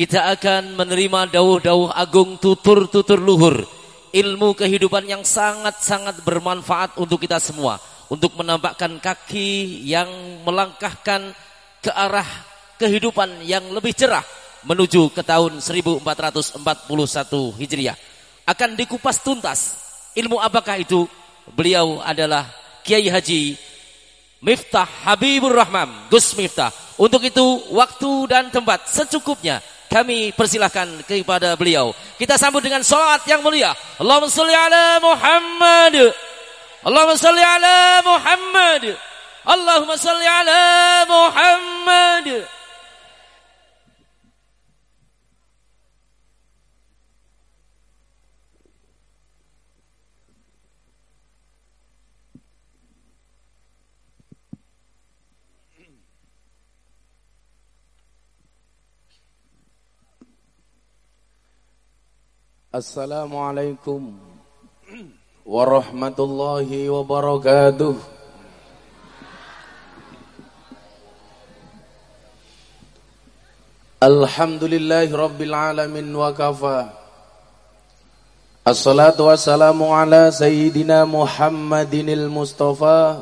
kita akan menerima dawuh-dawuh agung tutur-tutur luhur. Ilmu kehidupan yang sangat-sangat bermanfaat untuk kita semua. Untuk menampakkan kaki yang melangkahkan ke arah kehidupan yang lebih cerah menuju ke tahun 1441 Hijriah. Akan dikupas tuntas. Ilmu apakah itu? Beliau adalah Kiai Haji Miftah Habibur Rahman. Gus Miftah. Untuk itu waktu dan tempat secukupnya kami persilahkan kepada beliau. Kita sambut dengan salat yang mulia. Allahumma salli ala Muhammad. Allahumma salli ala Muhammad. Allahumma salli ala Muhammad. السلام عليكم ورحمة الله وبركاته. الحمد لله رب العالمين وكفى. الصلاة والسلام على سيدنا محمد المصطفى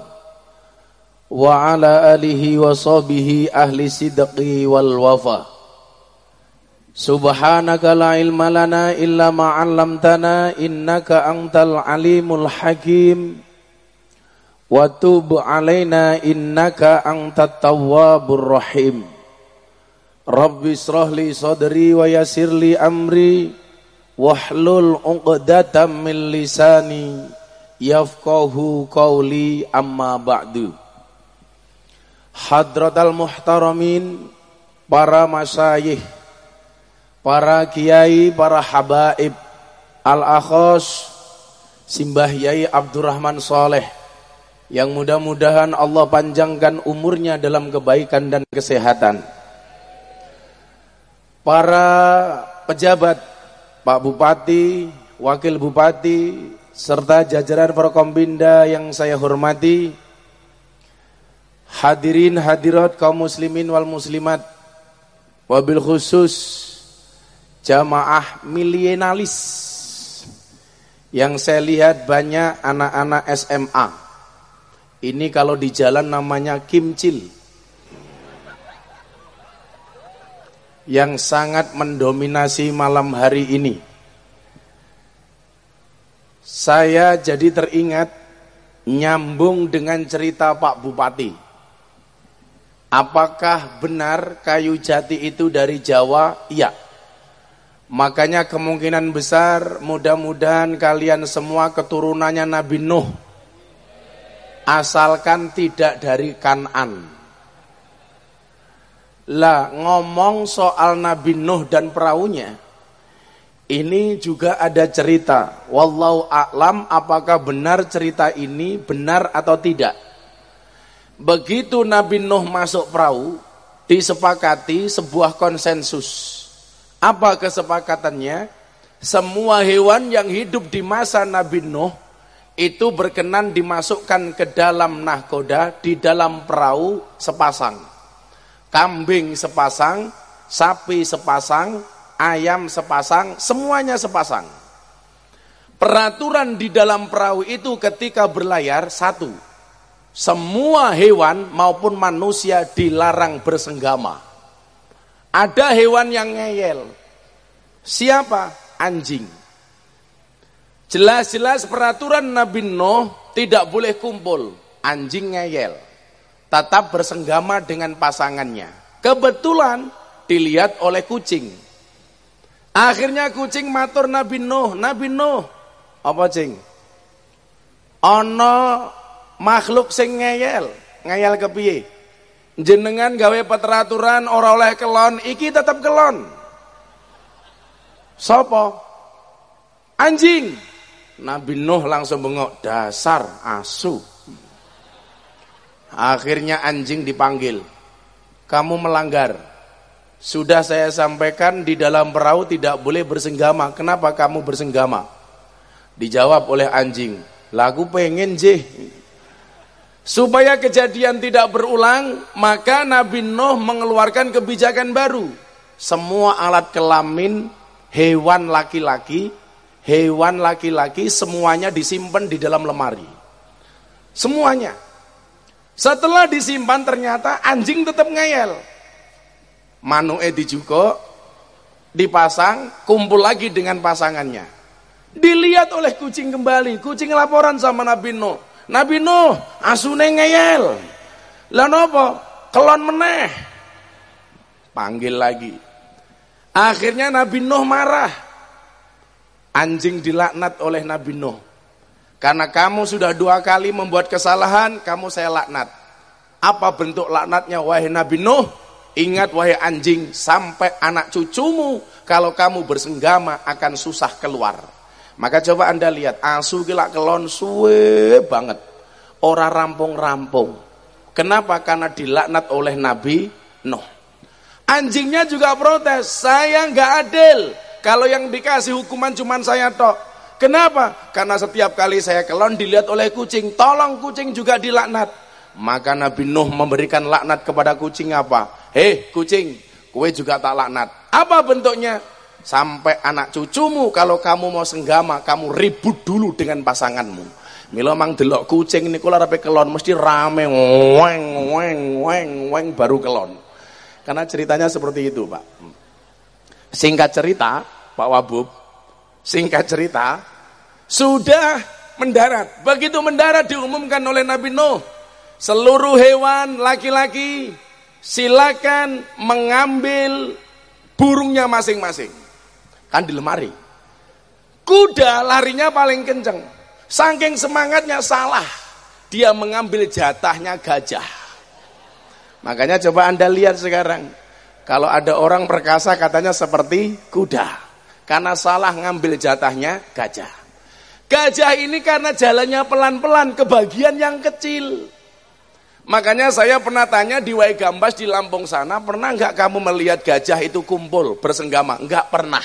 وعلى آله وصحبه أهل الصدق والوفاء. Subhanaka la ilma lana illa ma 'allamtana innaka antal alimul hakim. Wa tub 'alaina innaka antat tawwabur rahim. Rabbi israh li sadri wa yassir amri. Wahlul 'uqdatam min lisani yafqahu qawli amma ba'du. Hadratal muhtaramin para masyayikh para kiai, para habaib, al-akhos, Simbah Yai Abdurrahman Soleh, yang mudah-mudahan Allah panjangkan umurnya dalam kebaikan dan kesehatan. Para pejabat, Pak Bupati, Wakil Bupati, serta jajaran Forkombinda yang saya hormati, hadirin hadirat kaum muslimin wal muslimat, wabil khusus jamaah milienalis yang saya lihat banyak anak-anak SMA ini kalau di jalan namanya kimcil yang sangat mendominasi malam hari ini. Saya jadi teringat nyambung dengan cerita Pak Bupati. Apakah benar kayu jati itu dari Jawa? iya Makanya kemungkinan besar mudah-mudahan kalian semua keturunannya Nabi Nuh. Asalkan tidak dari Kanan. Lah ngomong soal Nabi Nuh dan perahunya. Ini juga ada cerita. Wallahu a'lam apakah benar cerita ini benar atau tidak. Begitu Nabi Nuh masuk perahu, disepakati sebuah konsensus apa kesepakatannya? Semua hewan yang hidup di masa Nabi Nuh itu berkenan dimasukkan ke dalam nahkoda di dalam perahu sepasang. Kambing sepasang, sapi sepasang, ayam sepasang, semuanya sepasang. Peraturan di dalam perahu itu ketika berlayar satu. Semua hewan maupun manusia dilarang bersenggama. Ada hewan yang ngeyel. Siapa? Anjing. Jelas-jelas peraturan Nabi Nuh tidak boleh kumpul. Anjing ngeyel. Tetap bersenggama dengan pasangannya. Kebetulan dilihat oleh kucing. Akhirnya kucing matur Nabi Nuh. Nabi Nuh. Apa cing? Ono makhluk sing ngeyel. Ngeyel kepiye? Jenengan gawe peraturan ora oleh kelon iki tetap kelon. Sopo? Anjing! Nabi Nuh langsung bengok dasar asu. Akhirnya anjing dipanggil kamu melanggar. Sudah saya sampaikan di dalam perahu tidak boleh bersenggama. Kenapa kamu bersenggama? Dijawab oleh anjing lagu pengen jeh Supaya kejadian tidak berulang, maka Nabi Nuh mengeluarkan kebijakan baru. semua alat kelamin hewan laki-laki, hewan laki-laki semuanya disimpan di dalam lemari. Semuanya. Setelah disimpan ternyata anjing tetap ngeyel. Manu Edi juga dipasang, kumpul lagi dengan pasangannya. Dilihat oleh kucing kembali, kucing laporan sama Nabi Nuh. Nabi Nuh, asune ngeyel. Lah nopo? Kelon meneh. Panggil lagi. Akhirnya Nabi Nuh marah. Anjing dilaknat oleh Nabi Nuh. Karena kamu sudah dua kali membuat kesalahan, kamu saya laknat. Apa bentuk laknatnya wahai Nabi Nuh? Ingat wahai anjing, sampai anak cucumu kalau kamu bersenggama akan susah keluar. Maka coba anda lihat, asu gila kelon suwe banget. Orang rampung-rampung. Kenapa? Karena dilaknat oleh Nabi Nuh. Anjingnya juga protes, saya nggak adil. Kalau yang dikasih hukuman cuma saya tok. Kenapa? Karena setiap kali saya kelon dilihat oleh kucing, tolong kucing juga dilaknat. Maka Nabi Nuh memberikan laknat kepada kucing apa? Hei kucing, kue juga tak laknat. Apa bentuknya? Sampai anak cucumu kalau kamu mau senggama, kamu ribut dulu dengan pasanganmu. Milo mang delok kucing ini kula rapi kelon mesti rame weng weng weng weng baru kelon. Karena ceritanya seperti itu, Pak. Singkat cerita, Pak Wabub, Singkat cerita, sudah mendarat. Begitu mendarat diumumkan oleh Nabi Nuh, seluruh hewan laki-laki silakan mengambil burungnya masing-masing. Kan di lemari. Kuda larinya paling kenceng. Saking semangatnya salah. Dia mengambil jatahnya gajah. Makanya coba Anda lihat sekarang. Kalau ada orang perkasa katanya seperti kuda. Karena salah ngambil jatahnya gajah. Gajah ini karena jalannya pelan-pelan, kebagian yang kecil. Makanya saya pernah tanya di Wai Gambas di Lampung sana, pernah nggak kamu melihat gajah itu kumpul bersenggama? Enggak pernah.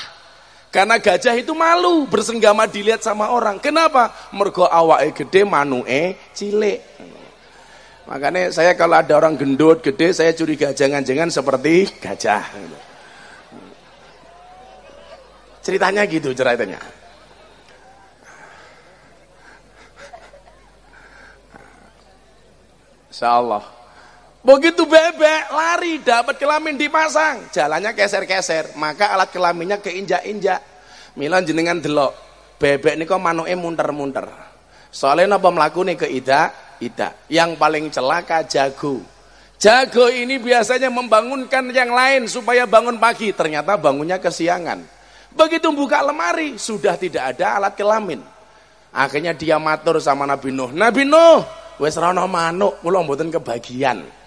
Karena gajah itu malu bersenggama dilihat sama orang. Kenapa? Mergo awake gede manue cilik. Makanya saya kalau ada orang gendut gede, saya curiga jangan-jangan seperti gajah. Ceritanya gitu ceritanya. Insya Allah. Begitu bebek lari dapat kelamin dipasang, jalannya keser-keser, maka alat kelaminnya keinjak-injak. Milan jenengan delok, bebek ini kok manuke munter-munter. Soalnya napa nih ke ida, ida. Yang paling celaka jago. Jago ini biasanya membangunkan yang lain supaya bangun pagi, ternyata bangunnya kesiangan. Begitu buka lemari, sudah tidak ada alat kelamin. Akhirnya dia matur sama Nabi Nuh. Nabi Nuh, wes rono manuk, kula mboten kebagian.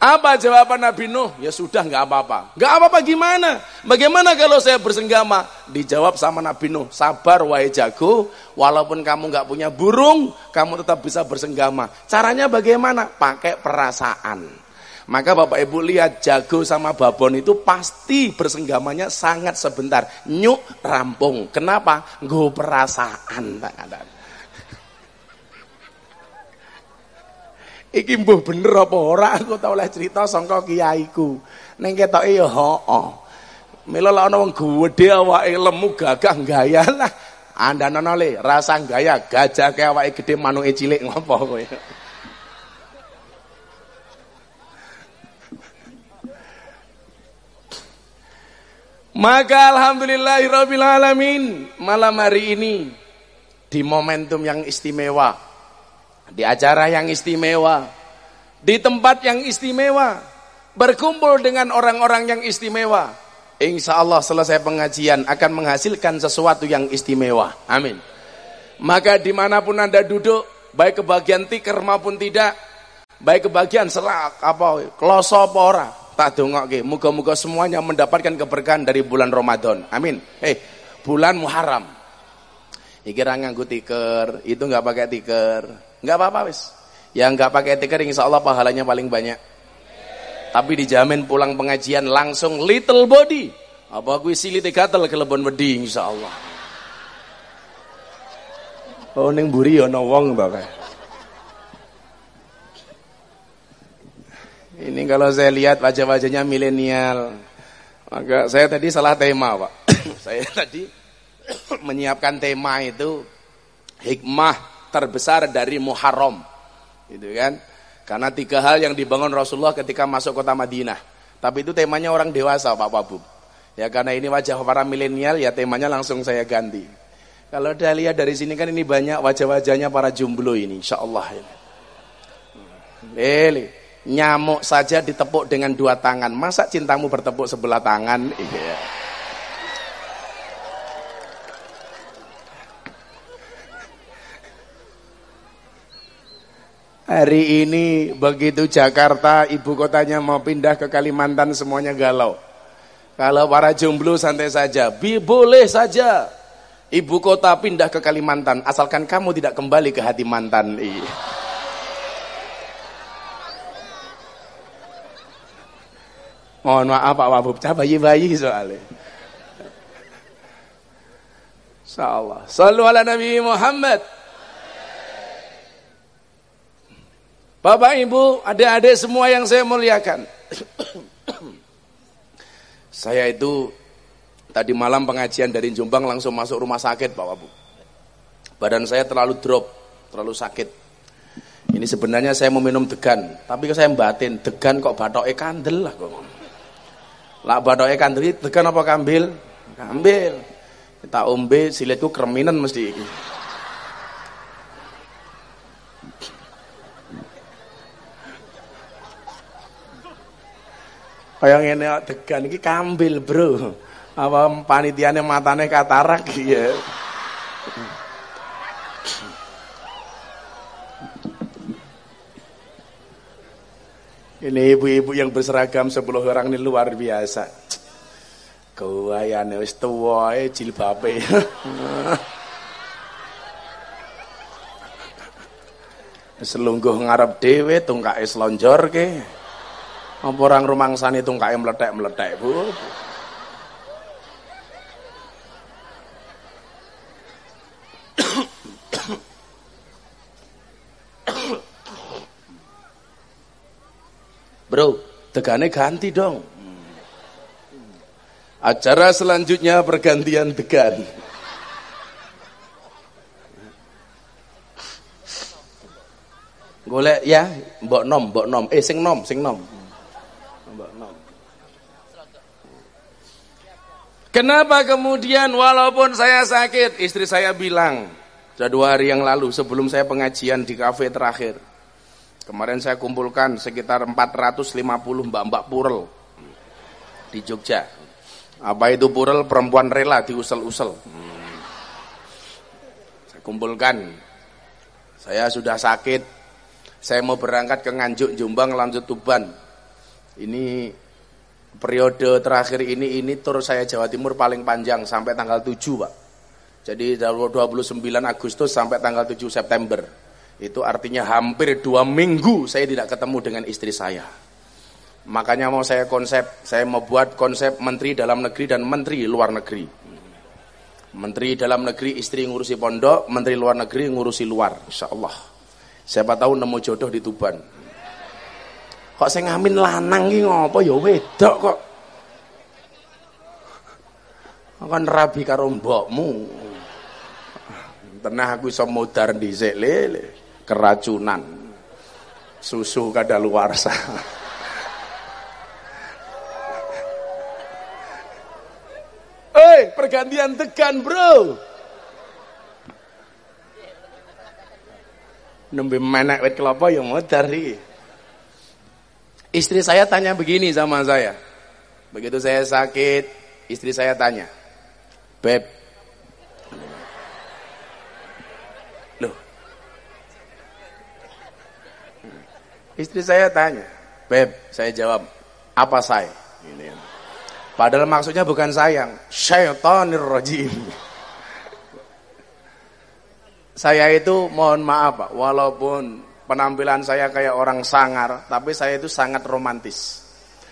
Apa jawaban Nabi Nuh? Ya sudah nggak apa-apa. Nggak apa-apa gimana? Bagaimana kalau saya bersenggama? Dijawab sama Nabi Nuh, sabar wahai jago, walaupun kamu nggak punya burung, kamu tetap bisa bersenggama. Caranya bagaimana? Pakai perasaan. Maka Bapak Ibu lihat jago sama babon itu pasti bersenggamanya sangat sebentar. Nyuk rampung. Kenapa? Gue perasaan. Iki mbuh bener apa ora aku tau oleh cerita sangka kiaiku. Ning ketoke ya hooh. Mila lek ana wong gedhe awake lemu gagah gaya lah. Andanono le rasa gaya gajah ke awake gedhe manuke cilik ngopo kowe. Maka alamin malam hari ini di momentum yang istimewa, di acara yang istimewa, di tempat yang istimewa, berkumpul dengan orang-orang yang istimewa. Insya Allah selesai pengajian akan menghasilkan sesuatu yang istimewa. Amin. Maka di mana pun anda duduk, baik kebagian tikar maupun tidak, baik kebagian selak apa, kloso apa ora, tak dongokke muga-muga semuanya mendapatkan keberkahan dari bulan Ramadan. Amin. Eh bulan Muharram. Iki ra nganggo tiker itu nggak pakai tiker nggak apa-apa wis. Yang nggak pakai tiker insya Allah pahalanya paling banyak. Tapi dijamin pulang pengajian langsung little body. Apa gue silit gatel kelebon wedi insya Allah oh neng buri ya wong to Ini kalau saya lihat wajah-wajahnya milenial. Maka saya tadi salah tema, Pak. saya tadi menyiapkan tema itu hikmah terbesar dari Muharram. Gitu kan? Karena tiga hal yang dibangun Rasulullah ketika masuk kota Madinah. Tapi itu temanya orang dewasa, Pak Wabub. Ya karena ini wajah para milenial, ya temanya langsung saya ganti. Kalau anda lihat dari sini kan ini banyak wajah-wajahnya para jomblo ini, insya Allah. Lele, nyamuk saja ditepuk dengan dua tangan. Masa cintamu bertepuk sebelah tangan? Iya. Hari ini begitu Jakarta ibu kotanya mau pindah ke Kalimantan semuanya galau. Kalau para jomblo santai saja, Bi, boleh saja. Ibu kota pindah ke Kalimantan asalkan kamu tidak kembali ke hati mantan. Mohon maaf Pak Wabub, bayi-bayi soalnya. Insyaallah. Sallu ala Nabi Muhammad. Bapak Ibu, adik-adik semua yang saya muliakan. saya itu tadi malam pengajian dari Jombang langsung masuk rumah sakit Pak Wabu. Badan saya terlalu drop, terlalu sakit. Ini sebenarnya saya mau minum degan, tapi saya batin, degan kok batok kandel lah kok. Lah batok kandel degan apa kambil? Kambil. Kita ombe silitku kreminan mesti Kaya ngene degan iki kambil, Bro. Apa panitiane matane katarak ya. Ini ibu-ibu yang berseragam 10 orang ini luar biasa. Gawayane wis tuwa ae jilbabe. Selungguh ngarep dhewe tungkake slonjorke. Apa orang rumangsane tungkae meletek-meletek, Bu. Bro, tegane ganti dong. Acara selanjutnya pergantian degan. Golek ya, mbok nom, mbok nom. Eh sing nom, sing nom. Kenapa kemudian walaupun saya sakit, istri saya bilang, sudah dua hari yang lalu sebelum saya pengajian di kafe terakhir. Kemarin saya kumpulkan sekitar 450 mbak-mbak purel di Jogja. Apa itu purel? Perempuan rela diusel-usel. Saya kumpulkan. Saya sudah sakit. Saya mau berangkat ke Nganjuk, Jombang, lanjut Tuban. Ini periode terakhir ini ini tur saya Jawa Timur paling panjang sampai tanggal 7 Pak. Jadi dari 29 Agustus sampai tanggal 7 September. Itu artinya hampir dua minggu saya tidak ketemu dengan istri saya. Makanya mau saya konsep, saya mau buat konsep menteri dalam negeri dan menteri luar negeri. Menteri dalam negeri istri ngurusi pondok, menteri luar negeri ngurusi luar, insya Allah. Siapa tahu nemu jodoh di Tuban. Kok saya ngamin lanang ki ngopo ya wedok kok. Kan rabi karo mbokmu. Tenah aku iso modar dhisik lele, keracunan. Susu kadaluarsa. Hei, pergantian tekan, Bro. Nembe menek wit kelapa ya modar iki. Istri saya tanya begini sama saya. Begitu saya sakit, istri saya tanya, Beb, loh, istri saya tanya, Beb, saya jawab, apa saya? Ini. Padahal maksudnya bukan sayang, syaitanir rajim. Saya itu mohon maaf Pak, walaupun penampilan saya kayak orang sangar, tapi saya itu sangat romantis.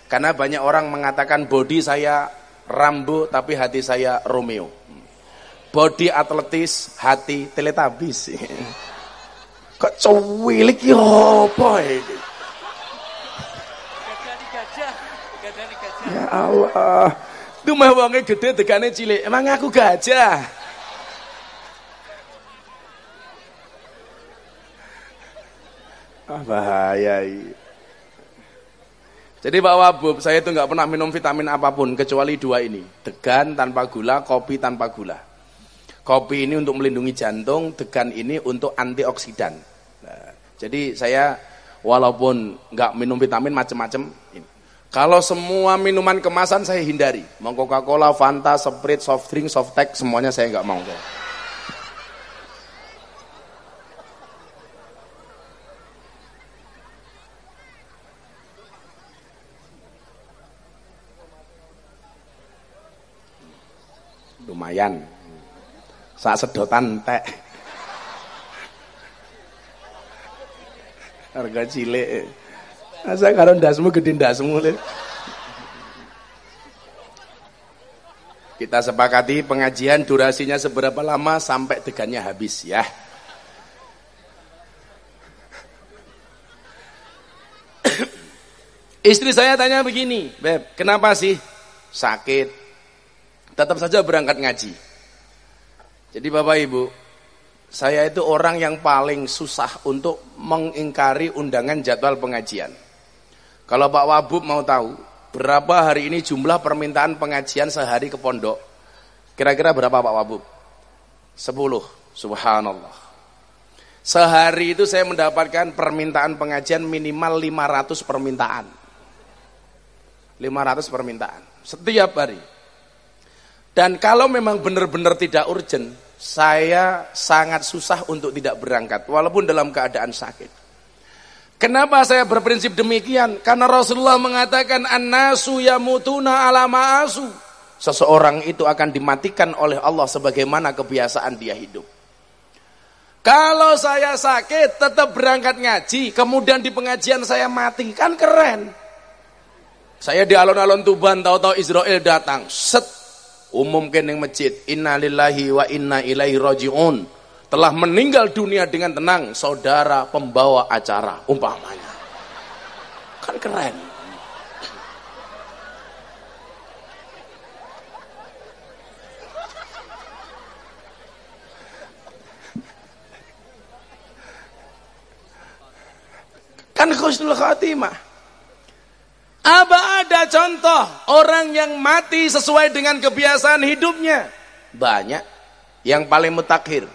Karena banyak orang mengatakan body saya Rambo, tapi hati saya Romeo. Body atletis, hati teletabis. Kok cuwilik ya apa ini? Ya Allah. Dumeh wonge gede degane cilik. Emang aku gajah. Ah, bahaya ini. Jadi Pak Wabub, saya itu nggak pernah minum vitamin apa pun kecuali dua ini. Degan tanpa gula, kopi tanpa gula. Kopi ini untuk melindungi jantung, degan ini untuk antioksidan. Nah, jadi saya walaupun nggak minum vitamin macam-macam, kalau semua minuman kemasan saya hindari. Mau Coca-Cola, Fanta, Sprite, soft drink, soft tech, semuanya saya nggak mau. Lumayan. Saat sedotan tek harga cilik. Asa karo ndasmu gede ndasmu kita sepakati pengajian durasinya seberapa lama sampai degannya habis ya. Istri saya tanya begini, Beb, kenapa sih? Sakit? Tetap saja berangkat ngaji. Jadi Bapak Ibu, saya itu orang yang paling susah untuk mengingkari undangan jadwal pengajian. Kalau Pak Wabub mau tahu, berapa hari ini jumlah permintaan pengajian sehari ke pondok? Kira-kira berapa Pak Wabub? Sepuluh, subhanallah. Sehari itu saya mendapatkan permintaan pengajian minimal 500 permintaan. 500 permintaan. Setiap hari. Dan kalau memang benar-benar tidak urgent, saya sangat susah untuk tidak berangkat, walaupun dalam keadaan sakit. Kenapa saya berprinsip demikian? Karena Rasulullah mengatakan, An-nasu yamutuna ala ma'asu. Seseorang itu akan dimatikan oleh Allah sebagaimana kebiasaan dia hidup. Kalau saya sakit, tetap berangkat ngaji, kemudian di pengajian saya mati, kan keren. Saya di alun-alun Tuban, tahu-tahu Israel datang, set umumkan yang masjid innalillahi wa inna ilaihi rajiun. Telah meninggal dunia dengan tenang saudara pembawa acara umpamanya. Kan keren. Kan khusnul khatimah apa ada contoh orang yang mati sesuai dengan kebiasaan hidupnya? Banyak. Yang paling mutakhir.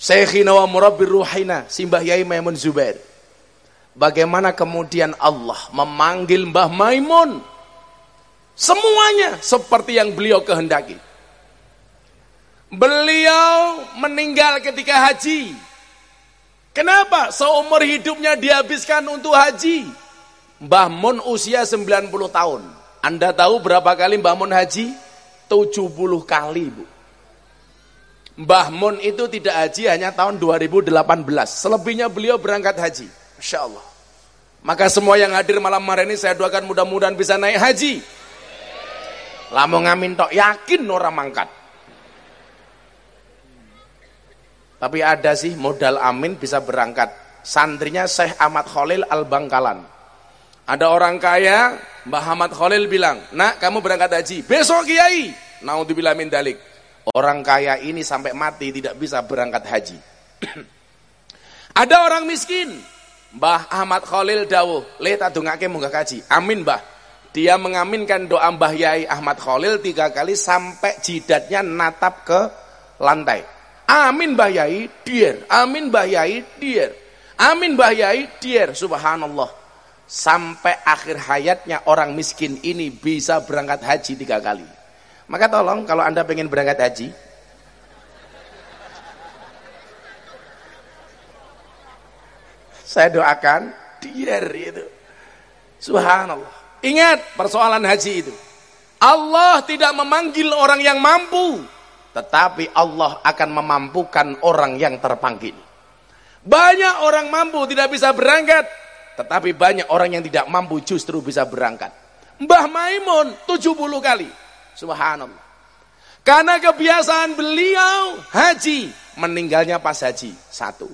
Syekhina wa murabbir ruhina, Simbah Yai Maimun Zubair. Bagaimana kemudian Allah memanggil Mbah Maimun. Semuanya seperti yang beliau kehendaki. Beliau meninggal ketika haji. Kenapa? Seumur hidupnya dihabiskan untuk haji. Mbah Mun usia 90 tahun. Anda tahu berapa kali Mbah Mun haji? 70 kali, Bu. Mbah Mun itu tidak haji hanya tahun 2018. Selebihnya beliau berangkat haji. Masya Allah. Maka semua yang hadir malam hari ini saya doakan mudah-mudahan bisa naik haji. Lamu ngamin tok yakin orang mangkat. Tapi ada sih modal amin bisa berangkat. Santrinya Syekh Ahmad Khalil Al-Bangkalan. Ada orang kaya, Mbah Ahmad Khalil bilang, nak kamu berangkat haji, besok kiai. Naudzubillah min dalik. Orang kaya ini sampai mati tidak bisa berangkat haji. Ada orang miskin, Mbah Ahmad Khalil dawuh, le tak dongake munggah kaji. Amin, Mbah. Dia mengaminkan doa Mbah Yai Ahmad Khalil tiga kali sampai jidatnya natap ke lantai. Amin Mbah Yai, dear. Amin Mbah Yai, dear. Amin Mbah Yai, dear. Subhanallah sampai akhir hayatnya orang miskin ini bisa berangkat haji tiga kali. Maka tolong kalau anda pengen berangkat haji, saya doakan dia itu. Subhanallah. Ingat persoalan haji itu. Allah tidak memanggil orang yang mampu, tetapi Allah akan memampukan orang yang terpanggil. Banyak orang mampu tidak bisa berangkat, tetapi banyak orang yang tidak mampu justru bisa berangkat. Mbah Maimun 70 kali. Subhanallah. Karena kebiasaan beliau haji, meninggalnya pas haji. Satu.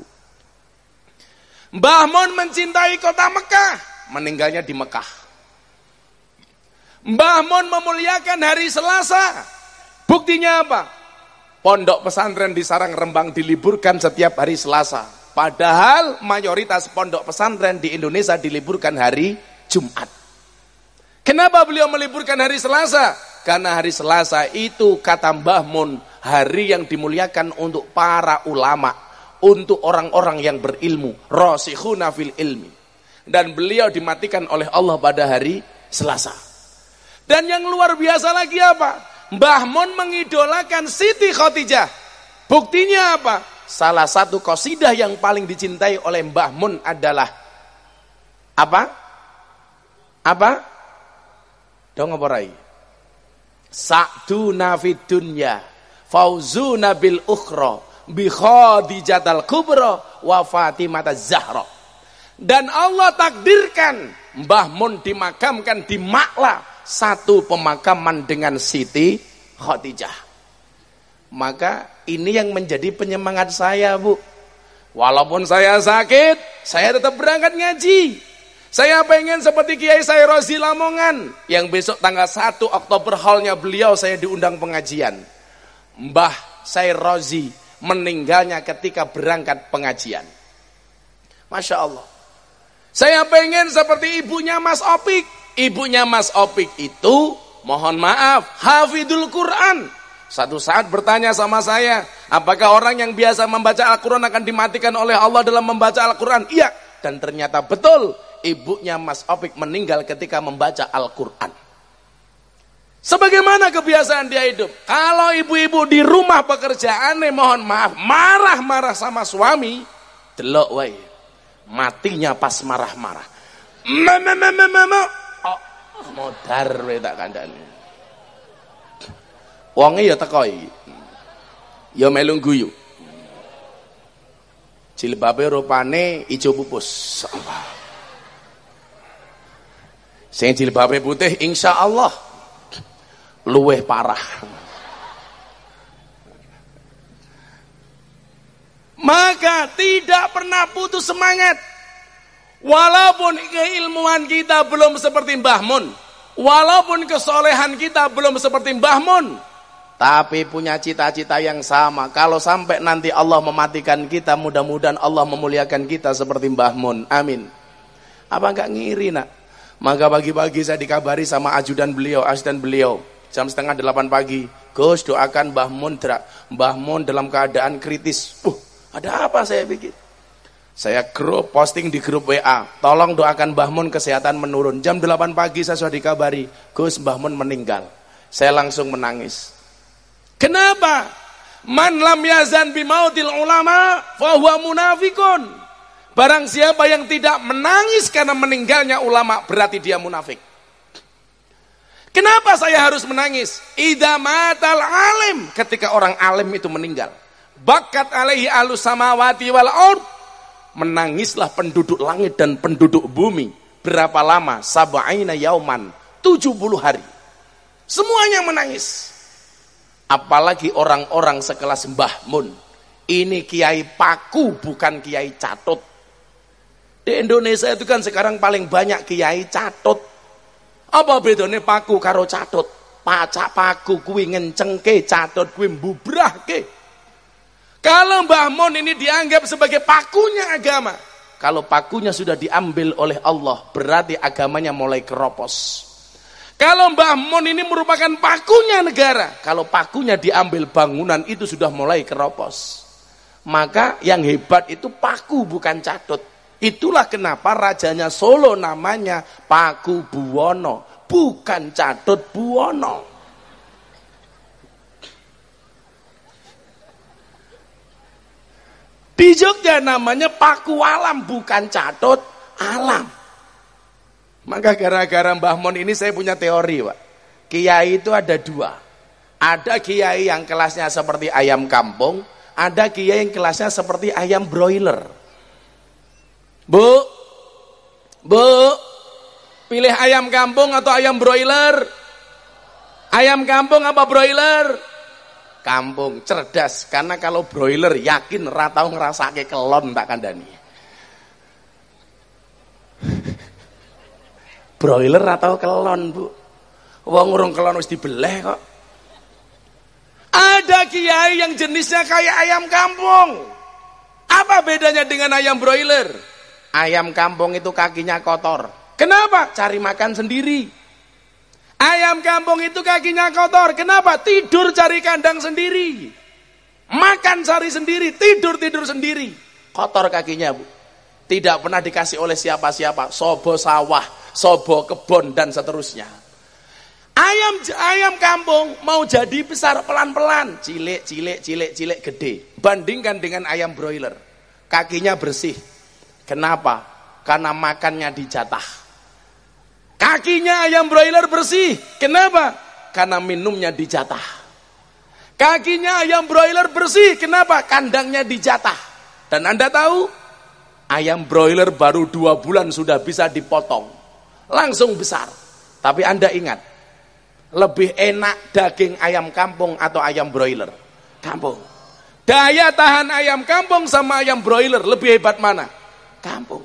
Mbah Mun mencintai kota Mekah, meninggalnya di Mekah. Mbah Mun memuliakan hari Selasa. Buktinya apa? Pondok pesantren di Sarang Rembang diliburkan setiap hari Selasa. Padahal mayoritas pondok pesantren di Indonesia diliburkan hari Jumat. Kenapa beliau meliburkan hari Selasa? Karena hari Selasa itu kata Mbah Mun hari yang dimuliakan untuk para ulama, untuk orang-orang yang berilmu, rasikhuna fil ilmi. Dan beliau dimatikan oleh Allah pada hari Selasa. Dan yang luar biasa lagi apa? Mbah Mun mengidolakan Siti Khadijah. Buktinya apa? Salah satu kosidah yang paling dicintai oleh Mbah Mun adalah apa? Apa? Dong apa rai? Sa'duna fid dunya fauzuna bil ukhra bi khadijatal kubra wa fatimah zahra. Dan Allah takdirkan Mbah Mun dimakamkan di Makla satu pemakaman dengan Siti Khadijah. Maka ini yang menjadi penyemangat saya, Bu. Walaupun saya sakit, saya tetap berangkat ngaji. Saya pengen seperti Kiai saya Rozi Lamongan yang besok tanggal 1 Oktober hallnya beliau saya diundang pengajian. Mbah saya Rozi meninggalnya ketika berangkat pengajian. Masya Allah. Saya pengen seperti ibunya Mas Opik. Ibunya Mas Opik itu mohon maaf hafidul Quran satu saat bertanya sama saya, apakah orang yang biasa membaca Al-Quran akan dimatikan oleh Allah dalam membaca Al-Quran? Iya. Dan ternyata betul, ibunya Mas Opik meninggal ketika membaca Al-Quran. Sebagaimana kebiasaan dia hidup. Kalau ibu-ibu di rumah pekerjaan, mohon maaf, marah-marah sama suami, delok wae. Matinya pas marah-marah. Mama, mama. Oh, modar wae tak kandani. Wonge ya teko iki. Ya melu guyu. Jilbabe rupane ijo pupus. Sing jilbabe putih insya Allah luweh parah. Maka tidak pernah putus semangat. Walaupun keilmuan kita belum seperti Mbah Mun. Walaupun kesolehan kita belum seperti Mbah Mun tapi punya cita-cita yang sama. Kalau sampai nanti Allah mematikan kita, mudah-mudahan Allah memuliakan kita seperti Mbah Mun. Amin. Apa enggak ngiri nak? Maka pagi-pagi saya dikabari sama ajudan beliau, asisten beliau. Jam setengah delapan pagi. Gus doakan Mbah Mun, Mbah Mun dalam keadaan kritis. Uh, ada apa saya pikir? Saya grup posting di grup WA. Tolong doakan Mbah Mun kesehatan menurun. Jam 8 pagi saya sudah dikabari, Gus Mbah Mun meninggal. Saya langsung menangis. Kenapa? Man lam yazan bimautil ulama fahuwa munafikun. Barang siapa yang tidak menangis karena meninggalnya ulama berarti dia munafik. Kenapa saya harus menangis? Idza matal alim ketika orang alim itu meninggal. Bakat alaihi alus samawati wal ard. Menangislah penduduk langit dan penduduk bumi. Berapa lama? Sab'aina yauman. 70 hari. Semuanya menangis. Apalagi orang-orang sekelas Mbah Mun. Ini kiai paku bukan kiai catut. Di Indonesia itu kan sekarang paling banyak kiai catut. Apa bedanya paku karo catut? Pacak paku kuwi ngencengke, catut kuwi mbubrahke. Kalau Mbah Mun ini dianggap sebagai pakunya agama. Kalau pakunya sudah diambil oleh Allah, berarti agamanya mulai keropos. Kalau Mbah Mun ini merupakan pakunya negara. Kalau pakunya diambil bangunan itu sudah mulai keropos. Maka yang hebat itu paku bukan catut. Itulah kenapa rajanya Solo namanya Paku Buwono. Bukan catut Buwono. Di Jogja namanya Paku Alam bukan catut alam. Maka gara-gara Mbah Mon ini saya punya teori, Pak. Kiai itu ada dua. Ada kiai yang kelasnya seperti ayam kampung, ada kiai yang kelasnya seperti ayam broiler. Bu, Bu, pilih ayam kampung atau ayam broiler? Ayam kampung apa broiler? Kampung, cerdas. Karena kalau broiler yakin ratau ngerasake kelon tak kandani. Broiler atau kelon bu Wong urung kelon wis dibeleh kok. Ada kiai yang jenisnya kayak ayam kampung. Apa bedanya dengan ayam broiler? Ayam kampung itu kakinya kotor. Kenapa? Cari makan sendiri. Ayam kampung itu kakinya kotor. Kenapa? Tidur cari kandang sendiri. Makan cari sendiri, tidur tidur sendiri. Kotor kakinya, Bu. Tidak pernah dikasih oleh siapa-siapa. Sobo sawah, sobo kebun dan seterusnya. Ayam ayam kampung mau jadi besar pelan-pelan, cilik, cilik, cilik, cilik, gede. Bandingkan dengan ayam broiler. Kakinya bersih. Kenapa? Karena makannya dijatah. Kakinya ayam broiler bersih. Kenapa? Karena minumnya dijatah. Kakinya ayam broiler bersih. Kenapa? Kandangnya dijatah. Dan Anda tahu, ayam broiler baru dua bulan sudah bisa dipotong. Langsung besar. Tapi Anda ingat, lebih enak daging ayam kampung atau ayam broiler? Kampung. Daya tahan ayam kampung sama ayam broiler lebih hebat mana? Kampung.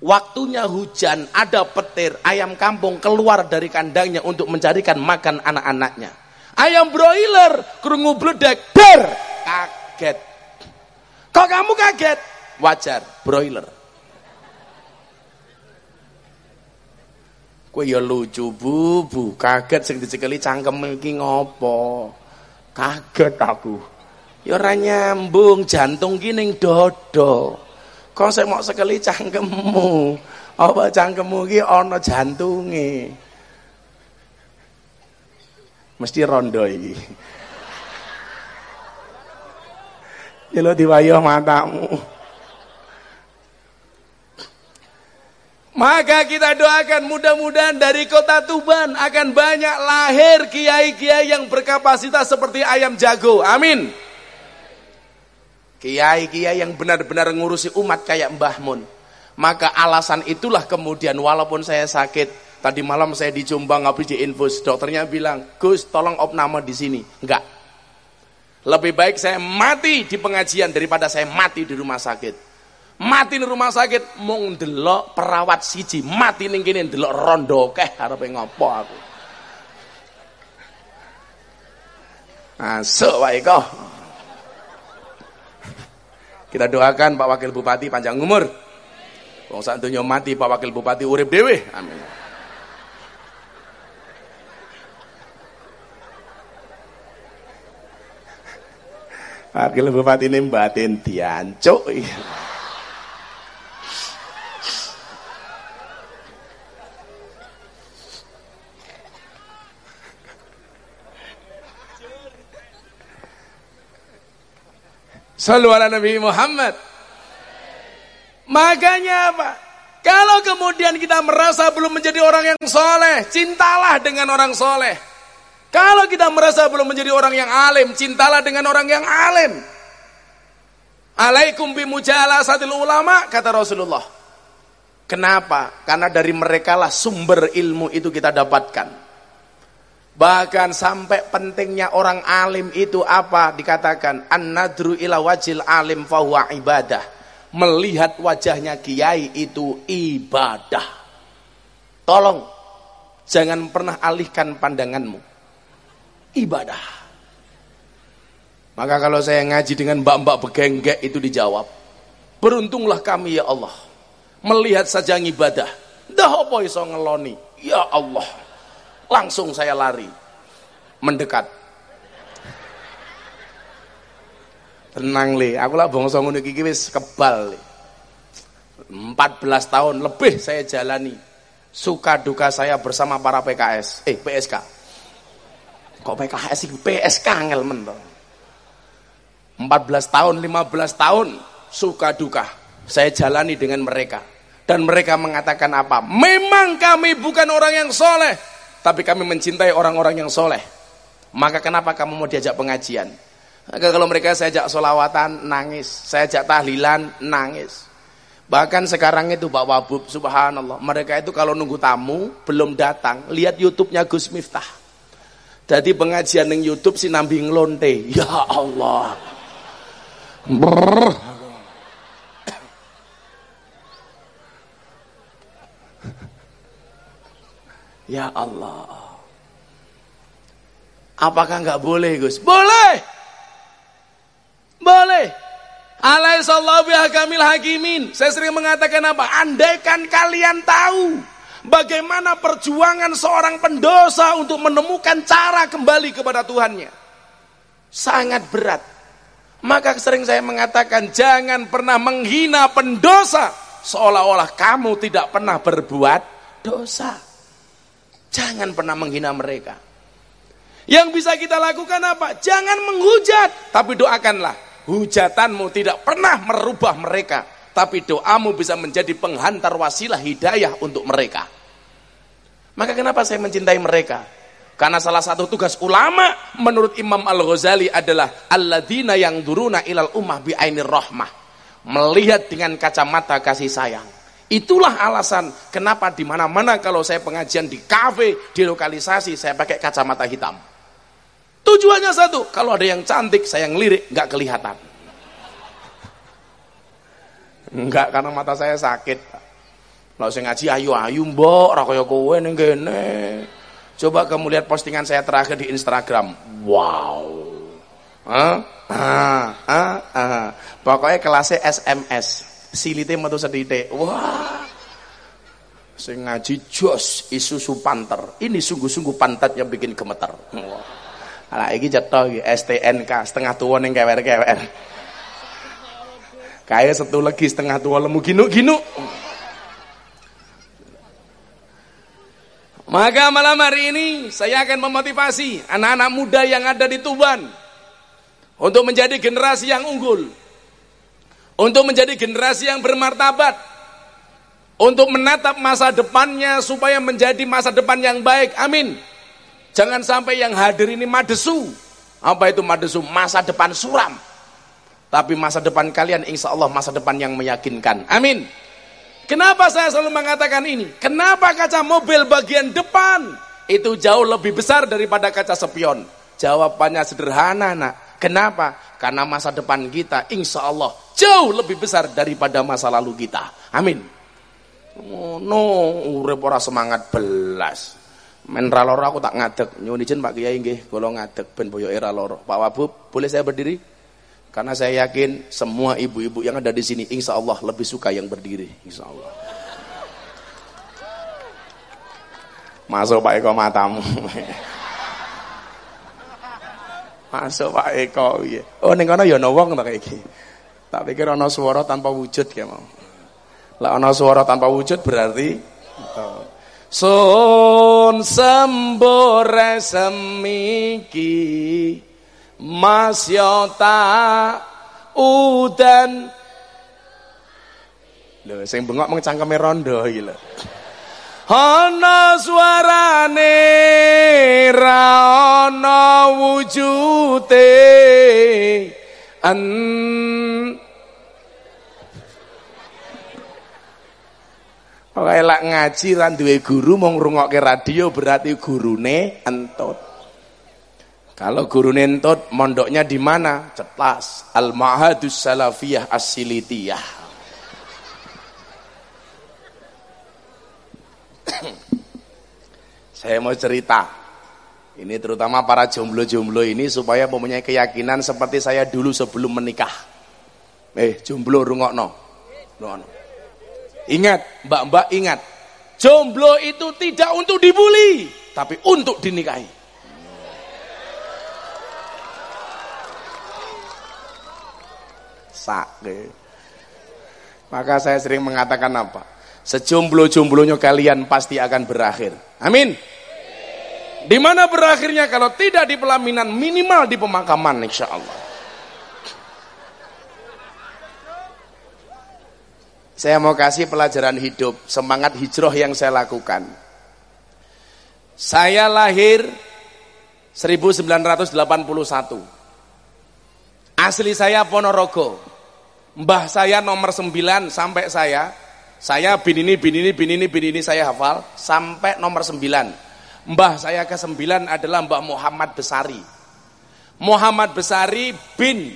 Waktunya hujan, ada petir, ayam kampung keluar dari kandangnya untuk mencarikan makan anak-anaknya. Ayam broiler, kerungu bledek, ber, kaget. Kok kamu kaget? Wajar, broiler. Kowe ya lucu, Bu, Bu. Kaget sing dicekeli cangkem iki ngopo? Kaget aku. Ya ora nyambung jantung ki ning dodo. Kok sik mok sekeli cangkemmu. Apa cangkemmu ki ana jantunge? Mesti rondo iki. Ya lo matamu. Maka kita doakan mudah-mudahan dari kota Tuban akan banyak lahir kiai-kiai yang berkapasitas seperti ayam jago. Amin. Kiai-kiai yang benar-benar ngurusi umat kayak Mbah Mun. Maka alasan itulah kemudian walaupun saya sakit, tadi malam saya di Jombang ngabdi di infus, dokternya bilang, "Gus, tolong opname di sini." Enggak. Lebih baik saya mati di pengajian daripada saya mati di rumah sakit mati di rumah sakit mau ndelok perawat siji. Mati ning kene ndelok rondo keh arepe ngopo aku. Masuk wae kok kita doakan Pak Wakil Bupati panjang umur. Wong sak donya mati Pak Wakil Bupati urip dhewe. Amin. Wakil Bupati ini batin diancuk. Sallu ala Nabi Muhammad. Makanya apa? Kalau kemudian kita merasa belum menjadi orang yang soleh, cintalah dengan orang soleh. Kalau kita merasa belum menjadi orang yang alim, cintalah dengan orang yang alim. Alaikum bimujalasatil ulama, kata Rasulullah. Kenapa? Karena dari mereka lah sumber ilmu itu kita dapatkan. Bahkan sampai pentingnya orang alim itu apa dikatakan an-nadru ila wajil alim fahuwa ibadah. Melihat wajahnya kiai itu ibadah. Tolong jangan pernah alihkan pandanganmu. Ibadah. Maka kalau saya ngaji dengan mbak-mbak begenggek itu dijawab. Beruntunglah kami ya Allah. Melihat saja ibadah. Dah apa iso ngeloni? Ya Allah Langsung saya lari. Mendekat. Tenang le, aku lah bangsa ngono iki wis kebal le. 14 tahun lebih saya jalani suka duka saya bersama para PKS, eh PSK. Kok PKS sih PSK angel men 14 tahun, 15 tahun suka duka saya jalani dengan mereka. Dan mereka mengatakan apa? Memang kami bukan orang yang soleh, tapi kami mencintai orang-orang yang soleh. Maka kenapa kamu mau diajak pengajian? Maka kalau mereka saya ajak solawatan, nangis. Saya ajak tahlilan, nangis. Bahkan sekarang itu Pak Wabub, subhanallah. Mereka itu kalau nunggu tamu, belum datang, lihat YouTube-nya Gus Miftah. Jadi pengajian yang YouTube si nambi ngelonte. Ya Allah. Brrr. Ya Allah. Apakah nggak boleh Gus? Boleh. Boleh. Alaihissallahu bihakamil hakimin. Saya sering mengatakan apa? Andaikan kalian tahu bagaimana perjuangan seorang pendosa untuk menemukan cara kembali kepada Tuhannya. Sangat berat. Maka sering saya mengatakan jangan pernah menghina pendosa seolah-olah kamu tidak pernah berbuat dosa. Jangan pernah menghina mereka. Yang bisa kita lakukan apa? Jangan menghujat, tapi doakanlah hujatanmu tidak pernah merubah mereka, tapi doamu bisa menjadi penghantar wasilah hidayah untuk mereka. Maka kenapa saya mencintai mereka? Karena salah satu tugas ulama menurut Imam Al-Ghazali adalah alladzina yang duruna ilal ummah bi ainir rahmah. Melihat dengan kacamata kasih sayang. Itulah alasan kenapa di mana-mana kalau saya pengajian di kafe, di lokalisasi saya pakai kacamata hitam. Tujuannya satu, kalau ada yang cantik, saya ngelirik, nggak kelihatan. Enggak, karena mata saya sakit. Kalau saya ngaji ayu-ayu mbok, ra kaya kowe ning. Coba kamu lihat postingan saya terakhir di Instagram. Wow. Ah, ah, ah, ah. Pokoknya kelasnya SMS. Silite metu sedite. Wah. Saya ngaji jos isusu panter. Ini sungguh-sungguh pantat yang bikin gemeter. Wah. Anak iki cetha iki STNK setengah tua ning kewer-kewer. Kaya satu lagi setengah tua lemu ginu-ginu. Maka malam hari ini saya akan memotivasi anak-anak muda yang ada di Tuban untuk menjadi generasi yang unggul. Untuk menjadi generasi yang bermartabat. Untuk menatap masa depannya supaya menjadi masa depan yang baik. Amin. Jangan sampai yang hadir ini madesu. Apa itu madesu? Masa depan suram. Tapi masa depan kalian insya Allah masa depan yang meyakinkan. Amin. Kenapa saya selalu mengatakan ini? Kenapa kaca mobil bagian depan itu jauh lebih besar daripada kaca spion? Jawabannya sederhana nak. Kenapa? Karena masa depan kita insya Allah jauh lebih besar daripada masa lalu kita. Amin. Oh, no, urip ora semangat belas. Men aku tak ngadeg. Nyuwun izin Pak Kiai nggih, kula ngadeg ben boyoke ra loro. Pak Wabub, boleh saya berdiri? Karena saya yakin semua ibu-ibu yang ada di sini insya Allah lebih suka yang berdiri, insya Allah. Masuk Pak Eko matamu. Masuk Pak Eko iya. Oh ning kono ya ana wong ta iki. Tak pikir ana suara tanpa wujud ya mau. Lah ana suara tanpa wujud berarti oh. Sun sembore semiki masyata udan Lho sing bengok mung cangkeme rondo iki lho. Ana suarane ra ana wujute an Pokoke lak ngaji ra duwe guru mung ngrungokke radio berarti gurune entut. Kalau gurune entut mondoknya di mana? Cetas. Al Ma'hadus Salafiyah As-Silitiyah. Saya mau cerita. Ini terutama para jomblo-jomblo ini supaya mempunyai keyakinan seperti saya dulu sebelum menikah. Eh, jomblo rungokno. Rungokno. Ingat, mbak-mbak ingat. Jomblo itu tidak untuk dibully, tapi untuk dinikahi. Sake. Maka saya sering mengatakan apa? Sejomblo-jomblonya kalian pasti akan berakhir. Amin. Di mana berakhirnya kalau tidak di pelaminan minimal di pemakaman insya Allah. Saya mau kasih pelajaran hidup, semangat hijrah yang saya lakukan. Saya lahir 1981. Asli saya Ponorogo. Mbah saya nomor 9 sampai saya. Saya bin ini, bin ini, bin ini, bin ini saya hafal. Sampai nomor 9. Mbah saya ke 9 adalah Mbah Muhammad Besari. Muhammad Besari bin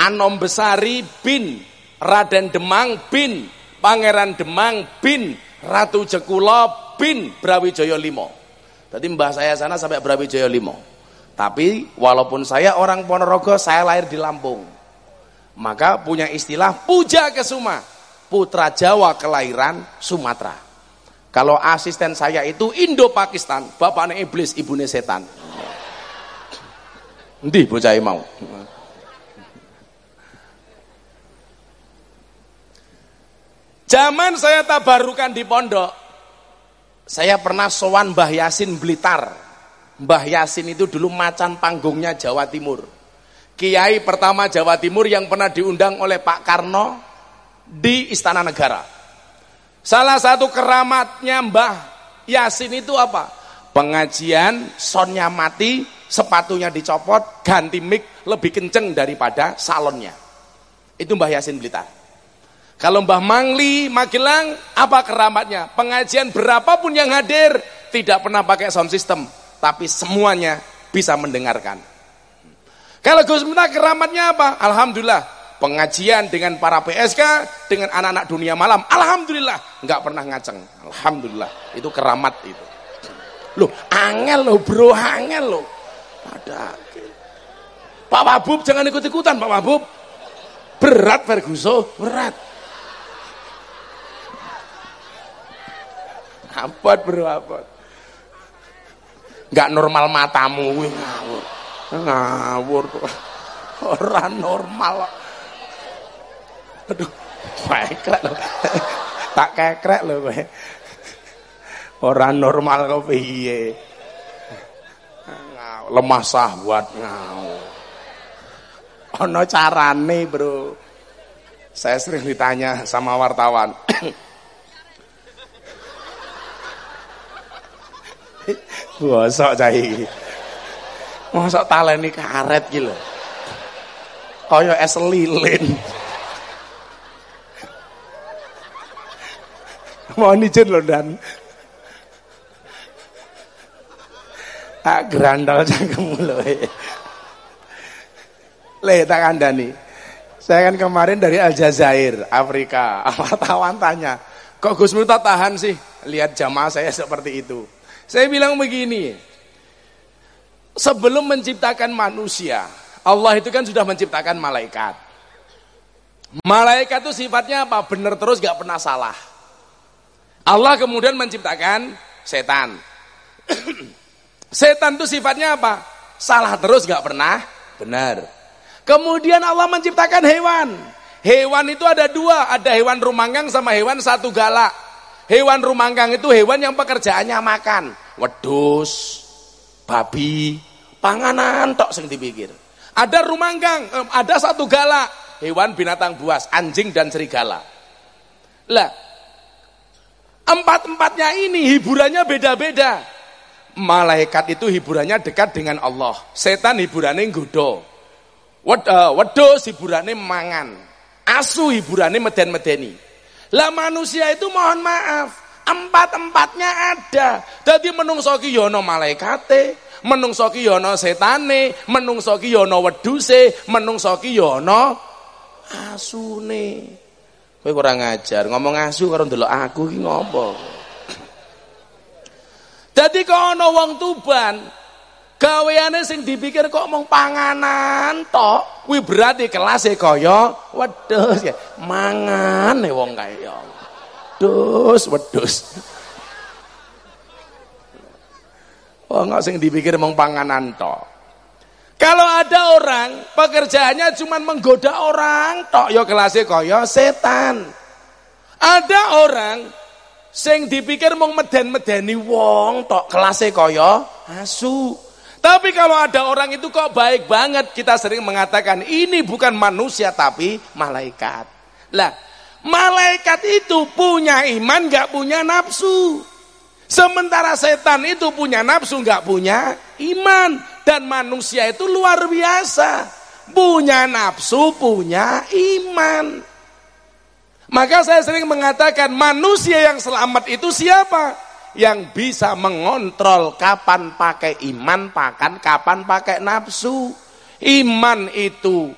Anom Besari bin Raden Demang bin Pangeran Demang bin Ratu Jekulo bin Brawijaya Limo. Tadi mbah saya sana sampai Brawijaya Limo. Tapi walaupun saya orang Ponorogo, saya lahir di Lampung. Maka punya istilah puja kesuma. Putra Jawa kelahiran Sumatera. Kalau asisten saya itu Indo-Pakistan, bapaknya iblis, ibunya setan. Ndi bocah mau. Zaman saya tabarukan di pondok, saya pernah sowan Mbah Yasin Blitar. Mbah Yasin itu dulu macan panggungnya Jawa Timur. Kiai pertama Jawa Timur yang pernah diundang oleh Pak Karno di Istana Negara. Salah satu keramatnya Mbah Yasin itu apa? Pengajian, sonnya mati, sepatunya dicopot, ganti mic lebih kenceng daripada salonnya. Itu Mbah Yasin Blitar. Kalau Mbah Mangli, Magelang, apa keramatnya? Pengajian berapapun yang hadir, tidak pernah pakai sound system. Tapi semuanya bisa mendengarkan. Kalau Gus Miftah keramatnya apa? Alhamdulillah, pengajian dengan para PSK, dengan anak-anak dunia malam. Alhamdulillah, nggak pernah ngaceng. Alhamdulillah, itu keramat itu. Loh, angel loh bro, angel loh. Ada. Pak Wabub jangan ikut-ikutan Pak Wabub. Berat Ferguson, berat. Apa bro, apa? Nggak normal matamu, ngawur. Ngawur. Orang normal. Aduh, kekrek lho. Tak kekrek lho kowe. Ora normal kok piye. Lemah sahwat ngau. Ana carane, Bro. Saya sering ditanya sama wartawan. Bosok cah iki. Mosok taleni karet iki lho. Kaya es lilin. Mohon izin loh dan tak gerandal cangkemmu loh. Le tak kandani. Saya kan kemarin dari Aljazair, Afrika. Wartawan tanya, kok Gus Miftah tahan sih lihat jamaah saya seperti itu? Saya bilang begini, sebelum menciptakan manusia, Allah itu kan sudah menciptakan malaikat. Malaikat itu sifatnya apa? Benar terus gak pernah salah. Allah kemudian menciptakan setan. setan itu sifatnya apa? Salah terus gak pernah benar. Kemudian Allah menciptakan hewan. Hewan itu ada dua, ada hewan rumanggang sama hewan satu galak. Hewan rumanggang itu hewan yang pekerjaannya makan, wedus, babi, panganan tok sing dipikir. Ada rumanggang, ada satu galak, hewan binatang buas, anjing dan serigala. Lah, Empat-empatnya ini hiburannya beda-beda. Malaikat itu hiburannya dekat dengan Allah. Setan hiburannya nggoda. Eh, wedus hiburannya mangan. Asu hiburannya meden-medeni. Lah manusia itu mohon maaf, empat-empatnya ada. Jadi menungso ki yono ya malaikate, menungso ki yono ya setane, menungso ki yono ya weduse, menungso ki yono asune. Kowe kurang ajar, ngomong asu karo ndelok aku iki ngopo? Dadi kok ana wong Tuban, gaweane sing dipikir kok mung panganan tok, kuwi berarti kelas kaya wedhus ya. Mangane wong kae ya. Dus wedhus. Wong oh, sing dipikir mung panganan tok. Kalau ada orang pekerjaannya cuma menggoda orang, tok yo kelasnya koyo setan. Ada orang sing dipikir mau meden-medeni wong, tok kelasnya koyo asu. Tapi kalau ada orang itu kok baik banget, kita sering mengatakan ini bukan manusia tapi malaikat. Lah, malaikat itu punya iman, nggak punya nafsu. Sementara setan itu punya nafsu, nggak punya iman. Dan manusia itu luar biasa. Punya nafsu, punya iman. Maka saya sering mengatakan manusia yang selamat itu siapa? Yang bisa mengontrol kapan pakai iman, pakan kapan pakai nafsu. Iman itu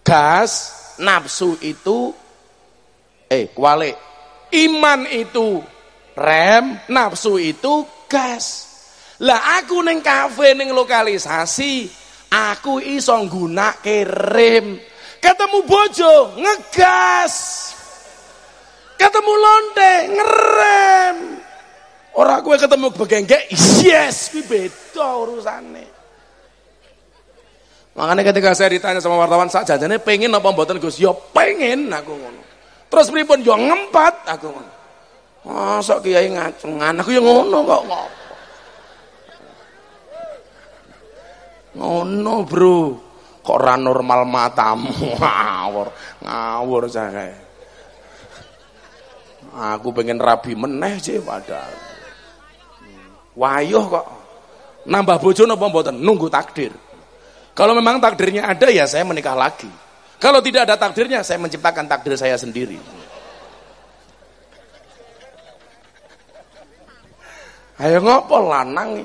gas, nafsu itu eh wale. Iman itu rem, nafsu itu gas. Lah aku neng kafe neng lokalisasi, aku iso nggunake rem. Ketemu bojo ngegas. Ketemu lonte ngerem. Orang gue ketemu begenggek, yes, kuwi beda urusane. Makanya ketika saya ditanya sama wartawan, saat jajannya pengen apa mboten Gus? Ya pengen aku ngono. Terus pripun yo ngempat aku ngono. Masa kiai ngacengan aku ya ngono kok ngopo. Ngono, Bro. Kok ora normal matamu? Ngawur, ngawur saya. Aku pengen rabi meneh sih padahal. Wayuh kok. Nambah bojo napa mboten? Nunggu takdir. Kalau memang takdirnya ada ya saya menikah lagi. Kalau tidak ada takdirnya saya menciptakan takdir saya sendiri. Ayo ngopo lanang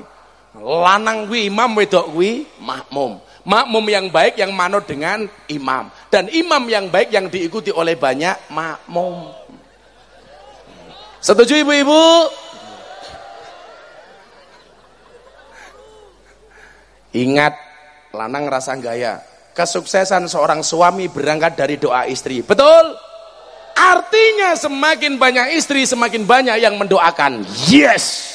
Lanang kuwi imam wedok kuwi makmum. Makmum yang baik yang manut dengan imam dan imam yang baik yang diikuti oleh banyak makmum. Setuju ibu-ibu? Ingat, lanang rasa gaya. Kesuksesan seorang suami berangkat dari doa istri. Betul? Artinya semakin banyak istri, semakin banyak yang mendoakan. Yes!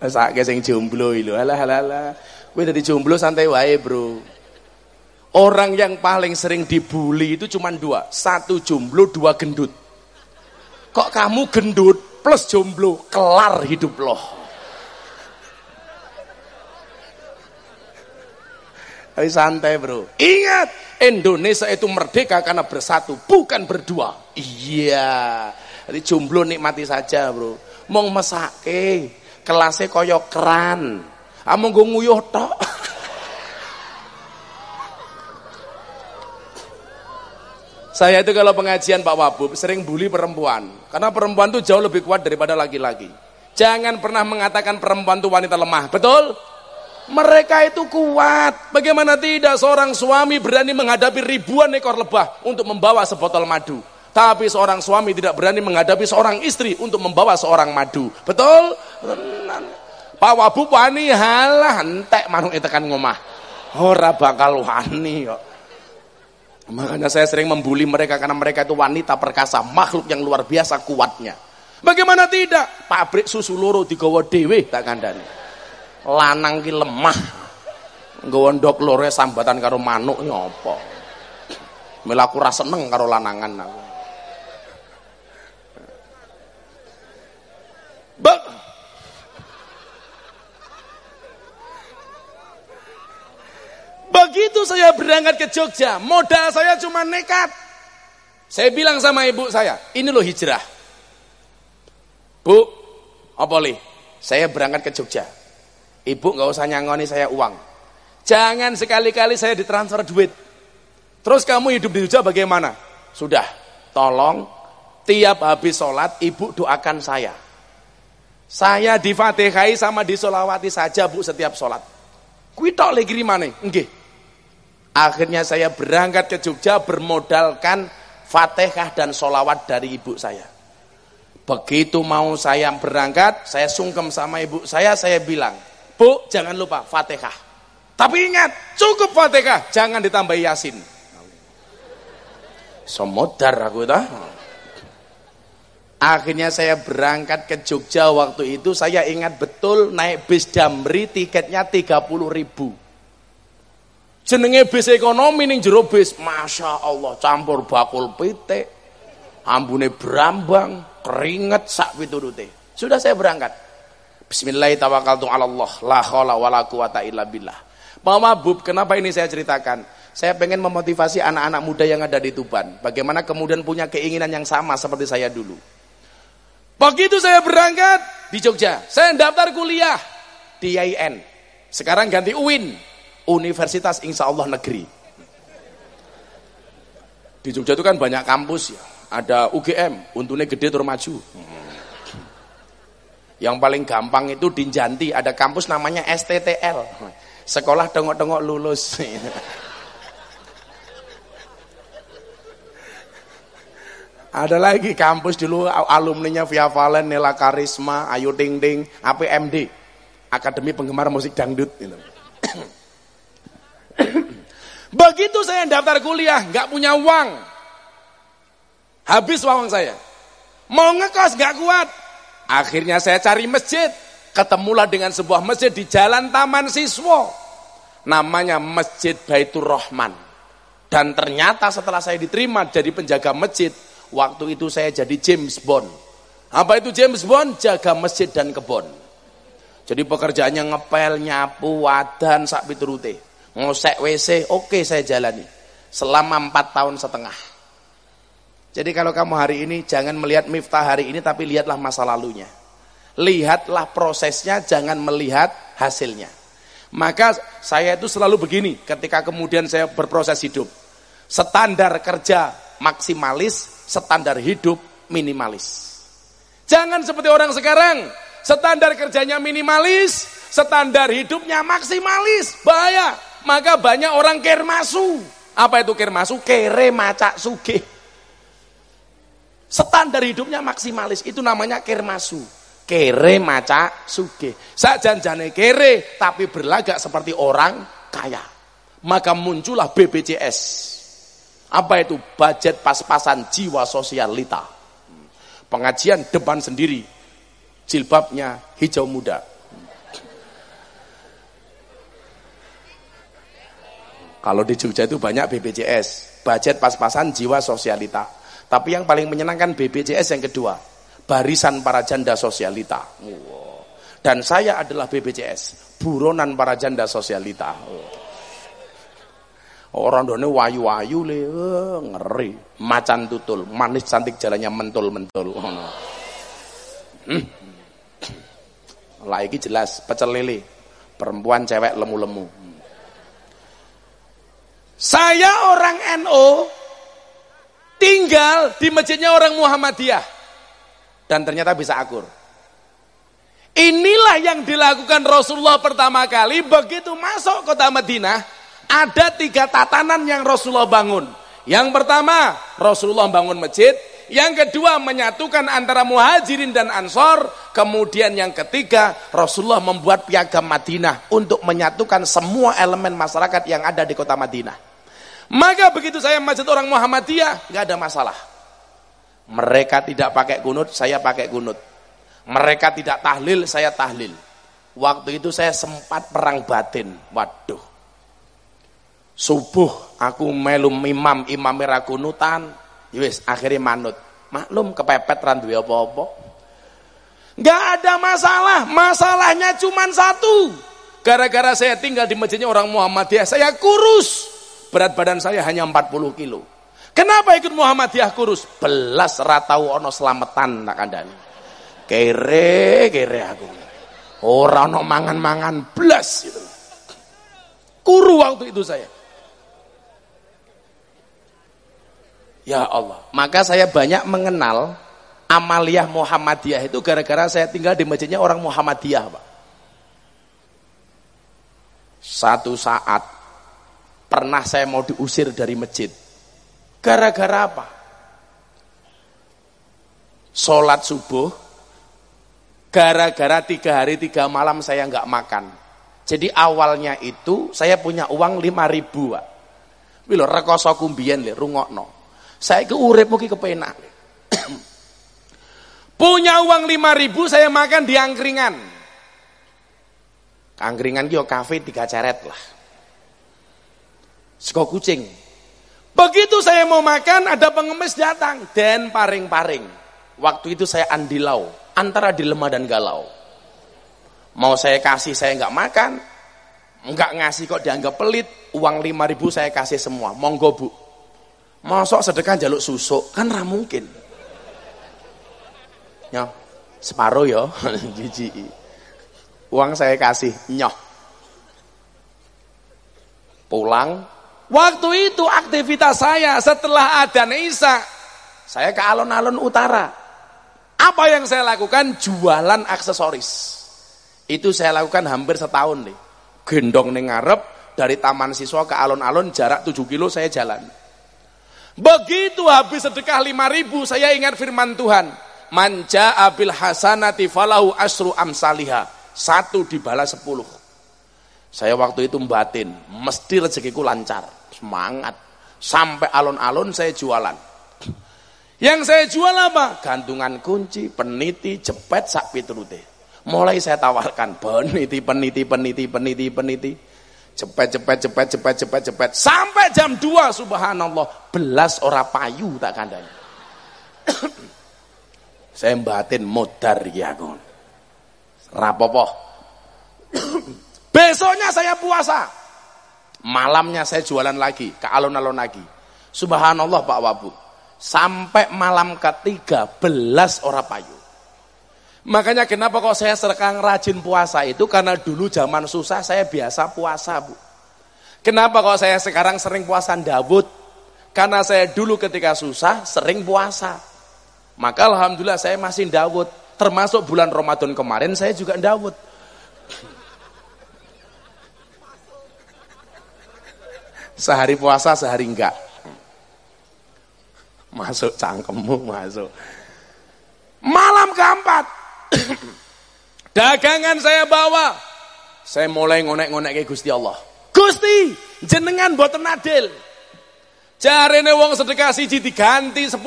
Sakit sing jomblo lho. Alah alah alah. Kowe dadi jomblo santai wae, Bro. Orang yang paling sering dibully itu cuma dua. Satu jomblo, dua gendut. Kok kamu gendut plus jomblo, kelar hidup loh. Tapi santai bro. Ingat, Indonesia itu merdeka karena bersatu, bukan berdua. Iya. Jadi jomblo nikmati saja bro. Mau mesake, kelasnya koyok keran. Among gue nguyuh tok. Saya itu kalau pengajian Pak Wabub sering bully perempuan. Karena perempuan itu jauh lebih kuat daripada laki-laki. Jangan pernah mengatakan perempuan itu wanita lemah. Betul? Mereka itu kuat. Bagaimana tidak seorang suami berani menghadapi ribuan ekor lebah untuk membawa sebotol madu. Tapi seorang suami tidak berani menghadapi seorang istri untuk membawa seorang madu. Betul? Pak Wabub wani halah entek manuk tekan ngomah. Ora bakal wani kok. Makanya saya sering membuli mereka karena mereka itu wanita perkasa, makhluk yang luar biasa kuatnya. Bagaimana tidak? Pabrik susu loro digawa dhewe tak kandhani. Lanang ki lemah. Nggawa loro sambatan karo manuk nyopo. Melaku ra seneng karo lanangan aku. Bak Begitu saya berangkat ke Jogja, modal saya cuma nekat. Saya bilang sama ibu saya, ini loh hijrah. Bu, apa li? Saya berangkat ke Jogja. Ibu nggak usah nyangoni saya uang. Jangan sekali-kali saya ditransfer duit. Terus kamu hidup di Jogja bagaimana? Sudah, tolong tiap habis sholat ibu doakan saya. Saya di Fatihai sama di Solawati saja bu setiap sholat. Kuitok lagi mana? Enggak. Akhirnya saya berangkat ke Jogja bermodalkan fatihah dan solawat dari ibu saya. Begitu mau saya berangkat, saya sungkem sama ibu saya, saya bilang, Bu jangan lupa fatihah. Tapi ingat, cukup fatihah, jangan ditambah yasin. Semodar aku dah. Akhirnya saya berangkat ke Jogja waktu itu, saya ingat betul naik bis Damri tiketnya 30 ribu. Jenenge bis ekonomi ning jero bis, Masya Allah campur bakul pitik, ambune brambang, keringet sak piturute. Sudah saya berangkat. Bismillahirrahmanirrahim. La haula wala billah. Mama Bub, kenapa ini saya ceritakan? Saya pengen memotivasi anak-anak muda yang ada di Tuban. Bagaimana kemudian punya keinginan yang sama seperti saya dulu. Begitu saya berangkat di Jogja, saya daftar kuliah di IAIN. Sekarang ganti UIN, universitas insya Allah negeri. Di Jogja itu kan banyak kampus ya. Ada UGM, untungnya gede terus maju. Yang paling gampang itu di Janti ada kampus namanya STTL. Sekolah tengok-tengok lulus. Ada lagi kampus dulu alumninya Via Valen, Nela Karisma, Ayu Ting Ting, APMD, Akademi Penggemar Musik Dangdut. Gitu. Begitu saya daftar kuliah, nggak punya uang, habis uang saya. Mau ngekos nggak kuat, akhirnya saya cari masjid, ketemulah dengan sebuah masjid di Jalan Taman Siswo, namanya Masjid Baitur Rahman. Dan ternyata setelah saya diterima jadi penjaga masjid, Waktu itu saya jadi James Bond. Apa itu James Bond? Jaga masjid dan kebun. Jadi pekerjaannya ngepel, nyapu, wadan, sak piturute. Ngosek WC, oke saya jalani. Selama empat tahun setengah. Jadi kalau kamu hari ini jangan melihat miftah hari ini tapi lihatlah masa lalunya. Lihatlah prosesnya, jangan melihat hasilnya. Maka saya itu selalu begini ketika kemudian saya berproses hidup. Standar kerja maksimalis, standar hidup minimalis. Jangan seperti orang sekarang, standar kerjanya minimalis, standar hidupnya maksimalis, bahaya. Maka banyak orang kermasu. Apa itu kermasu? Kere maca suge. Standar hidupnya maksimalis, itu namanya kermasu. Kere maca suge. Sajanjane kere, tapi berlagak seperti orang kaya. Maka muncullah BPJS apa itu? Budget pas-pasan jiwa sosialita. Pengajian depan sendiri. Jilbabnya hijau muda. Kalau di Jogja itu banyak BPJS. Budget pas-pasan jiwa sosialita. Tapi yang paling menyenangkan BPJS yang kedua. Barisan para janda sosialita. Dan saya adalah BPJS. Buronan para janda sosialita. Orang done wayu-wayu le, eh, ngeri. Macan tutul, manis cantik jalannya mentul-mentul. Hmm. Lagi jelas pecel lele. Perempuan cewek lemu-lemu. Saya orang NO tinggal di masjidnya orang Muhammadiyah dan ternyata bisa akur. Inilah yang dilakukan Rasulullah pertama kali begitu masuk kota Madinah ada tiga tatanan yang Rasulullah bangun. Yang pertama, Rasulullah bangun masjid. Yang kedua, menyatukan antara muhajirin dan ansor. Kemudian yang ketiga, Rasulullah membuat piagam Madinah untuk menyatukan semua elemen masyarakat yang ada di kota Madinah. Maka begitu saya masjid orang Muhammadiyah, nggak ada masalah. Mereka tidak pakai kunut, saya pakai kunut. Mereka tidak tahlil, saya tahlil. Waktu itu saya sempat perang batin. Waduh subuh aku melum imam imam ra kunutan wis akhirnya manut. Maklum kepepet ran duwe apa-apa. Ada masalah masalahnya cuma satu. Gara-gara saya tinggal di masjidnya orang Muhammadiyah saya kurus. Berat badan saya hanya 40 kilo. Kenapa ikut Muhammadiyah kurus? Belas ratau ono selamatan tak kandani kere kere aku. Orang ono mangan-mangan belas gitu. kuru waktu itu saya Ya Allah. Maka saya banyak mengenal Amaliyah Muhammadiyah itu gara-gara saya tinggal di masjidnya orang Muhammadiyah, Pak. Satu saat pernah saya mau diusir dari masjid. Gara-gara apa? Sholat subuh, gara-gara tiga hari tiga malam saya nggak makan. Jadi awalnya itu saya punya uang lima ribu, Pak. Bilo rekoso kumbien le rungokno. Saya ke urip mungkin kepenak. Punya uang 5 ribu saya makan di angkringan. Angkringan kyo kafe tiga ceret lah. Seko kucing. Begitu saya mau makan ada pengemis datang dan paring-paring. Waktu itu saya andilau antara dilema dan galau. Mau saya kasih saya nggak makan, nggak ngasih kok dianggap pelit. Uang 5 ribu saya kasih semua. Monggo bu, Masuk sedekah jaluk susuk, kan ra mungkin. Ya, separuh ya. Uang saya kasih, nyoh. Pulang, waktu itu aktivitas saya setelah ada Isa, saya ke alun-alun utara. Apa yang saya lakukan? Jualan aksesoris. Itu saya lakukan hampir setahun nih. Gendong nih ngarep, dari taman siswa ke alun-alun jarak 7 kilo saya jalan. Begitu habis sedekah lima ribu, saya ingat firman Tuhan. Manja abil hasanati falahu asru amsaliha. Satu dibalas sepuluh. Saya waktu itu batin, mesti rezekiku lancar, semangat. Sampai alon-alon saya jualan. Yang saya jual apa? Gantungan kunci, peniti, jepet, sak piturute. Mulai saya tawarkan, peniti, peniti, peniti, peniti, peniti. Cepet, cepet, cepet, cepet, cepet, cepet. Sampai jam 2 subhanallah. Belas ora payu tak kandani. saya batin modar ya kon. Rapopo. Besoknya saya puasa. Malamnya saya jualan lagi, ke alun-alun lagi. Subhanallah Pak Wabu. Sampai malam ketiga belas orang payu. Makanya kenapa kok saya sekarang rajin puasa itu karena dulu zaman susah saya biasa puasa bu. Kenapa kok saya sekarang sering puasa Dawud? Karena saya dulu ketika susah sering puasa. Maka alhamdulillah saya masih Dawud. Termasuk bulan Ramadan kemarin saya juga Dawud. Sehari puasa, sehari enggak. Masuk cangkemmu, masuk. Malam keempat, Dagangan saya bawa. Saya mulai ngonek-ngonek ke Gusti Allah. Gusti, jenengan boten adil. Jarene wong sedekah siji diganti 10.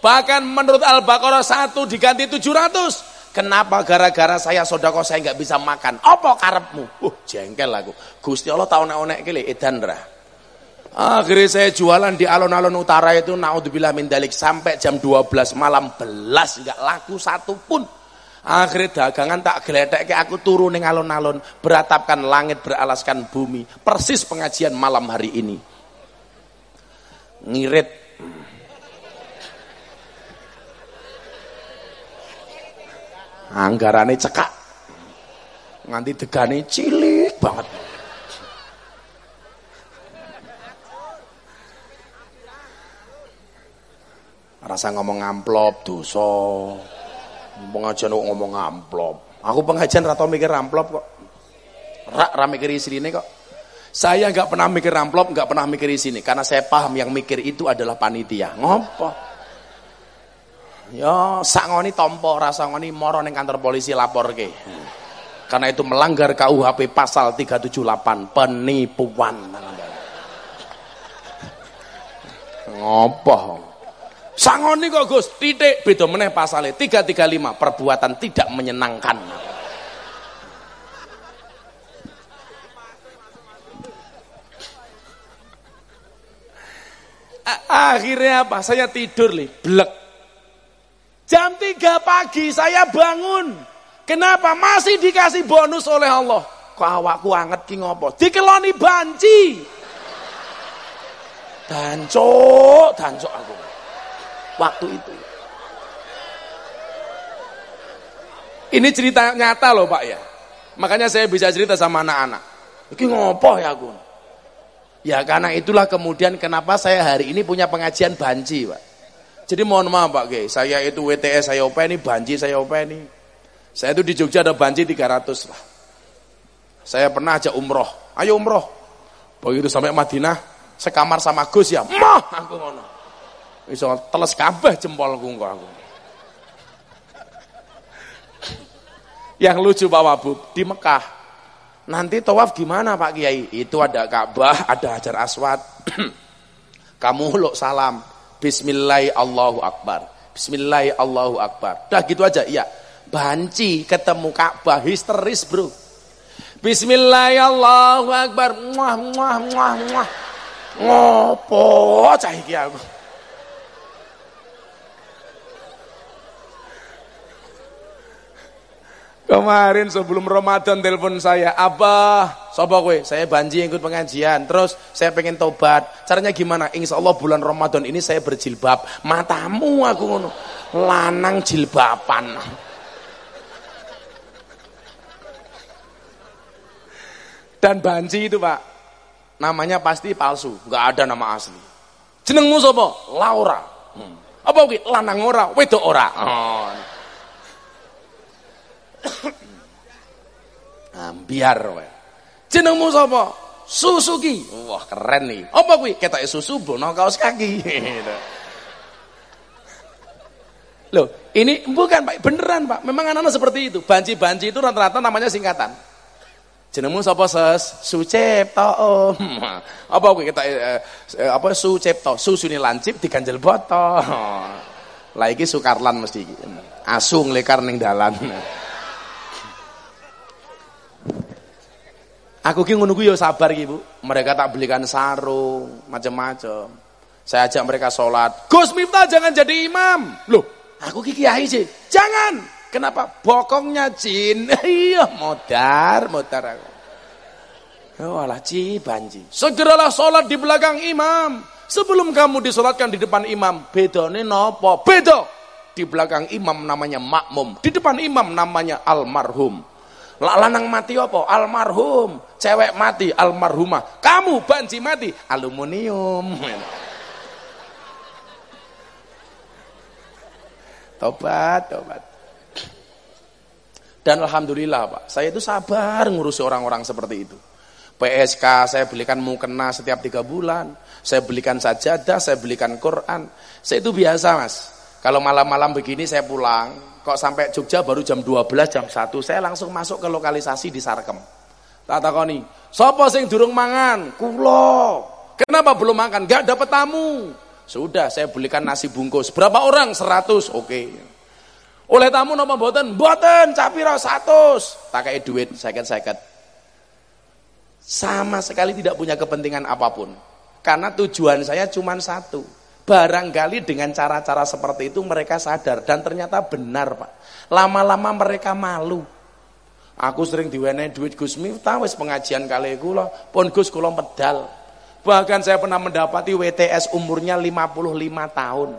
Bahkan menurut Al-Baqarah 1 diganti 700. Kenapa gara-gara saya sodako saya nggak bisa makan? Apa karepmu? Uh, jengkel aku. Gusti Allah tahu nek-nek kele edan Akhirnya saya jualan di alun-alun utara itu naudzubillah min dalik sampai jam 12 malam belas nggak laku satu pun. Akhirnya dagangan tak geletek kayak aku turun ning alun-alun beratapkan langit beralaskan bumi. Persis pengajian malam hari ini. Ngirit. Anggarane cekak. Nganti degane cilik banget. Rasa ngomong amplop dosa. Pengajian kok ngomong amplop. Aku pengajian rata mikir amplop kok. Rak ra mikir sini kok. Saya nggak pernah mikir amplop, nggak pernah mikir sini karena saya paham yang mikir itu adalah panitia. Ngopo? Ya, sak ngoni tompo, rasa ngoni moro ning kantor polisi lapor ke. Karena itu melanggar KUHP pasal 378 penipuan. Ngopo? Sangoni kok Gus, titik beda meneh pasale 335 perbuatan tidak menyenangkan. Akhirnya apa? Saya tidur nih, blek. Jam 3 pagi saya bangun. Kenapa? Masih dikasih bonus oleh Allah. Kok awakku anget ki ngopo? Dikeloni banci. Dancuk, dancuk aku waktu itu. Ini cerita nyata loh Pak ya. Makanya saya bisa cerita sama anak-anak. Ini ngopoh ya aku. Ya karena itulah kemudian kenapa saya hari ini punya pengajian banji Pak. Jadi mohon maaf Pak Ge, saya itu WTS saya ini banji saya ini. Saya itu di Jogja ada banji 300 lah. Saya pernah aja umroh, ayo umroh. Begitu sampai Madinah, sekamar sama Gus ya, mah aku ngono. Iso teles kabeh jempolku kok aku. Yang lucu Pak Wabub, di Mekah. Nanti tawaf gimana Pak Kiai? Itu ada Ka'bah, ada Hajar Aswad. Kamu huluk salam. Bismillah Allahu Akbar. Bismillah Allahu Akbar. Dah gitu aja, iya. Banci ketemu Ka'bah histeris, Bro. Bismillah Allahu Akbar. Muah muah muah muah. Ngopo cah iki aku. Kemarin sebelum Ramadan telepon saya, Abah, sapa kowe? Saya banji ikut pengajian. Terus saya pengen tobat. Caranya gimana? Insya Allah bulan Ramadan ini saya berjilbab. Matamu aku ngono. Lanang jilbaban. Dan banji itu pak, namanya pasti palsu, nggak ada nama asli. Jenengmu sapa? Laura. Hmm. Apa? Lanang ora, wedok ora. Oh. Nah, biar wae. Jenengmu sapa? susu ki. Wah, keren nih. Apa kuwi? Ketoke susu bono kaos kaki. Loh, ini bukan Pak, beneran Pak. Memang anak-anak seperti itu. Banci-banci itu rata-rata namanya singkatan. Jenengmu sapa ses? Sucipto Om. apa kuwi kita eh, eh, apa Sucipto? Susune lancip diganjel boto. Lah iki Sukarlan mesti iki. Asu nglekar ning dalan. Aku ki ngono ya sabar ki, Bu. Mereka tak belikan sarung, macam-macam. Saya ajak mereka sholat. Gus Miftah jangan jadi imam. Loh, Aku ki kiai sih. Jangan. Kenapa? Bokongnya jin. Iya, modar, modar aku. Oh, alah banji. Segeralah sholat di belakang imam. Sebelum kamu disolatkan di depan imam, bedone nopo? Beda. Di belakang imam namanya makmum, di depan imam namanya almarhum. Lah lanang mati apa? Almarhum. Cewek mati almarhumah. Kamu banji mati aluminium. Tobat, tobat. Dan alhamdulillah Pak, saya itu sabar ngurusi orang-orang seperti itu. PSK saya belikan mukena setiap tiga bulan, saya belikan sajadah, saya belikan Quran. Saya itu biasa mas. Kalau malam-malam begini saya pulang, kok sampai Jogja baru jam 12, jam 1, saya langsung masuk ke lokalisasi di Sarkem. Tak takoni, sopo sing durung mangan? Kulo. Kenapa belum makan? Gak dapat tamu. Sudah saya belikan nasi bungkus. Berapa orang? 100. Oke. Oleh tamu napa mboten? Mboten, capira 100. Tak kayak duit seket-seket. Sama sekali tidak punya kepentingan apa pun. Karena tujuan saya cuma satu. Barangkali dengan cara-cara seperti itu mereka sadar dan ternyata benar, Pak. Lama-lama mereka malu. Aku sering diwenehi duit Gus Miftah pengajian kali kula, pun Gus kula medal. Bahkan saya pernah mendapati WTS umurnya 55 tahun.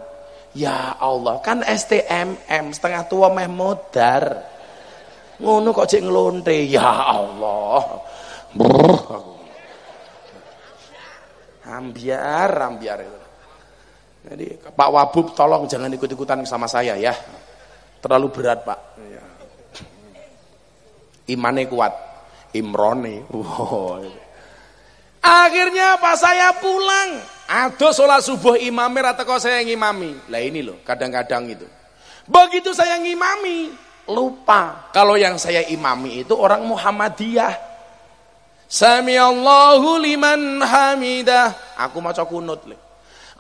Ya Allah, kan STMM setengah tua meh modar. Ngono kok cek ngelonte. Ya Allah. Brr, aku. Ambiar, ambiar itu. Jadi Pak Wabub tolong jangan ikut-ikutan sama saya ya. Terlalu berat Pak. Ya. Imane kuat. Imrone. Wow. Akhirnya pas saya pulang, ada sholat subuh imami rata kau saya ngimami. Lah ini loh, kadang-kadang itu. Begitu saya ngimami, lupa kalau yang saya imami itu orang Muhammadiyah. Sami Allahu liman hamidah. Aku mau kunut le.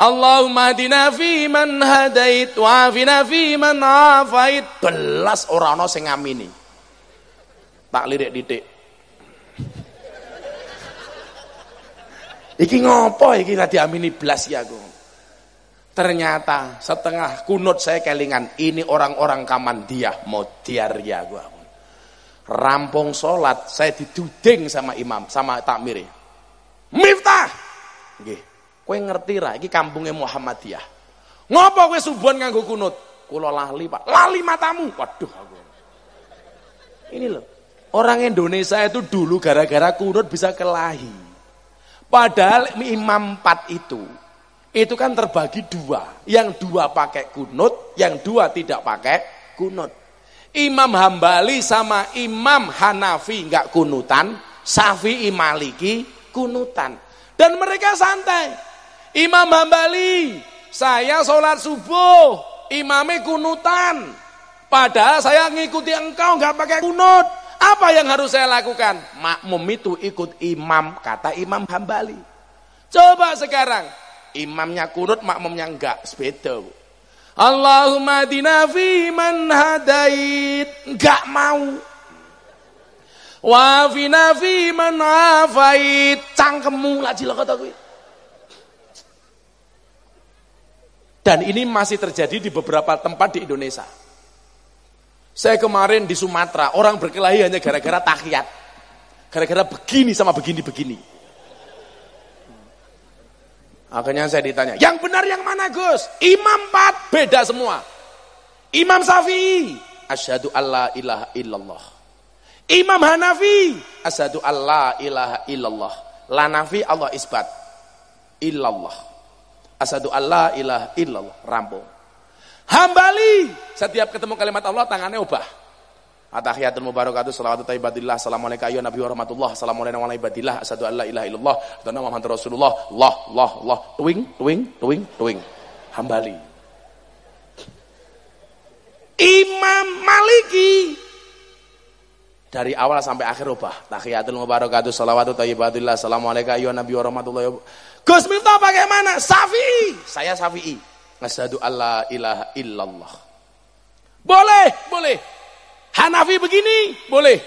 Allahumma hadina fi man hadait wa afina fi man afait. Belas orang no sing ngamini. Tak lirik didik. Iki ngopo iki ra diamini blas ya aku. Ternyata setengah kunut saya kelingan ini orang-orang kaman dia modiar ya gua. Rampung sholat saya diduding sama imam sama takmir. Miftah. Nggih. Kowe ngerti ra iki kampungnya Muhammadiyah. Ngopo kowe subuhan nganggo kunut? Kula lali, Pak. Lali matamu. Waduh aku. Ini loh. Orang Indonesia itu dulu gara-gara kunut bisa kelahi. Padahal imam empat itu, itu kan terbagi dua. Yang dua pakai kunut, yang dua tidak pakai kunut. Imam Hambali sama Imam Hanafi nggak kunutan, Syafi'i Maliki kunutan. Dan mereka santai. Imam Hambali, saya sholat subuh, imamnya kunutan. Padahal saya ngikuti engkau nggak pakai kunut. Apa yang harus saya lakukan? Makmum itu ikut imam, kata Imam Hambali. Coba sekarang, imamnya kunut, makmumnya enggak, beda. Allahumma dina fi man hadait, enggak mau. Wa fi man afait, cangkemmu lah jila kata gue. Dan ini masih terjadi di beberapa tempat di Indonesia. Saya kemarin di Sumatera, orang berkelahi hanya gara-gara tahiyat. Gara-gara begini sama begini-begini. Akhirnya saya ditanya, yang benar yang mana Gus? Imam empat, beda semua. Imam Syafi'i, asyhadu alla ilaha illallah. Imam Hanafi, asyhadu alla ilaha illallah. Lanafi Allah isbat. Illallah. Asyhadu alla ilaha illallah. Rampung. Hambali, setiap ketemu kalimat Allah tangannya ubah. Atahiyatul mubarakatuh salawatu taibatillah assalamualaikum ayyuhan nabi warahmatullah assalamualaikum wa ibadillah asyhadu an la ilaha illallah. Wa rasulullah. Allah Allah Allah tuing tuing tuing tuing hambali. Imam Maliki. Dari awal sampai akhir ubah. Tahiyatul mubarakatuh salawatu taibatillah assalamualaikum ayyuhan nabi warahmatullah Gus Miftah bagaimana Safi saya Safi'i asyhadu an la ilaha illallah boleh boleh Hanafi begini, boleh.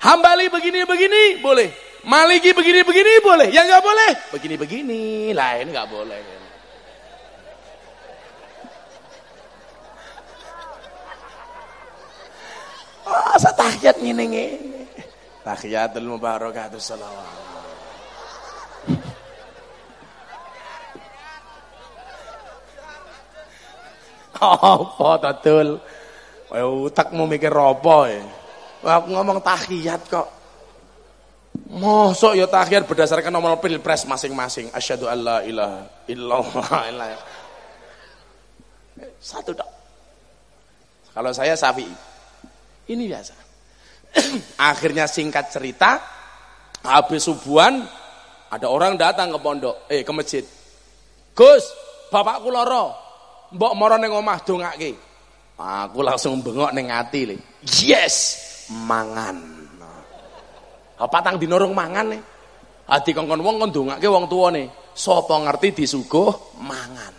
Hambali begini-begini, boleh. Maliki begini-begini, boleh. Yang nggak boleh, begini-begini. Lah ini nggak boleh. Oh, setahiyat ngene ngene. Tahiyatul mubarakatuh salawat. Oh, betul. utak mau mikir apa ya? Aku ngomong tahiyat kok. Mosok ya tahiyat berdasarkan nomor pilpres masing-masing. Asyhadu alla ilaha illallah. Satu dok. Kalau saya sapi, Ini biasa. Akhirnya singkat cerita, habis subuhan ada orang datang ke pondok, eh ke masjid. Gus, bapakku loro. Mbok moro ning omah dongake. Aku langsung bengok neng ati le. Yes, mangan. Apa patang dinorong mangan nih. Ati kongkon wong kon dongake wong nih. Sopo ngerti disuguh mangan.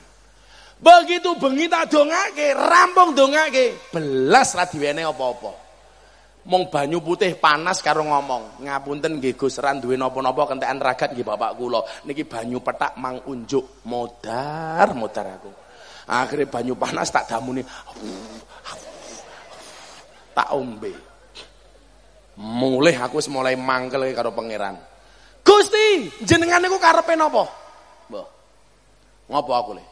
Begitu bengi tak dongake, rampung dongake, belas ra diwene apa-apa. Mong banyu putih panas karo ngomong, ngapunten nggih Gus ran duwe napa-napa kentekan ragat nggih bapak kula. Niki banyu petak mang unjuk modar modar aku. Akhirnya banyu panas tak damuni. Tak ombe. Mulai aku mulai mangkel karo pangeran. Gusti, jenengan niku karepe napa? Mbah. Ngopo aku le?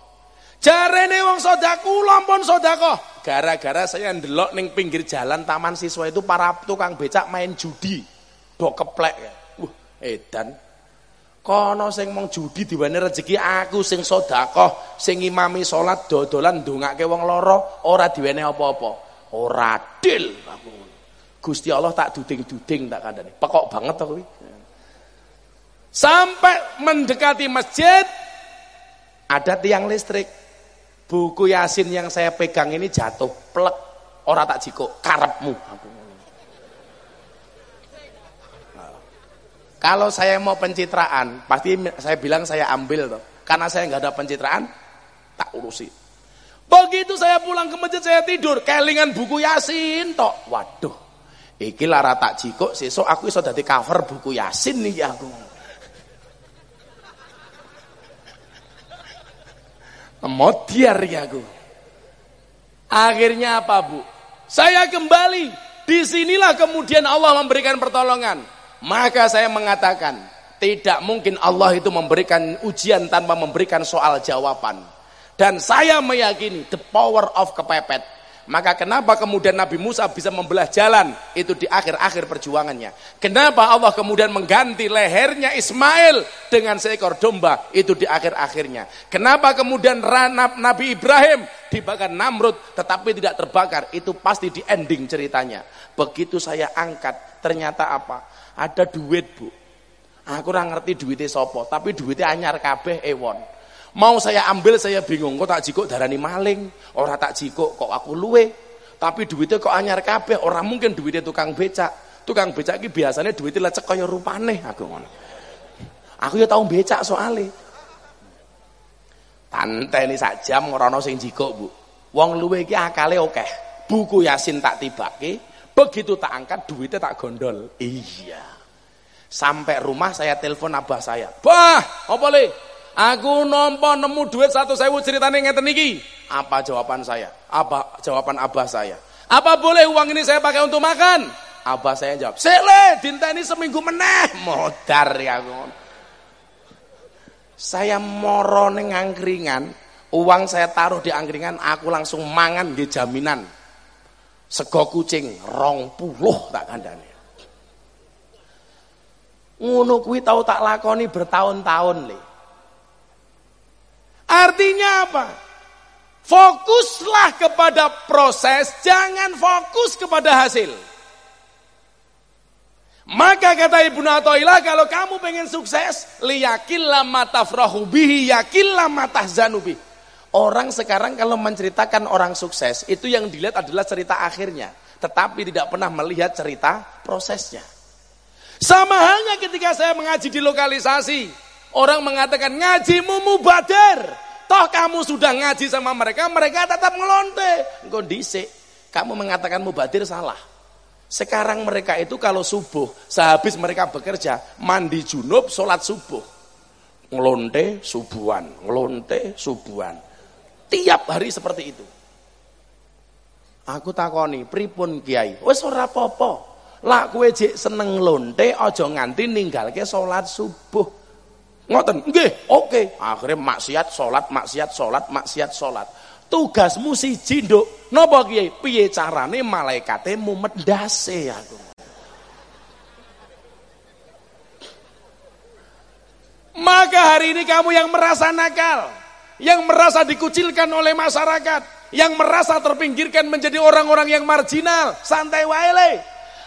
Jarene wong sodaku lampun sodako. Gara-gara saya ndelok ning pinggir jalan taman siswa itu para tukang becak main judi. Dok keplek ya. Wah, edan. Kono sing mong judi diwane rezeki aku sing sedekah, sing imami salat dodolan ndongake wong lara ora diwene apa-apa. Ora adil aku. Gusti Allah tak duding-duding tak kandhane. Pekok banget kuwi. Sampai mendekati masjid ada tiang listrik. Buku Yasin yang saya pegang ini jatuh, plek. Ora tak jiko, karepmu. Aku Kalau saya mau pencitraan, pasti saya bilang saya ambil tuh. Karena saya nggak ada pencitraan, tak urusi. Begitu saya pulang ke masjid saya tidur, kelingan buku Yasin tok. Waduh. Iki lara tak jiko, sesuk aku iso dadi cover buku Yasin nih aku. Modiar ya aku. Akhirnya apa bu? Saya kembali. Di sinilah kemudian Allah memberikan pertolongan. Maka saya mengatakan, tidak mungkin Allah itu memberikan ujian tanpa memberikan soal jawaban. Dan saya meyakini the power of kepepet. Maka kenapa kemudian Nabi Musa bisa membelah jalan itu di akhir-akhir perjuangannya? Kenapa Allah kemudian mengganti lehernya Ismail dengan seekor domba itu di akhir-akhirnya? Kenapa kemudian Nabi Ibrahim dibakar Namrud tetapi tidak terbakar? Itu pasti di ending ceritanya. Begitu saya angkat, ternyata apa? Ada duit bu. Aku ora ngerti duitnya sopo tapi duitnya anyar kabeh ewon. Mau saya ambil saya bingung. Kok tak jikok darani maling? Orang tak jikok kok aku luwe? Tapi duitnya kok anyar kabeh? Orang mungkin duitnya tukang becak. Tukang becak ini biasanya duitnya lecek kaya rupane aku ngono. Aku ya tahu becak soalnya tante ini saja ngorono sing jikok bu. Wong luwe iki akale oke buku yasin tak tibake Begitu tak angkat duitnya tak gondol. Iya. Sampai rumah saya telepon abah saya. Bah, apa le? Aku nompo nemu duit satu sewu ceritanya ngeten niki. Apa jawaban saya? Apa jawaban abah saya? Apa boleh uang ini saya pakai untuk makan? Abah saya jawab, Sele, dinta ini seminggu meneh. Modar ya. Saya moro ning angkringan, uang saya taruh di angkringan, aku langsung mangan di jaminan sego kucing rong puluh tak kandani ngono kuwi tau tak lakoni bertahun-tahun le artinya apa Fokuslah kepada proses, jangan fokus kepada hasil. Maka kata Ibnu Athaillah kalau kamu pengen sukses, liyakillah matafrahu bihi yakillah matahzanu bihi. Orang sekarang kalau menceritakan orang sukses, itu yang dilihat adalah cerita akhirnya, tetapi tidak pernah melihat cerita prosesnya. Sama halnya ketika saya mengaji di lokalisasi, orang mengatakan ngajimu mubadir, Toh kamu sudah ngaji sama mereka, mereka tetap ngelonte. Kondisi, kamu mengatakan mubadir salah. Sekarang mereka itu kalau subuh, sehabis mereka bekerja, mandi junub, sholat subuh. Ngelonte subuhan, ngelonte subuhan. Tiap hari seperti itu. Aku takoni, pripun kiai? Wes ora apa-apa. Lah kowe jek seneng lonte aja nganti ninggalke salat subuh. Ngoten, oke. Akhirnya maksiat salat, maksiat salat, maksiat salat. Tugasmu siji, Nduk. Napa kiye? Piye carane malaikate mumet ndase aku. Maka hari ini kamu yang merasa nakal, yang merasa dikucilkan oleh masyarakat, yang merasa terpinggirkan menjadi orang-orang yang marginal, santai wae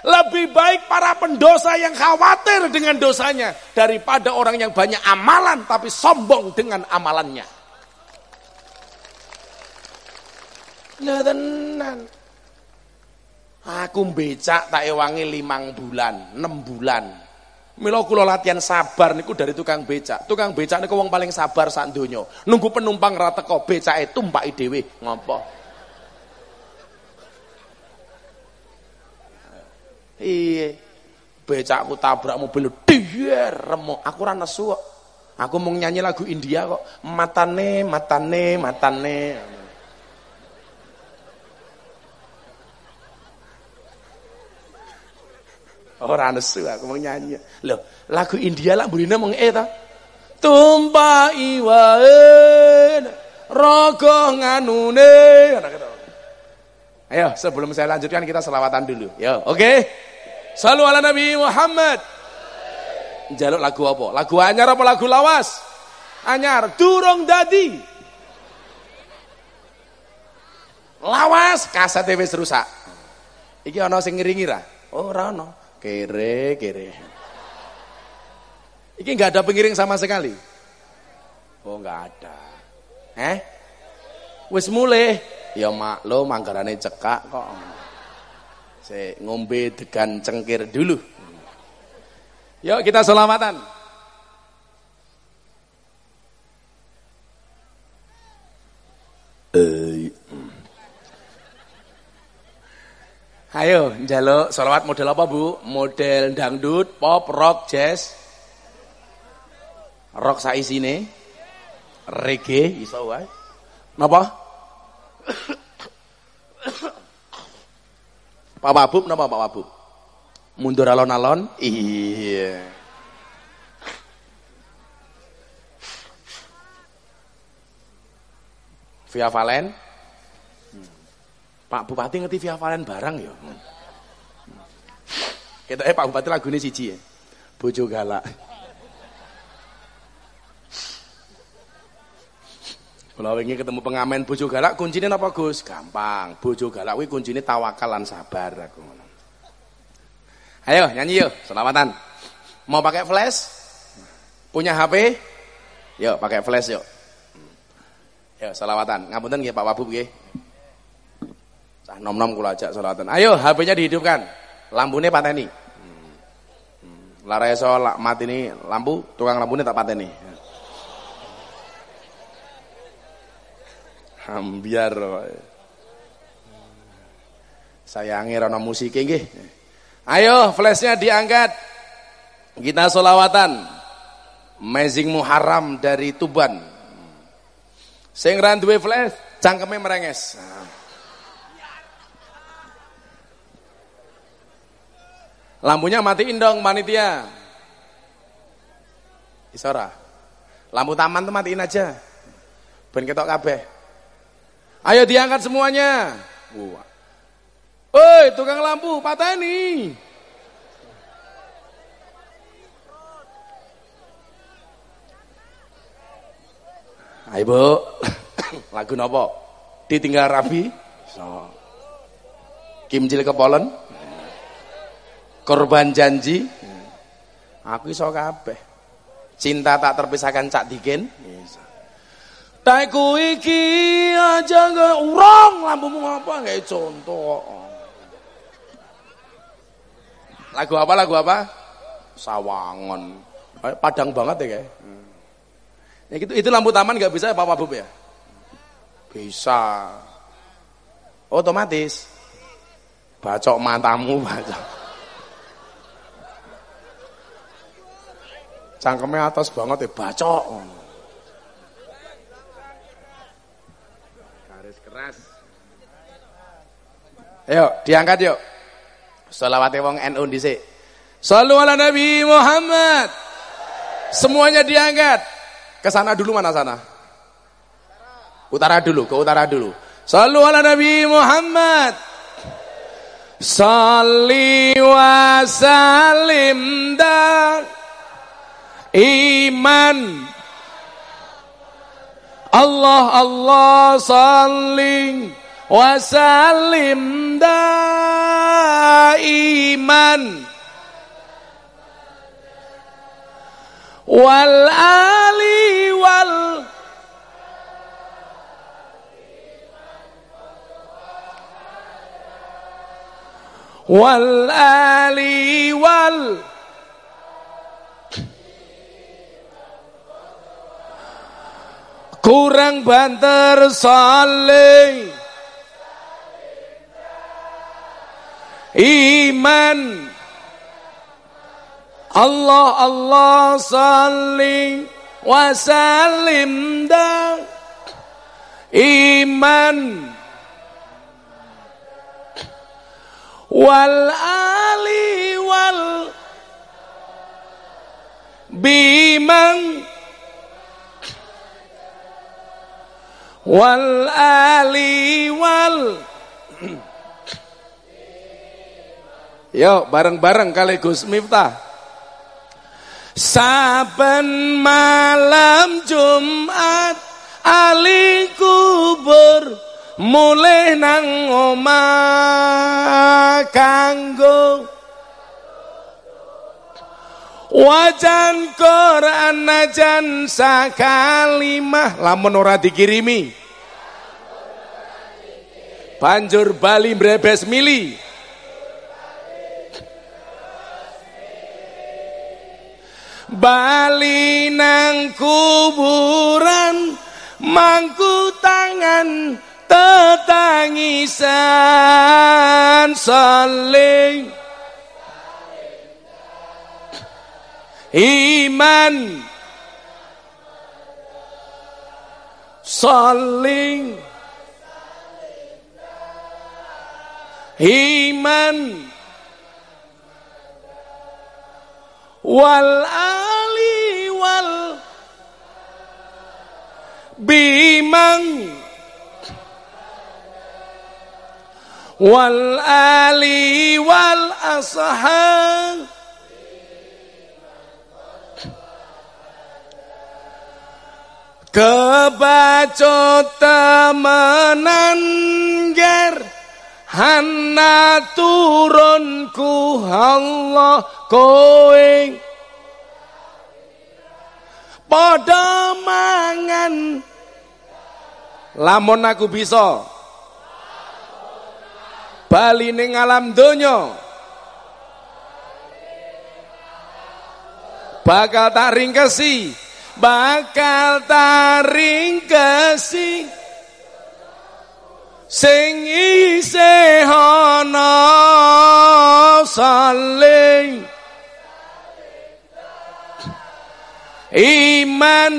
lebih baik para pendosa yang khawatir dengan dosanya daripada orang yang banyak amalan tapi sombong dengan amalannya. Nah tenan. Aku becak tak ewangi limang bulan, enam bulan. Milo kula latihan sabar niku dari tukang becak. Tukang becak niku wong paling sabar sak donya. Nunggu penumpang ra teko becake tumpaki dhewe. Ngopo? Iya. Becakku tabrak mobil dier remuk. Aku ora nesu kok. Aku mau nyanyi lagu India kok. Matane, matane, matane. Ora nesu aku mau nyanyi. Loh, lagu India lah burine mung e ta. Tumpai wae rogo nganune. Ayo, sebelum saya lanjutkan kita selawatan dulu. Ya, oke. Okay? Salu ala Nabi Muhammad. Jaluk lagu apa? Lagu anyar apa lagu lawas? Anyar, durung dadi. Lawas kaset wis rusak. Iki ana sing ngiringi ra? Oh, ora ana. Kere, kere. Iki enggak ada pengiring sama sekali. Oh, enggak ada. Eh? Wis mulai. Ya maklum manggarane cekak kok. Saya ngombe degan cengkir dulu. Yuk kita selamatan. Uh. Ayo, njaluk sholawat model apa, Bu? Model dangdut, pop, rock, jazz. Rock saisine. Reggae iso wae. Napa? Pak Wabub napa Pak Wabub? Mundur alon-alon? Iya. Via Valen? Hmm. Pak Bupati ngerti Via Valen barang ya? Hmm. Kita eh Pak Bupati lagu ini siji ya. Bojo galak. Kalau ingin ketemu pengamen bojo galak kuncinya apa Gus? Gampang. Bojo galak kuwi kuncinya tawakal lan sabar aku. Ayo nyanyi yuk, selamatan. Mau pakai flash? Punya HP? Yuk pakai flash yuk. Yuk selawatan. Ngapunten nggih Pak Wabub nggih. Cah nom-nom kula ajak selawatan. Ayo HP-nya dihidupkan. Lampunya pateni. Hmm. hmm. Lara iso mati nih lampu, tukang lampunya tak pateni. Ambiar. Sayangi rono musik nggih. Ayo flashnya diangkat. Kita solawatan. Amazing Muharram dari Tuban. Sing ran duwe flash, cangkeme merenges. Lampunya matiin dong panitia. Isora. Lampu taman tuh matiin aja. Ben ketok kabeh. Ayo diangkat semuanya. Woi, tukang lampu, pateni. Ayo, Bu. Lagu nopo? Ditinggal rabi iso. Kimjil kepolen. Korban janji. Aku iso kabeh. Cinta tak terpisahkan cak diken. Iso. Taiku iki aja gak urang lampumu apa nggak contoh. Lagu apa lagu apa? Sawangon. Padang banget ya kayak. Ya gitu, itu lampu taman nggak bisa apa-apa Bub ya? Bisa. Otomatis. Bacok matamu bacok. Cangkemnya atas banget ya bacok. Garis keras. Ayo, diangkat yuk. Salawate wong NU dhisik. Sallu ala Nabi Muhammad. Semuanya diangkat. Ke sana dulu mana sana? Utara dulu, ke utara dulu. Sallu ala Nabi Muhammad. Salli wa salim dan iman. Allah Allah salli wa salim daiman wal ali wal wal ali wal kurang banter saling iman. Allah Allah saling wasalim dan iman. Wal ali wal bimang wal ali wal. Yuk bareng-bareng kali Gus Miftah. Saben malam Jumat Ali kubur mulai nang omah kanggo Wajan Quran najan sakalimah lamun ora dikirimi. Banjur Bali mbrebes mili. Bali nang kuburan mangku tangan tetangisan saling iman. Saling. Iman. Wal ali wal bimang. Wal ali wal ashab Kebacut temenan ger Hana turunku Allah kowe Pada mangan Lamun aku bisa. Bali ning alam donya. Bakal tak ringkesi bakal taring kesi. Sing isih ana saling. Iman.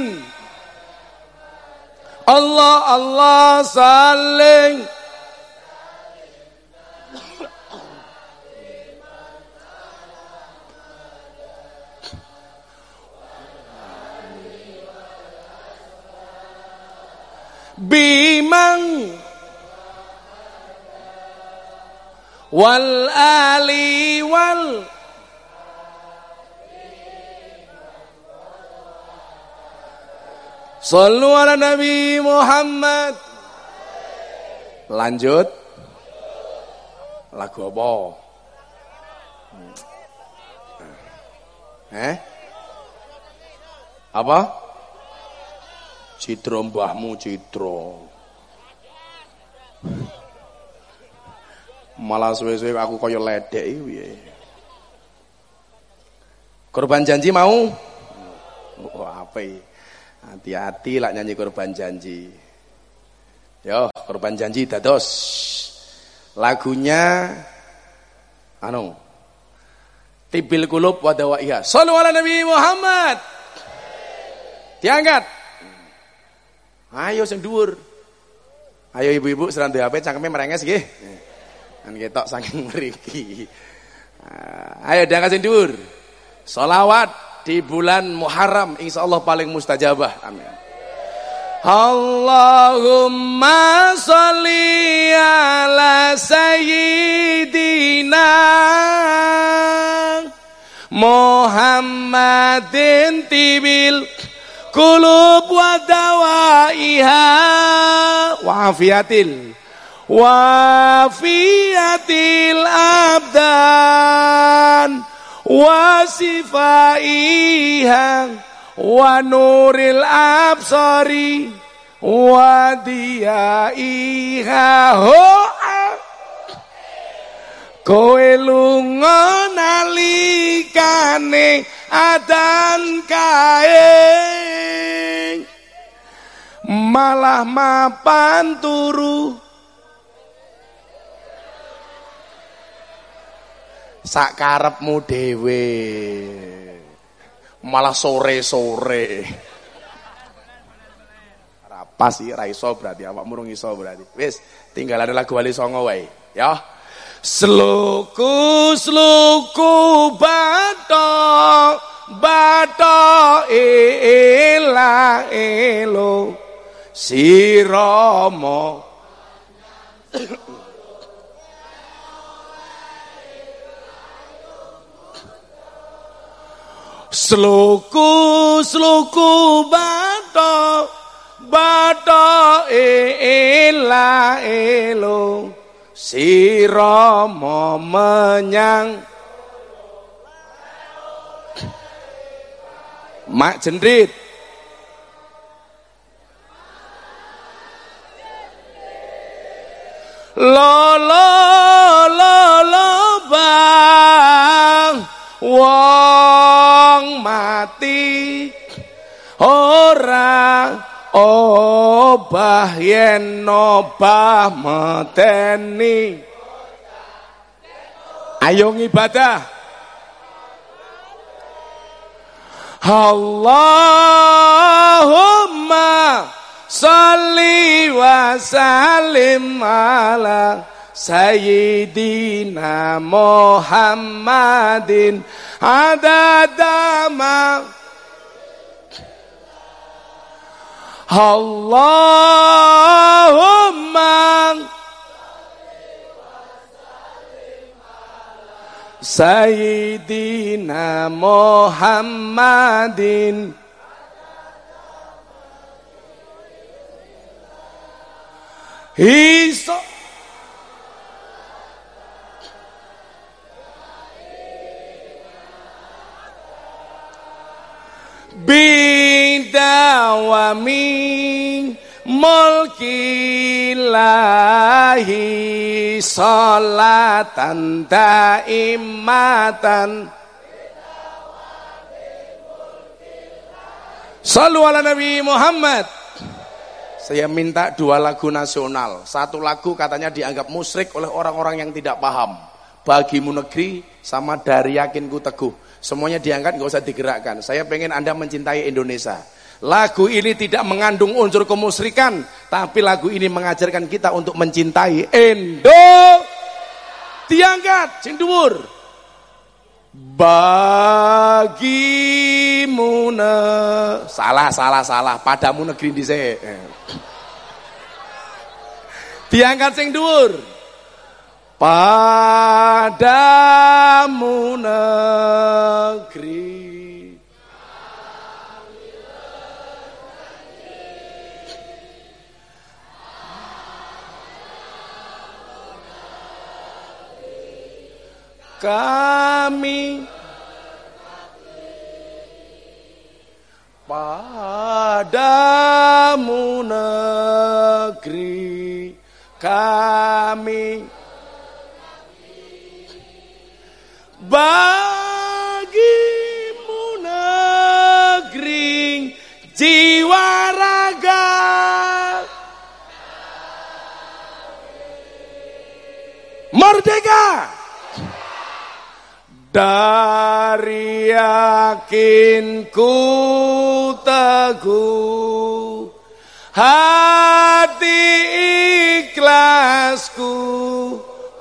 Allah Allah saling bimang wal ali wal Sallu ala Nabi Muhammad Lanjut. Lagu apa? Eh? Apa? Citro mbahmu Citro. Malah suwe-suwe aku kaya ledek iki Korban janji mau? Oh, apa? Hati-hati lah nyanyi korban janji. Yo, korban janji dados. Lagunya anu Tibil kulub wadawaiha. Sallu ala Nabi Muhammad. Diangkat. Ayo sing dhuwur. Ayo ibu-ibu serandu HP cangkeme merenges nggih. Kan ketok saking mriki. Ah, ayo diangkat sing dhuwur. Salawat di bulan Muharram insyaallah paling mustajabah. Amin. Allahumma sholli ala sayyidina Muhammadin tibil kulub wa dawaiha. Wa afiatil wa afiatil abdan. Wa sifaiha wa nuril absari. Wa diyaiha. Ho kowe lunga nalikane adan kae malah mapan turu sak karepmu dhewe malah sore-sore. Apa sih ra iso berarti awakmu murung iso berarti. Wis, tinggal ada lagu Wali Songo wae, ya. Sluku sluku batok batok ela elo. Siromo. Sluku sluku batok batok ela elo siromo menyang. Mak jendrit. Lo lo lo lo bang. Wong mati. Ora obah yen obah meteni. Ayo ngibadah. Allahumma salli wa sallim ala Sayyidina Muhammadin adadama Allahumma Sayyidina Muhammadin Isa bidawami mulkilahi salatan daimatan. Salu ala Nabi Muhammad. Saya minta dua lagu nasional. Satu lagu katanya dianggap musyrik oleh orang-orang yang tidak paham. Bagimu negeri sama dari yakinku teguh Semuanya diangkat, nggak usah digerakkan. Saya pengen Anda mencintai Indonesia. Lagu ini tidak mengandung unsur kemusyrikan, tapi lagu ini mengajarkan kita untuk mencintai Indo. Diangkat, cindur. Bagimu ne salah salah salah padamu negeri di Diangkat sing dhuwur padamu negeri. Kami padamu negeri. Kami bagimu negeri jiwa raga. Merdeka. Dari yakinku teguh hati ikhlasku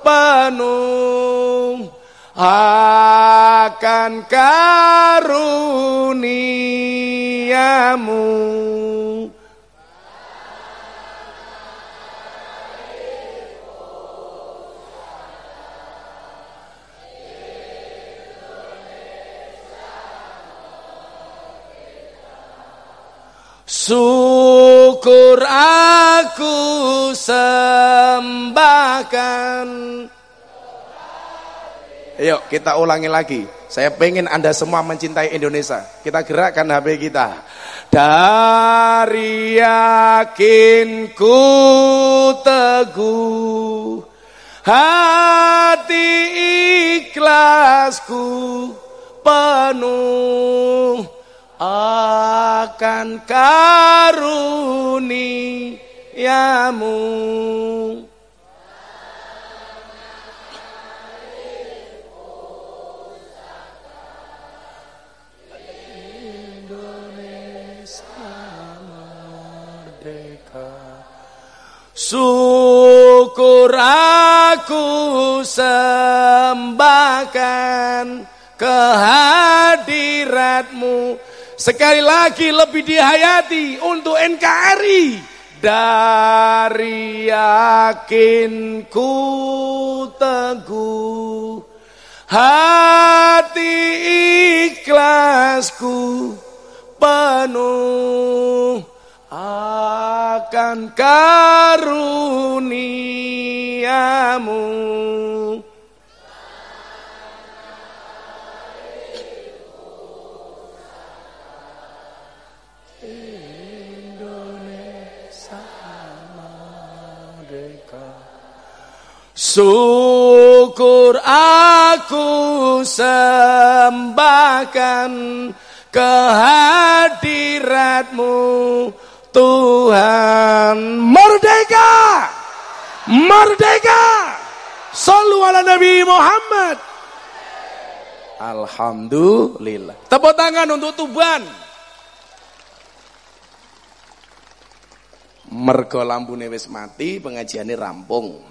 penuh akan karuniamu. Syukur aku sembahkan Yuk kita ulangi lagi. Saya pengen anda semua mencintai Indonesia. Kita gerakkan HP kita. Dari yakinku teguh Hati ikhlasku penuh akan karuniamu Syukur aku sembahkan kehadiratmu. Sekali lagi lebih dihayati untuk NKRI dari yakinku teguh hati ikhlasku penuh akan karuniamu. Syukur aku sembahkan kehadiratmu Tuhan. Merdeka! Merdeka! Sallu ala Nabi Muhammad. Alhamdulillah. Tepuk tangan untuk Tuban Mergo lampune wis mati pengajiannya rampung.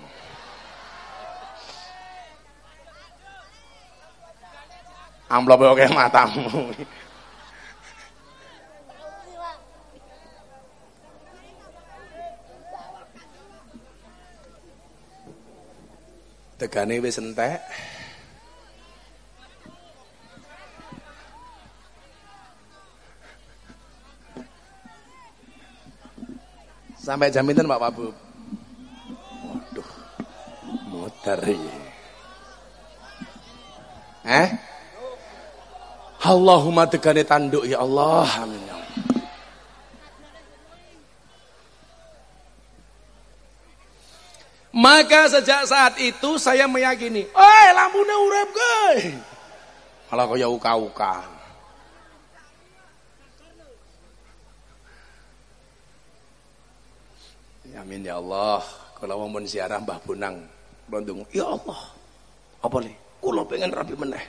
Amplop oke matamu. Tegane wis entek. Sampai jam itu Pak Babu. Waduh. Muter Eh? Allahumma tegane tanduk ya Allah. Amin ya Allah. Maka sejak saat itu saya meyakini, eh lampunya urep gue. Malah kaya uka-uka. Amin ya Allah. Kalau mau ziarah Mbah Bonang, ya Allah. Apa nih? Kulo pengen rapi meneh.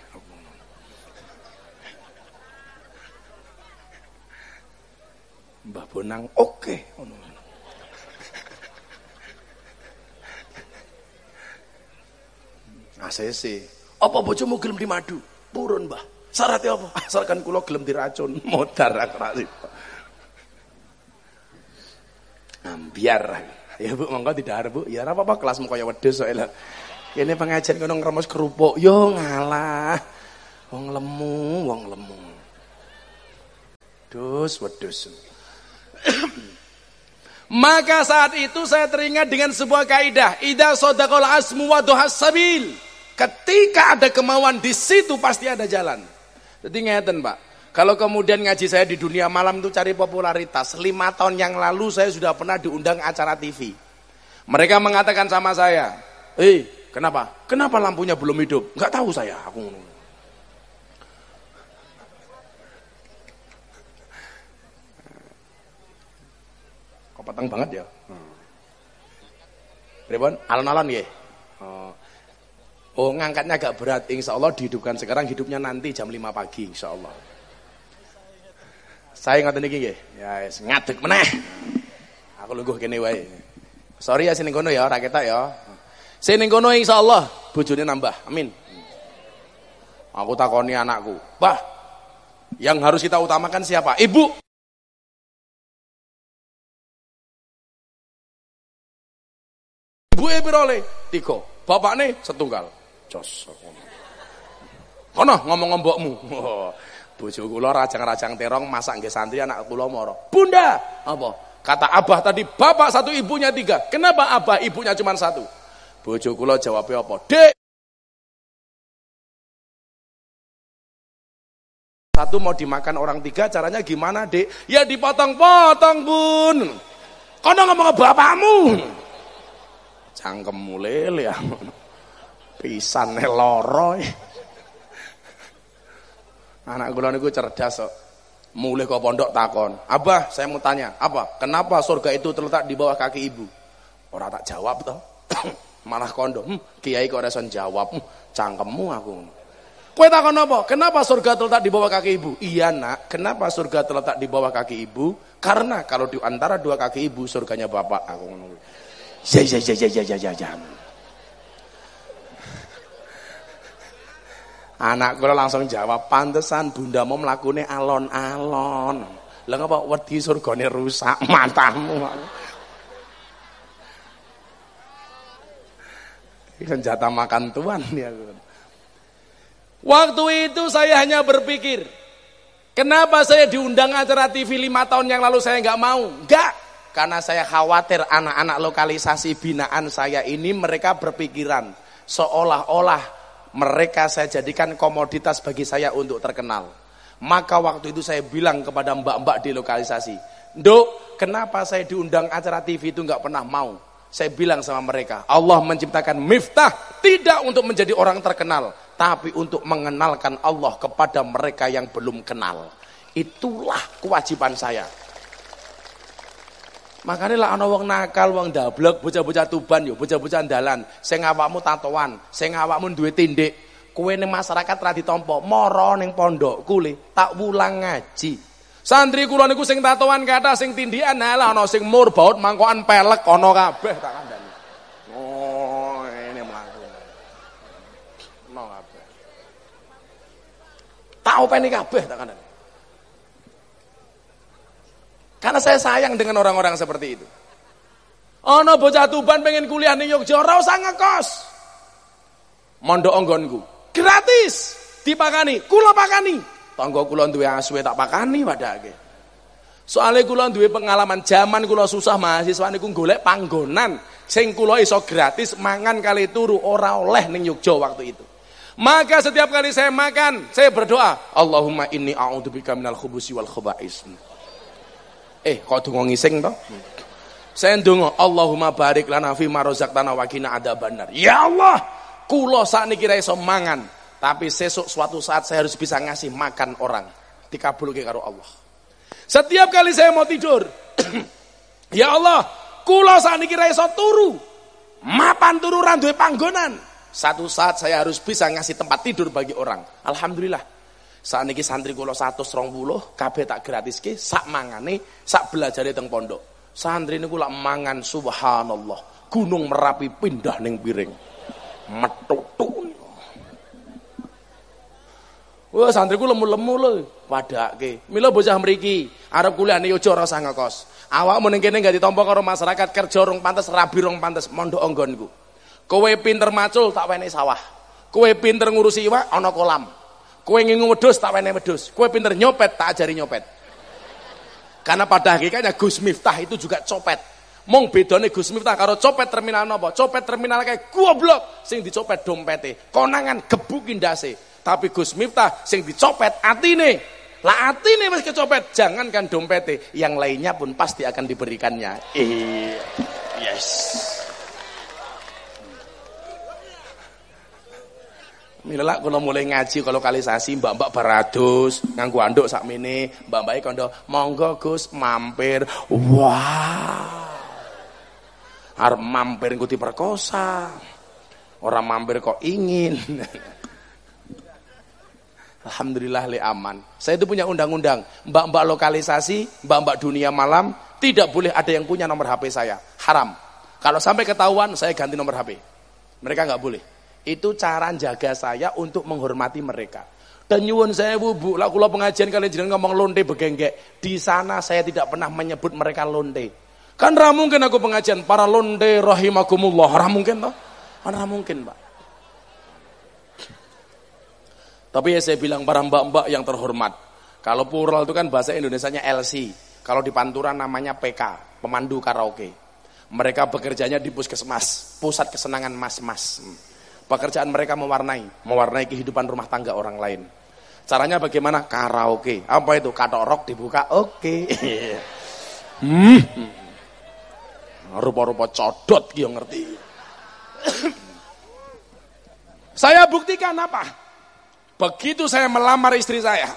Mbah Bonang oke okay. ACC. Apa bojomu gelem dimadu? Purun, Mbah. Syaratnya apa? Asalkan kula gelem diracun, modar akrasi. Ambiar. Ya Bu, monggo tidak Bu. Ya ora apa-apa kelasmu kaya wedhus soalnya. Ini pengajian kono ngremos kerupuk. Yo ngalah. Wong lemu, wong lemu. Dus wedhus. Maka saat itu saya teringat dengan sebuah kaidah. Ida sodakol asmu wa sabil. Ketika ada kemauan di situ pasti ada jalan. Jadi ngeten Pak. Kalau kemudian ngaji saya di dunia malam itu cari popularitas. Lima tahun yang lalu saya sudah pernah diundang acara TV. Mereka mengatakan sama saya, eh kenapa? Kenapa lampunya belum hidup? Enggak tahu saya. Aku Kok petang banget ya? Hmm. Alon-alon ya? Oh. Oh ngangkatnya agak berat. Insya Allah dihidupkan sekarang, hidupnya nanti jam 5 pagi insya Allah. Saya ngoten iki nggih. Ya wis ngadeg meneh. Aku lungguh kene wae. Sorry ya sini kono ya ora ketok ya. Sini kono insyaallah bojone nambah. Amin. Aku takoni anakku, "Bah, yang harus kita utamakan siapa? Ibu." Ibu piro le? Tiga. Bapakne setunggal. Jos. Kono ngomong mbokmu. Bojo kula rajang-rajang terong masak nggih santri anak kula moro. Bunda, apa? Kata abah tadi bapak satu ibunya tiga. Kenapa abah ibunya cuma satu? Bojo kula jawabnya apa? Dek. Satu mau dimakan orang tiga, caranya gimana dek? Ya dipotong-potong bun. Kono ngomong bapakmu cangkem lele ya. Pisan loro. Anak kula niku cerdas kok. Mulai ke pondok takon, "Abah, saya mau tanya, apa? Kenapa surga itu terletak di bawah kaki ibu?" Orang tak jawab toh. Malah kondo, hmm, kiai kok reson jawab, hmm, cangkemmu aku. Kue takon apa? Kenapa surga terletak di bawah kaki ibu? Iya nak, kenapa surga terletak di bawah kaki ibu? Karena kalau di antara dua kaki ibu surganya bapak. Aku ngomong. Ya ya ya ya ya ya ya. Anak kula langsung jawab, pantesan bunda mau melakukan alon-alon. Lah ngapa wedi surgane rusak matamu. Senjata makan tuan ya. Waktu itu saya hanya berpikir, kenapa saya diundang acara TV lima tahun yang lalu saya nggak mau? Enggak, karena saya khawatir anak-anak lokalisasi binaan saya ini mereka berpikiran seolah-olah mereka saya jadikan komoditas bagi saya untuk terkenal. Maka waktu itu saya bilang kepada mbak-mbak di lokalisasi, Dok, kenapa saya diundang acara TV itu nggak pernah mau? Saya bilang sama mereka, Allah menciptakan miftah tidak untuk menjadi orang terkenal, tapi untuk mengenalkan Allah kepada mereka yang belum kenal. Itulah kewajiban saya. Makanya lah ana wong nakal, wong dablek, bocah-bocah tuban yo, bocah-bocah dalan, sing awakmu tatoan, sing awakmu duwe tindik, kowe ning masyarakat ra ditampa, mara ning pondok kule, tak wulang ngaji. Santri kula niku sing tatoan kata sing tindikan lah ana sing mur baut mangkokan pelek ana kabeh tak kandhani. Oh, ini mlaku. Ono kabeh. Tak openi kabeh tak kandhani. Karena saya sayang dengan orang-orang seperti itu. Ono bocah Tuban pengen kuliah ning Yogyakarta ora usah ngekos. Mondok onggonku. Gratis. Dipakani, kula pakani. Tangga kula duwe aswe tak pakani padake. Soale kula duwe pengalaman zaman kula susah mahasiswa niku golek panggonan sing kula iso gratis mangan kali turu ora oleh ning Yogja waktu itu. Maka setiap kali saya makan, saya berdoa, Allahumma inni a'udzubika minal khubusi wal khaba'is. Eh, kok donga ngising to? Saya ndonga, Allahumma barik lana fi ma razaqtana wa qina adzabannar. Ya Allah, kula sakniki ra iso mangan, tapi sesuk suatu saat saya harus bisa ngasih makan orang. Dikabulke karo Allah. Setiap kali saya mau tidur, ya Allah, kula sakniki ra iso turu. Mapan turu ra panggonan. Satu saat saya harus bisa ngasih tempat tidur bagi orang. Alhamdulillah. Saat ini santri kula 120 kabeh tak gratis ke sak mangane sak belajare teng pondok. Santri niku lak mangan subhanallah. Gunung Merapi pindah ning piring. Metutu. Wah santriku lemu-lemu lho, padake. Mila bocah mriki, arep kuliah ning Yojo ora usah ngekos. Awakmu ning kene gak ditampa karo masyarakat kerja rong pantes, rabi rong pantes, mondok nggonku. Kowe pinter macul tak wene sawah. Kowe pinter ngurusi iwak ana kolam. Kue ngingu wedus tak wene wedus. Kue pinter nyopet tak ajari nyopet. Karena pada hakikatnya Gus Miftah itu juga copet. Mong bedane Gus Miftah karo copet terminal napa? Copet terminal kayak goblok sing dicopet dompete. Konangan gebukin dase. Tapi Gus Miftah sing dicopet atine. Lah atine wis kecopet, jangankan dompete, yang lainnya pun pasti akan diberikannya. Eh, yes. Mila kalau mulai ngaji kalau kalisasi mbak-mbak barados nganggo anduk sakmene, mbak-mbake kondo monggo Gus mampir. Wah. Arep mampir engko diperkosa. Orang mampir kok ingin. Alhamdulillah le aman. Saya itu punya undang-undang, mbak-mbak lokalisasi, mbak-mbak dunia malam, tidak boleh ada yang punya nomor HP saya. Haram. Kalau sampai ketahuan, saya ganti nomor HP. Mereka nggak boleh. Itu cara jaga saya untuk menghormati mereka. Dan nyuwun saya bu, bu, lah kula pengajian kalian jangan ngomong lonte begenggek. Di sana saya tidak pernah menyebut mereka lonte. Kan ra mungkin aku pengajian para lonte rahimakumullah, ra mungkin toh? Ra mungkin, Pak. Tapi ya saya bilang para mbak-mbak yang terhormat. Kalau plural itu kan bahasa Indonesianya LC. Kalau di Pantura namanya PK, pemandu karaoke. Mereka bekerjanya di puskesmas, pusat kesenangan mas-mas. Hmm. Pekerjaan mereka mewarnai, mewarnai kehidupan rumah tangga orang lain. Caranya bagaimana? Karaoke. Apa itu? Katorok dibuka. Oke. Okay. hmm. Rupa-rupa codot yang ngerti. saya buktikan apa? Begitu saya melamar istri saya.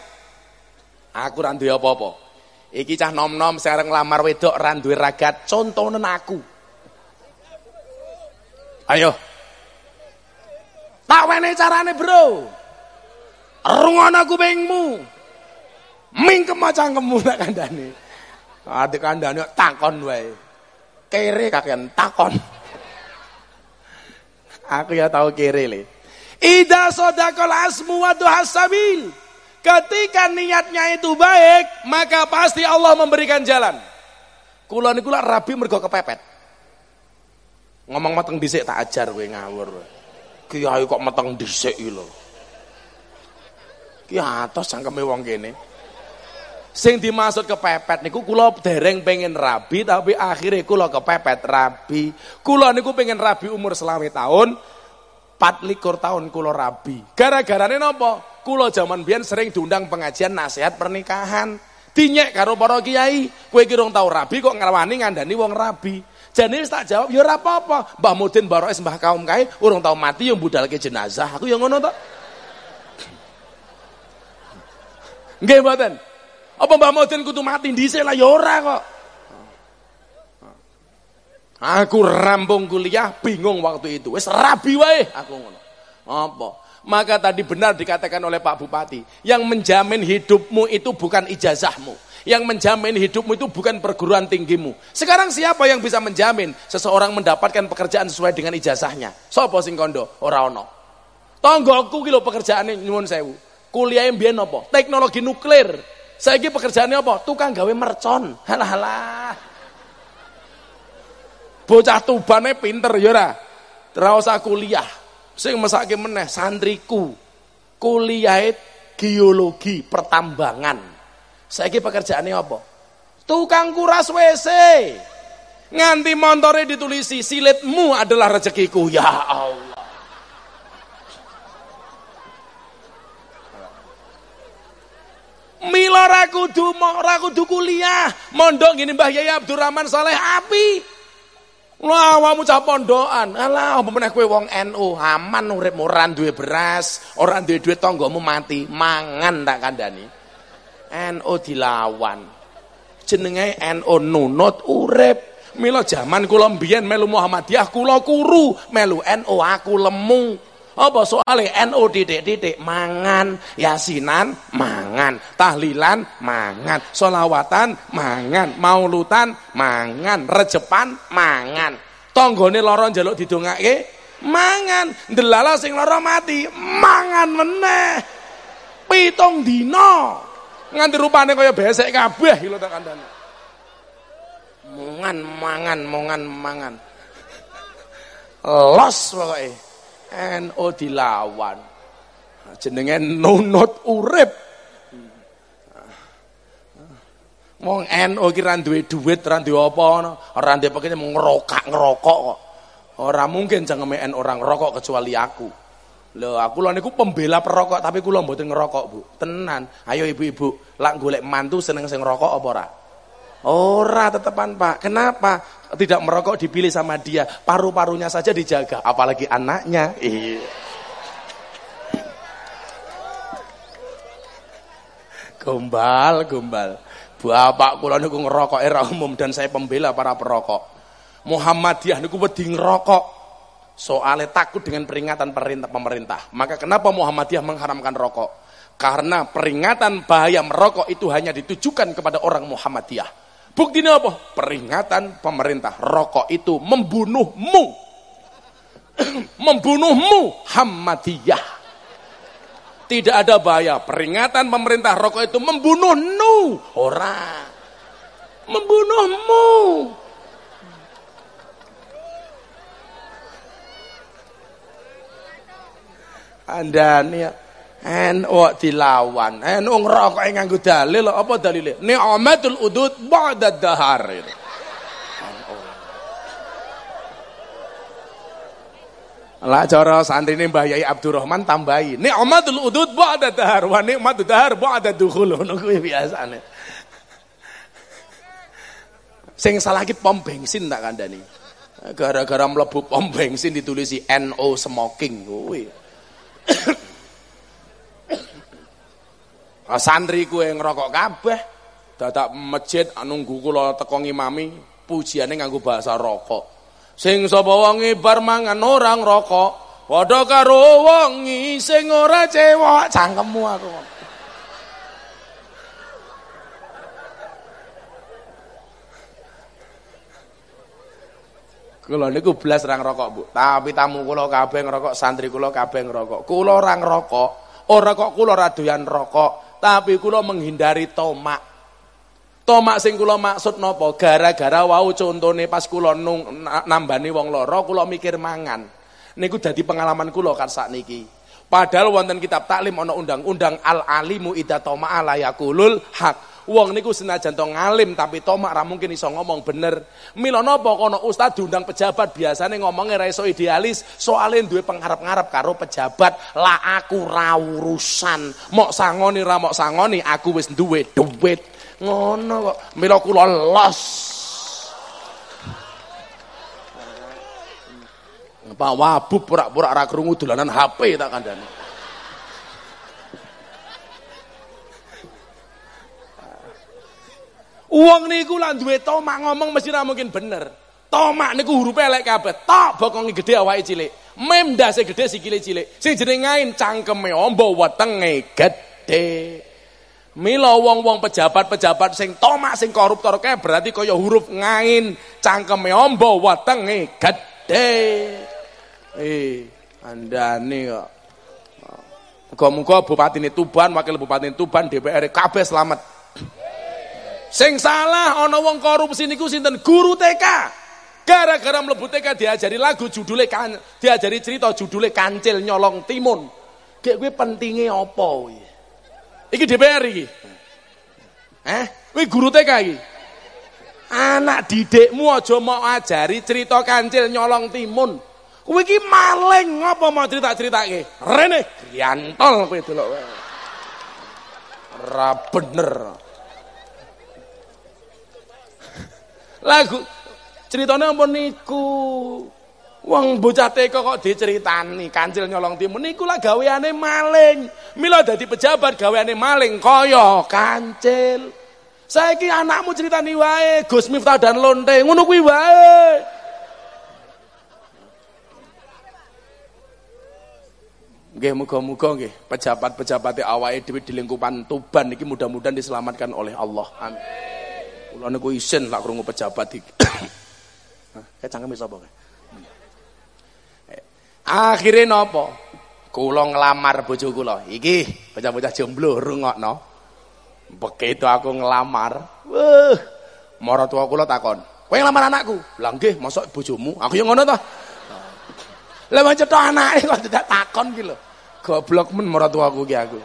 Aku randu apa-apa. Iki cah nom-nom sekarang lamar wedok randu ragat contohnya aku. Ayo, Tak wene carane, Bro. Rungono kupingmu. Mingkem cangkemmu tak kandhane. Adik kandhane takon wae. Kere kakean takon. Aku ya tahu kere le. Ida sodakol asmu wa sabil. Ketika niatnya itu baik, maka pasti Allah memberikan jalan. Kula niku rabi mergo kepepet. Ngomong mateng dhisik tak ajar kowe ngawur. Kiai kok meteng dhisik iki lho. Ki atos cangkeme wong kene. Sing dimaksud kepepet niku kula dereng pengen rabi tapi akhirnya kula kepepet rabi. Kula niku pengen rabi umur selawe tahun. 24 tahun kula rabi. Gara-garane napa? Kula zaman biyen sering diundang pengajian nasihat pernikahan. Dinyek karo para kiai, kowe ki rong tau rabi kok ngrawani ngandani wong rabi. Jane tak jawab, ya apa-apa. Mbah Mudin Baroes Mbah Kaum kae urung tau mati yang budalke jenazah. Aku yang ngono to. Nggih mboten. Apa Mbah Mudin kudu mati dhisik lah ya ora kok. Aku rampung kuliah bingung waktu itu. Wis rabi wae aku ngono. Apa? Maka tadi benar dikatakan oleh Pak Bupati, yang menjamin hidupmu itu bukan ijazahmu yang menjamin hidupmu itu bukan perguruan tinggimu. Sekarang siapa yang bisa menjamin seseorang mendapatkan pekerjaan sesuai dengan ijazahnya? Sopo sing kondo? Ora ono. Tonggoku ki lho pekerjaane nyuwun sewu. Kuliah mbiyen apa? Teknologi nuklir. Saiki pekerjaannya apa? Tukang gawe mercon. Halah halah. Bocah tubane pinter ya ora. Ora usah kuliah. Sing mesake meneh santriku. Kuliah geologi pertambangan. Saiki pekerjaannya apa? Tukang kuras WC. Nganti montore ditulisi silitmu adalah rezekiku. Ya Allah. Mila ra kudu ra kudu kuliah. Mondok gini Mbah Yai Abdurrahman Saleh api. Lah awakmu cah pondokan. Alah apa meneh kowe wong NU, aman urip ora duwe beras, ora duwe duit tanggamu mati, mangan tak kandhani. NU dilawan. Jenenge NU nunut urip. Mila jaman kula mbiyen melu Muhammadiyah kula kuru, melu NU aku lemu. Apa soale NU titik-titik mangan, yasinan? Mangan, tahlilan? Mangan, solawatan mangan, maulutan? Mangan, rejepan? Mangan. Tanggane lara njaluk didongake? Mangan, ndelala sing lara mati? Mangan meneh. Pitung dina nganti rupane kaya besek kabeh lho tak kandhane mongan mangan mongan mangan los pokoke NO dilawan jenenge nunut urip Wong NU iki ra duwe dhuwit, ra duwe apa ngono. Ora ndek ngerokak ngerokok kok. Ora mungkin jangeme NU orang ngerokok kecuali aku. Lho, aku lho niku pembela perokok tapi kula mboten ngerokok, Bu. Tenan. Ayo ibu-ibu, lak golek mantu seneng sing ngerokok apa ora? Ora tetepan, Pak. Kenapa? Tidak merokok dipilih sama dia. Paru-parunya saja dijaga, apalagi anaknya. Iya. Gombal, gombal. Bapak kula niku ngerokok era umum dan saya pembela para perokok. Muhammadiyah niku wedi ngerokok. Soalnya takut dengan peringatan perintah pemerintah. Maka kenapa Muhammadiyah mengharamkan rokok? Karena peringatan bahaya merokok itu hanya ditujukan kepada orang Muhammadiyah. Buktinya apa? Peringatan pemerintah. Rokok itu membunuhmu. membunuhmu Muhammadiyah. Tidak ada bahaya. Peringatan pemerintah rokok itu membunuh nu. Orang. Membunuhmu. Anda nih NU dilawan. NU ngerokok yang nganggu dalil apa dalilnya? Ni'matul udud ba'da dahar. Lah cara santrine Mbah Yai Abdurrahman tambahi. Nikmatul udud ba'da dahar wa nikmatud dahar ba'da dukhul. Ngono kuwi biasane. Sing salah ki pom bensin tak kandhani. Gara-gara mlebu pom bensin ditulisi NO smoking kuwi. Ah, santri kuwe ngerokok kabeh. Dadak masjid nunggu kula teko ngimami pujiane nganggo bahasa rokok. Sing sapa wonge bar mangan orang rokok, padha karo wongi sing ora cewek cangkemmu aku. Kula niku belas orang rokok, Bu. Tapi tamu kula kabeh ngerokok, santri kula kabeh ngerokok. Kula ora ngerokok, ora kok kula ora doyan rokok, tapi kula menghindari tomak. Tomak sing kula maksud napa? Gara-gara wau contone pas kula nambani wong lara kula mikir mangan. Niku dadi pengalaman kula kan sakniki. Padahal wonten kitab taklim ana undang-undang al alimu ida toma ala yakulul hak. Wong niku senajan to ngalim tapi tomak ra mungkin iso ngomong bener. Mila napa kono ustaz diundang pejabat biasane ngomongnya ra iso idealis, soalnya duwe pengharap-ngarep karo pejabat, lah aku ra urusan. Mok sangoni ra mok sangoni aku wis duwe duit. Ngono kok. Mila kula los. Pak Wabub pura-pura ora krungu dolanan HP tak kandhani. Uang niku lan duwe tomak ngomong mesti ra mungkin bener. Tomak niku hurufe elek kabeh. Tok bokonge gede awake cilik. Mem ndase gede sikile cilik. Sing jenenge ngain cangkeme ombo wetenge gede. Mila wong-wong pejabat-pejabat sing tomak sing koruptor kae berarti kaya huruf ngain, cangkeme amba wetenge gedhe. Eh, andane kok. Muga-muga Bupati Tuban, Wakil Bupati Tuban, DPR kabeh selamat. Sing salah ana wong korupsi niku sinten? Guru TK. Gara-gara mlebu TK diajari lagu judule kan, diajari cerita judule Kancil Nyolong Timun. Gek kuwi pentinge apa kuwi? Iki DPR iki. Eh, kuwi guru TK iki. Anak didikmu aja mau ajari cerita kancil nyolong timun. Kuwi iki maling apa mau cerita-ceritake? Rene griantol kowe delok kowe. Ora bener. Lagu ceritanya apa niku? Wong bocah TK kok diceritani kancil nyolong timun niku lah gaweane maling. Mila dadi pejabat gaweane maling kaya kancil. Saiki anakmu ceritani wae Gus Miftah dan Lonte, ngono kuwi wae. Nggih muga-muga nggih pejabat-pejabat awake dhewe di lingkupan Tuban iki mudah-mudahan diselamatkan oleh Allah. Amin. Kula niku isin lak krungu pejabat iki. Kayak cangkem sapa kae? Akhirnya nopo? Kula ngelamar bojo kula. Iki bocah-bocah jomblo rungokno. Begitu aku ngelamar, wah, mara tua kula takon, "Kowe ngelamar anakku?" Lah nggih, mosok bojomu? Aku yang ngono to. Lah macet anake kok tidak takon ki lho. Goblok men mara tuaku ki aku.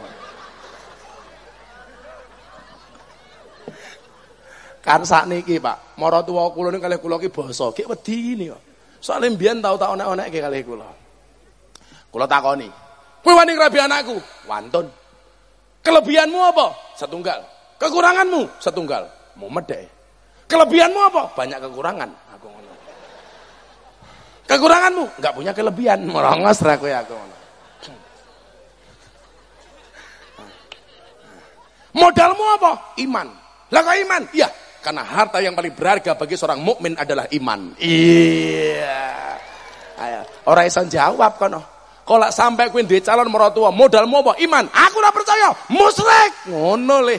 Kan sakniki, Pak, maratuwa kula niku kalih kula ki basa, ki wedi niku. Soale mbiyen tau tak onek-onekke kalih kula. Kula takoni, "Kowe wani ngrabi anakku?" Wantun. Kelebihanmu apa? Setunggal. Kekuranganmu? Setunggal. Mau medek. Kelebihanmu apa? Banyak kekurangan. Aku ngono. Kekuranganmu? Enggak punya kelebihan. Merongos ra kowe aku ngono. Modalmu apa? Iman. Lah kok iman? Iya, karena harta yang paling berharga bagi seorang mukmin adalah iman. Iya. Ayo, ora iso jawab kono. Kalau sampai kuwi duwe calon mertua, modalmu apa? Iman. Aku ora percaya, musyrik. Ngono le.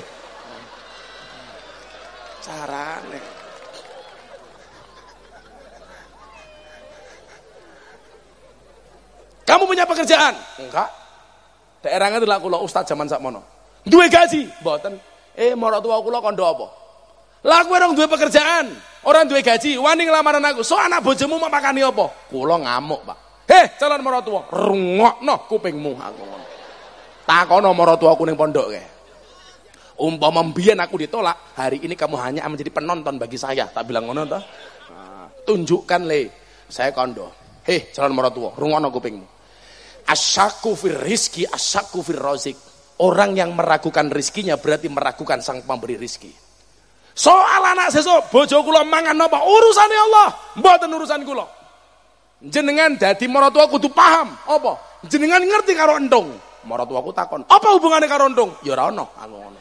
Carane. Kamu punya pekerjaan? Enggak. Daerah ngerti lah kula ustaz zaman sakmono. Duwe gaji? Mboten. Eh maratuwa kula kondo apa? Lah kowe orang duwe pekerjaan, orang duwe gaji, wani nglamaran aku. So anak bojomu mau makani apa? Kula ngamuk, Pak. Heh, calon maratuwa, rungokno kupingmu aku. Takono maratuwaku ning pondok kae. Umpama mbiyen aku ditolak, hari ini kamu hanya menjadi penonton bagi saya. Tak bilang ngono toh. Nah, tunjukkan le, saya kondo. Heh, calon maratuwa, rungokno kupingmu. Asyaku fir rizki, asyaku fir rozik. Orang yang meragukan rizkinya berarti meragukan sang pemberi rizki. Soal anak sesuk bojo kula mangan napa urusane Allah, mboten urusan kula. Jenengan dadi maratuwa kudu paham apa? Jenengan ngerti karo entung. Maratuwaku takon, "Apa hubungannya karo entung?" Ya ora ono, aku ngono.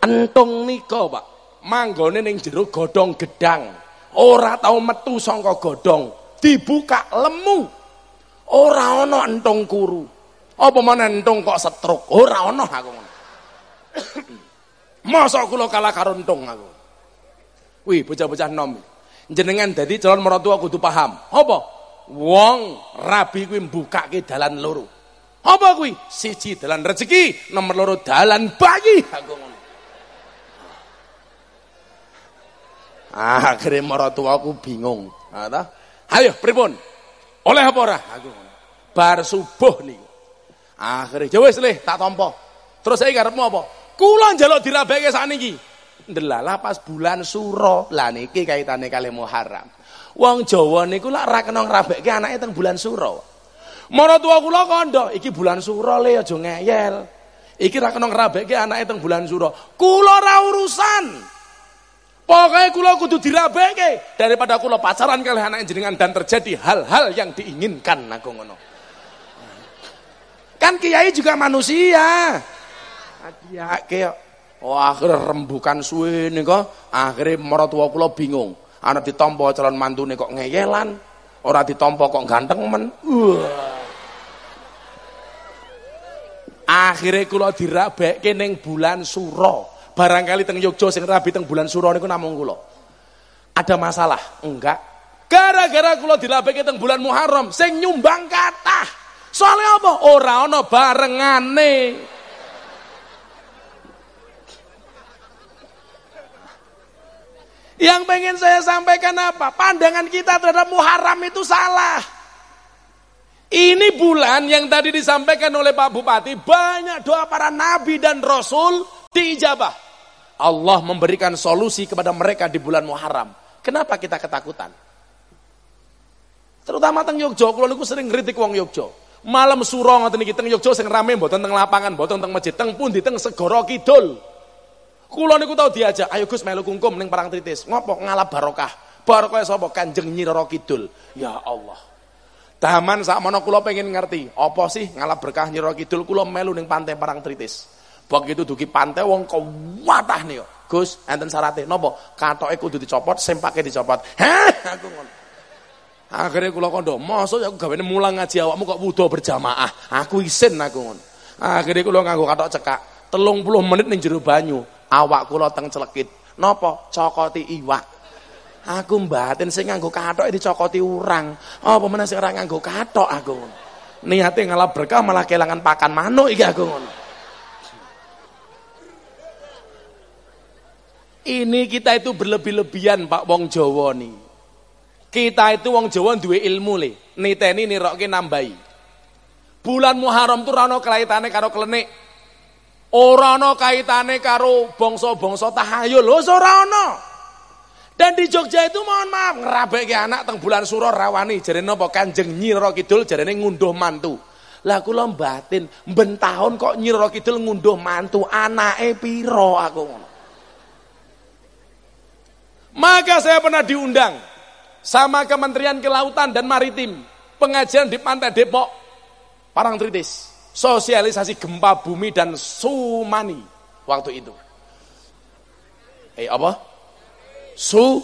Entung nika, Pak. Manggone ning jero godhong gedang. Ora tau metu saka godhong, dibuka lemu. Ora ana entung kuru. Apa mana entung kok setruk? Ora ana aku. Masa kula kalah karo entung aku. Wih, bocah-bocah nom. Jenengan dadi calon mertua kudu paham. Apa? Wong rabi kuwi mbukake dalan loro. Apa kuwi? Siji dalan rezeki, nomor loro dalan bayi. Aku. Ah, akhirnya mertua aku bingung. Nah, Ayo, pripun? Oleh apa ora? Aku. Bar subuh niku. Akhirnya ya wis le tak tampa. Terus saya karepmu apa? Kula njaluk dirabeke sakniki. Ndelalah pas bulan suro. Lah niki kaitane kali Muharram. Wong Jawa niku lak ra kena ngrabekke anake teng bulan suro. Maratuwa kula kandha, iki bulan suro le aja ngeyel. Iki ra kena ngrabekke anake teng bulan suro. Kula ra urusan. Pokoknya kula kudu dirabeke daripada kula pacaran kali anak jenengan dan terjadi hal-hal yang diinginkan aku. Kan kiai juga manusia. Ya oh akhir rembukan suwe kok akhirnya mertua kula bingung. Anak ditompo calon mantune kok ngeyelan, ora ditompo kok ganteng men. Uh. Akhirnya kula dirabekke ning bulan Suro. Barangkali teng Yogyo sing rabi teng bulan Suro niku namung kula. Ada masalah? Enggak. Gara-gara kula dirabekke teng bulan Muharram sing nyumbang kathah. Soalnya apa? Ora ana barengane. Yang pengen saya sampaikan apa? Pandangan kita terhadap Muharram itu salah. Ini bulan yang tadi disampaikan oleh Pak Bupati, banyak doa para nabi dan rasul diijabah. Allah memberikan solusi kepada mereka di bulan Muharram. Kenapa kita ketakutan? Terutama teng Yogyo, kalau niku sering ngritik wong Yogyo. Malam suro ngoten iki teng Yogya sing rame mboten teng lapangan, mboten teng masjid, teng pundi teng Segara Kidul. Kula niku tau diajak, ayo Gus melu kungkum ning Parangtritis. Ngopo ngalap barokah? Barokah sapa? Kanjeng Nyi Roro Kidul. Ya Allah. Daman sakmono kula pengen ngerti, apa sih ngalap berkah Nyi Roro Kidul kula melu ning pantai Parangtritis. Begitu dugi pantai wong kuwatah nih Gus, enten syaratnya, nopo? Katoke kudu dicopot, sempake dicopot. Hah, aku ngono. Akhirnya kula kondo, masa aku gawene mulang ngaji awakmu kok wudo berjamaah. Aku isin aku ngono. Akhirnya kula nganggo katok cekak, 30 menit ning jero banyu, awak kula teng celekit. Napa? Cokoti iwak. Aku mbatin sing nganggo kathok dicokoti urang. Apa meneh sing ora nganggo kathok aku ngono. Niate ngalap berkah malah kelangan pakan manuk iki aku ngono. Ini kita itu berlebih-lebihan Pak Wong Jawa nih. Kita itu wong Jawa duwe ilmu le, niteni nirokke nambahi. Bulan Muharram tuh rano kaitane karo klenik. Ora kaitane karo bangsa-bangsa tahayul. Lho ora ana. Dan di Jogja itu mohon maaf ngerabeke anak teng bulan suro rawani jarene napa Kanjeng Nyi Rara Kidul jarene ngunduh mantu. Lah kula batin ben tahun kok Nyi Rara Kidul ngunduh mantu anake pira aku ngono. Maka saya pernah diundang sama Kementerian Kelautan dan Maritim pengajian di Pantai Depok Parangtritis sosialisasi gempa bumi dan tsunami waktu itu. Eh apa? Su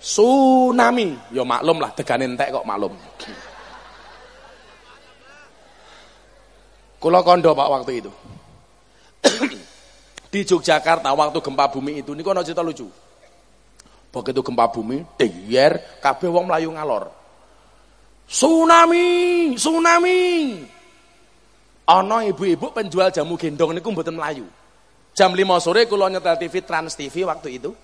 tsunami. Ya maklum lah tegane entek kok maklum. Kula kondo Pak waktu itu. di Yogyakarta waktu gempa bumi itu niku ana cerita lucu. Begitu gempa bumi, der kabeh wong mlayu ngalor. Tsunami, tsunami. Ana ibu-ibu penjual jamu gendong niku mboten melayu. Jam 5 sore kula nyetel TV Trans TV waktu itu.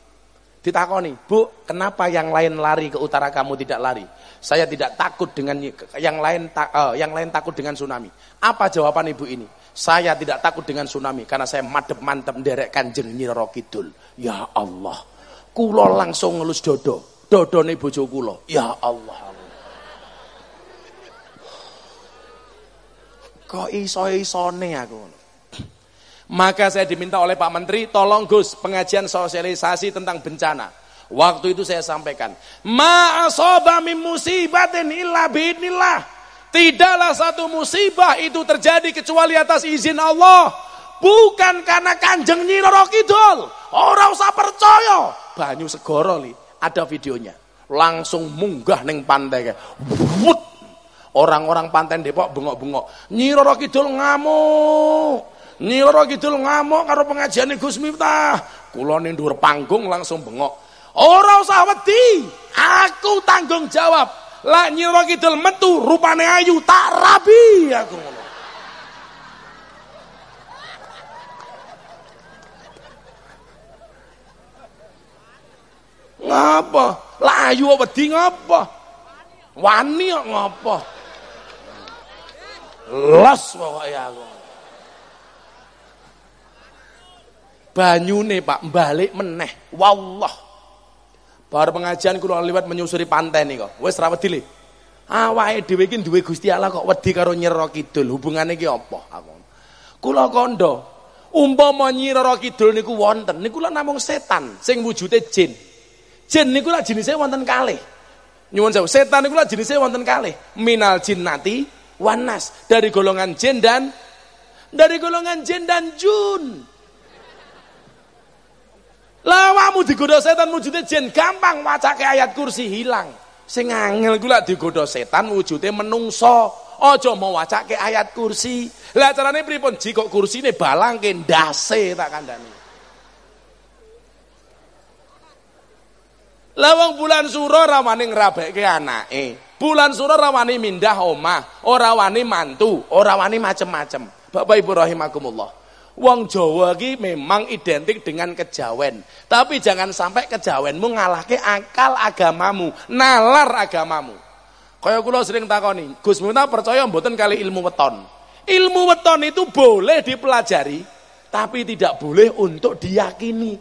Ditakoni, "Bu, kenapa yang lain lari ke utara kamu tidak lari?" Saya tidak takut dengan yang lain uh, yang lain takut dengan tsunami. Apa jawaban ibu ini? Saya tidak takut dengan tsunami karena saya madep mantep derek Kanjeng Nyi Kidul. Ya Allah. Kula langsung ngelus dodo. Dodone bojo kula. Ya Allah. Kok iso-isone aku. Maka saya diminta oleh Pak Menteri, tolong Gus, pengajian sosialisasi tentang bencana. Waktu itu saya sampaikan, ma'asoba min musibatin illa biidnillah. Tidaklah satu musibah itu terjadi kecuali atas izin Allah. Bukan karena kanjeng Nyi Kidul. Orang usah percaya. Banyu segoro li, ada videonya. Langsung munggah neng pantai kayak. Orang-orang pantai Depok bengok-bengok. Nyi Roro Kidul ngamuk. Nyi Roro Kidul ngamuk karo pengajian Gus Miftah. Kula dhuwur panggung langsung bengok. Ora usah wedi. Aku tanggung jawab. Lah Nyi Roro Kidul metu rupane ayu tak rabi aku ngono. Ngapa? Lah ayu wedi ngapa? Wani kok ngapa? Los pokoknya aku. Banyune Pak balik meneh. Wallah. Bar pengajian kula liwat menyusuri pantai nih kok. Wis ra wedi le. Awake dhewe iki duwe Gusti Allah kok wedi karo Nyira Kidul. Hubungane iki apa? Aku. Kula kandha umpama Nyira Kidul niku wonten niku lak namung setan sing wujude jin. Jin niku lak jenise wonten kalih. Nyuwun sewu, setan niku lak jenise wonten kalih. Minal jinnati wanas dari golongan jin dan dari golongan jin dan jun. Lawamu digoda setan wujudnya jin gampang ke ayat kursi hilang. Sing angel gula digoda setan wujudnya menungso. Ojo mau ke ayat kursi. Lah carane pripun jika kursine balangke ndase tak Lawang bulan suro rawane ngrabekke anake. Bulan suro rawani mindah omah, ora wani mantu, ora wani macem-macem. Bapak Ibu rahimakumullah. Wong Jawa iki memang identik dengan kejawen. Tapi jangan sampai kejawenmu ngalahke akal agamamu, nalar agamamu. Kaya kula sering takoni, Gus Miftah percaya mboten kali ilmu weton. Ilmu weton itu boleh dipelajari, tapi tidak boleh untuk diyakini.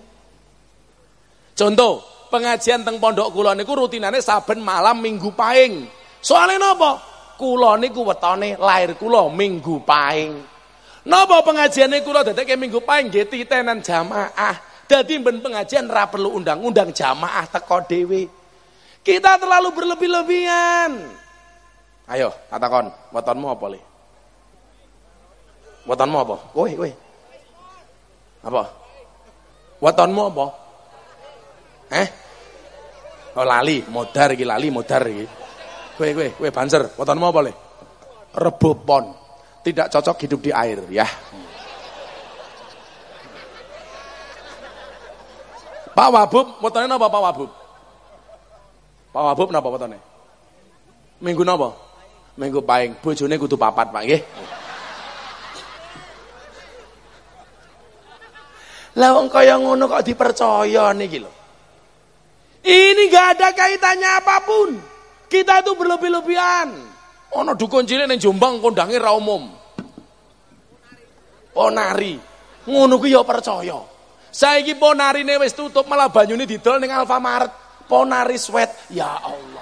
Contoh, pengajian teng pondok kula niku rutinane saben malam Minggu Pahing. Soale napa? Kula niku wetone lahir kula Minggu Pahing. Napa pengajiane kula dadekke Minggu Pahing nggih titenan jamaah. Dadi ben pengajian ra perlu undang-undang jamaah teko dhewe. Kita terlalu berlebih-lebihan. Ayo, katakan, wetonmu apa le? Wetonmu apa? Kowe, kowe. Apa? Wetonmu apa? Eh? Oh lali, modar iki lali, modar iki. Kowe kowe kowe banser, wetonmu apa le? Rebo pon. Tidak cocok hidup di air ya. Pak Wabub, wetone napa Pak Wabub? Pak Wabub napa wetone? Minggu napa? Minggu paing. Bojone kudu papat, Pak nggih. Lah wong kaya ngono kok dipercaya niki lho. Ini gak ada kaitannya apa pun. Kita itu berlebih-lebihan. Ana dukun cilik ning Jombang kondange ra umum. Ponari. Ngono kuwi ya percaya. Saiki ponarine wis tutup malah banyune didol ning Alfamaret. Ponari sweat. Ya Allah.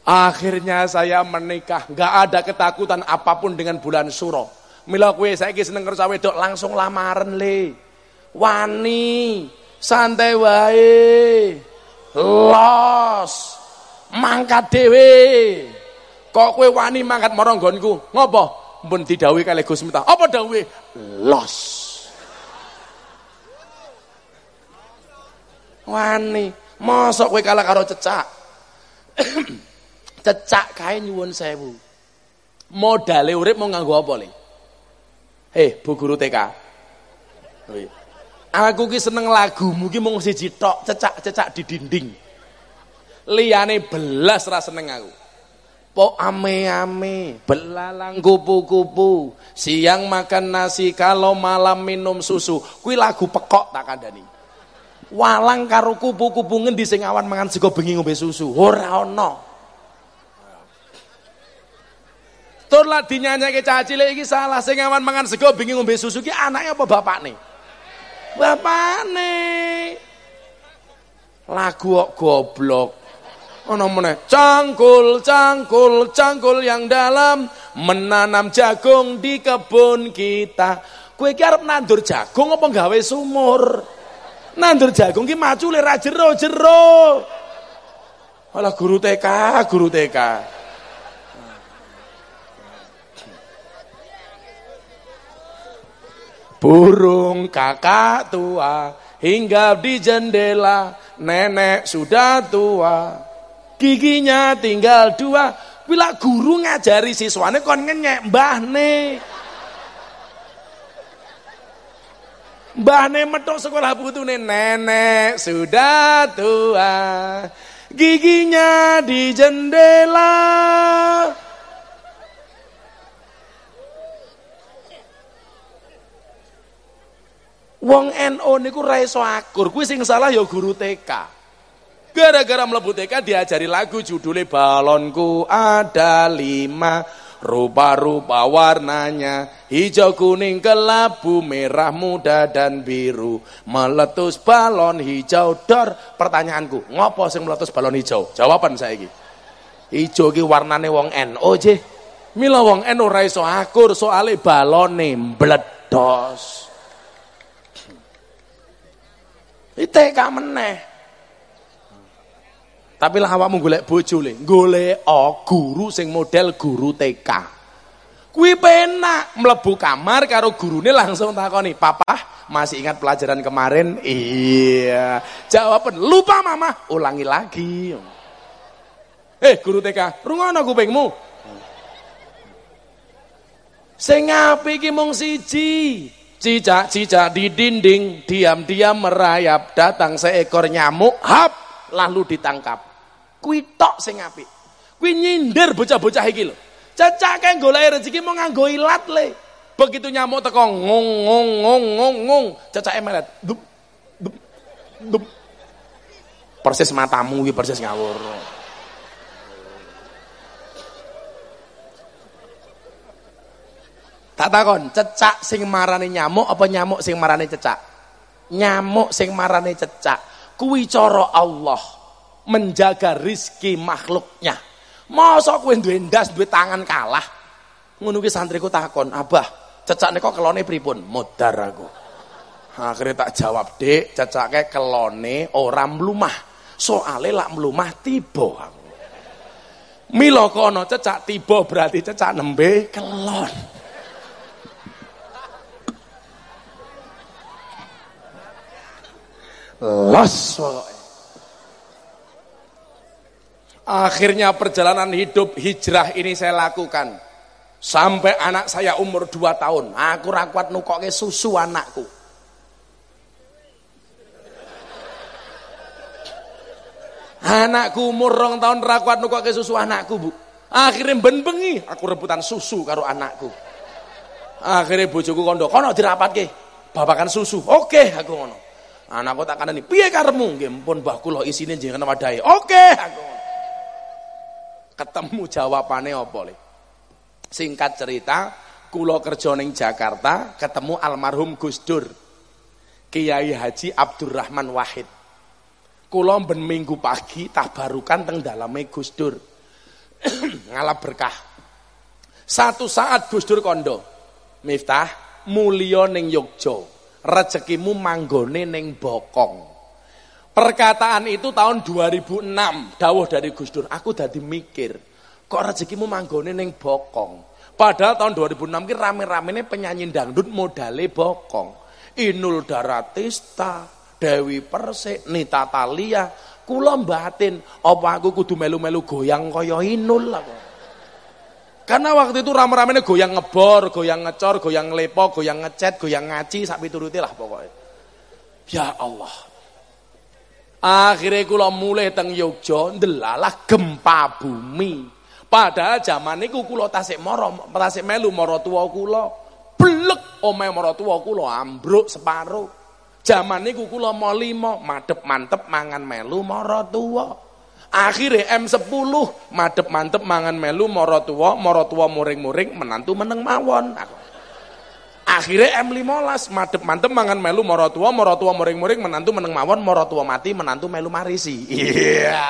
Akhirnya saya menikah, nggak ada ketakutan apa pun dengan bulan suro. Mila kue saya seneng kerja wedok langsung lamaran le. Wani, santai wae. Los. Mangkat dewe. Kok kue wani mangkat moronggonku? Ngopo? Mbun didawi kali Gus Miftah. Apa dawe? Los. Wani, mosok kue kalah karo cecak. Cecak kae nyuwun sewu. Modale urip mau nganggo apa le? Heh, Bu Guru TK. Aku ki seneng lagu, mungkin mau siji tok, cecak-cecak di dinding. Liyane belas ora seneng aku. Po ame-ame, belalang kupu-kupu, siang makan nasi, kalau malam minum susu. Kuwi lagu pekok tak kandani. Walang karo kupu-kupu ngendi sing awan mangan sego bengi ngombe susu? Ora ana. Tur lah dinyanyake cah cilik iki salah sing awan mangan sego bingung ngombe susu ki anaknya apa bapakne? Bapakne. Lagu kok goblok. Ono meneh, cangkul cangkul cangkul yang dalam menanam jagung di kebun kita. Kowe ki arep nandur jagung apa gawe sumur? Nandur jagung ki macule ra jero-jero. Alah guru TK, guru TK. Burung kakak tua hinggap di jendela, nenek sudah tua, giginya tinggal dua. Bila guru ngajari siswane kon ngenyek mbahne. Mbahne metok sekolah putune nenek sudah tua, giginya di jendela. Wong NO niku ra iso akur, kuwi sing salah ya guru TK. Gara-gara mlebu TK diajari lagu judulnya balonku ada lima. Rupa-rupa warnanya hijau kuning kelabu merah muda dan biru. Meletus balon hijau dor. Pertanyaanku ngopo sing meletus balon hijau? Jawaban saya iki. Hijau ki warnane wong NO je mila wong NO ra iso akur soale balone mbledos TK meneh. Tapi lah awakmu golek bojo le, golek guru sing model guru TK. Kuwi penak mlebu kamar karo gurune langsung takoni, "Papa, masih ingat pelajaran kemarin?" Iya. Jawaban, "Lupa Mama." Ulangi lagi. Eh, guru TK, rungono kupingmu. Sing apik iki mung siji. Cicak-cicak di dinding diam-diam merayap datang seekor nyamuk hap lalu ditangkap. Kuwi tok sing apik. Kuwi nyindir bocah-bocah iki lho. Cecak kae golek rezeki mau nganggo ilat le. Begitu nyamuk teko ngong ngong ngong ngong ngong, cecake melet. Dup, dup, dup. Persis matamu iki persis ngawur. Tak takon, cecak sing marane nyamuk apa nyamuk sing marane cecak? Nyamuk sing marane cecak. Kuwi cara Allah menjaga rizki makhluknya. Masa kowe duwe ndas duwe tangan kalah? Ngono ki santriku takon, "Abah, cecak kok kelone pripun?" Modar aku. Akhirnya tak jawab, "Dek, cecake kelone ora mlumah. Soale lak mlumah tiba aku." Mila kono cecak tiba berarti cecak nembe kelon. Los Akhirnya perjalanan hidup hijrah ini saya lakukan. Sampai anak saya umur 2 tahun. Aku rakwat nukoke susu anakku. Anakku umur rong tahun rakwat nukoke susu anakku, Bu. Akhirnya ben bengi aku rebutan susu karo anakku. Akhirnya bojoku kondo, kono dirapatke. babakan susu. Oke, aku ngono. Anakku tak kandani, piye karemu? Nggih pun mbah kula isine jenengan wadahi. Oke. Ketemu jawabane apa le? Singkat cerita, kula kerja ning Jakarta, ketemu almarhum Gus Dur. Kiai Haji Abdurrahman Wahid. Kula ben minggu pagi tabarukan teng daleme Gus Dur. Ngalap berkah. Satu saat Gus Dur kondo, Miftah mulya ning Yogya. Rezekimu manggone ning Bokong. Perkataan itu tahun 2006, dawuh dari Gus Dur. Aku dadi mikir, kok rezekimu manggone ning Bokong. Padahal tahun 2006 ki rame-ramene penyanyi dangdut modale Bokong. Inul Daratista, Dewi Persik, Nita Talia, kula batin, apa aku kudu melu-melu goyang kaya Inul lah Karena waktu itu rame-ramene goyang ngebor, goyang ngecor, goyang lepo, goyang ngecet, goyang ngaci, sak pituruti lah pokoknya. Ya Allah. Akhirnya kula mulai teng Yogyo, ndelalah gempa bumi. Padahal zaman niku kula tasik moro, tasik melu moro tua kula blek omahe maratuwa kula ambruk separo. Zaman niku kula mau lima, madep mantep mangan melu maratuwa. Akhirnya M10 madep mantep mangan melu maratuwa, maratuwa muring-muring menantu meneng mawon. Akhirnya M15 madep mantep mangan melu maratuwa, maratuwa muring-muring menantu meneng mawon, maratuwa mati menantu melu marisi. Iya.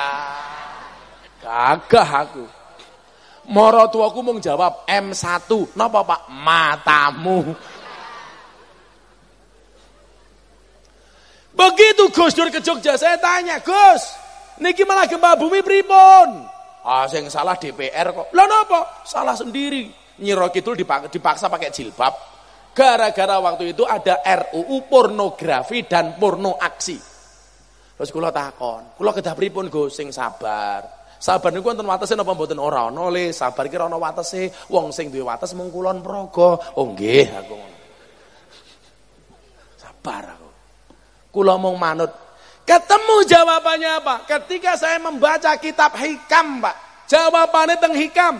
Gagah aku. Moro tuaku mau jawab M1. Napa Pak? Matamu. Begitu Gus Dur ke Jogja, saya tanya, Gus, niki malah gempa bumi pripun? Ah, yang salah DPR kok. Lah napa? Salah sendiri. Nyiro Kidul dipaksa pakai jilbab. Gara-gara waktu itu ada RUU pornografi dan porno aksi. Terus kula takon, kula kedah pripun Gus sing sabar. Sabar niku wonten watese napa mboten ora ana le, sabar iki ora ana watese. Wong sing duwe wates mung kulon praga. Oh nggih aku ngono. Sabar aku. Kula mung manut. Ketemu jawabannya apa? Ketika saya membaca kitab hikam, Pak. Jawabannya teng hikam.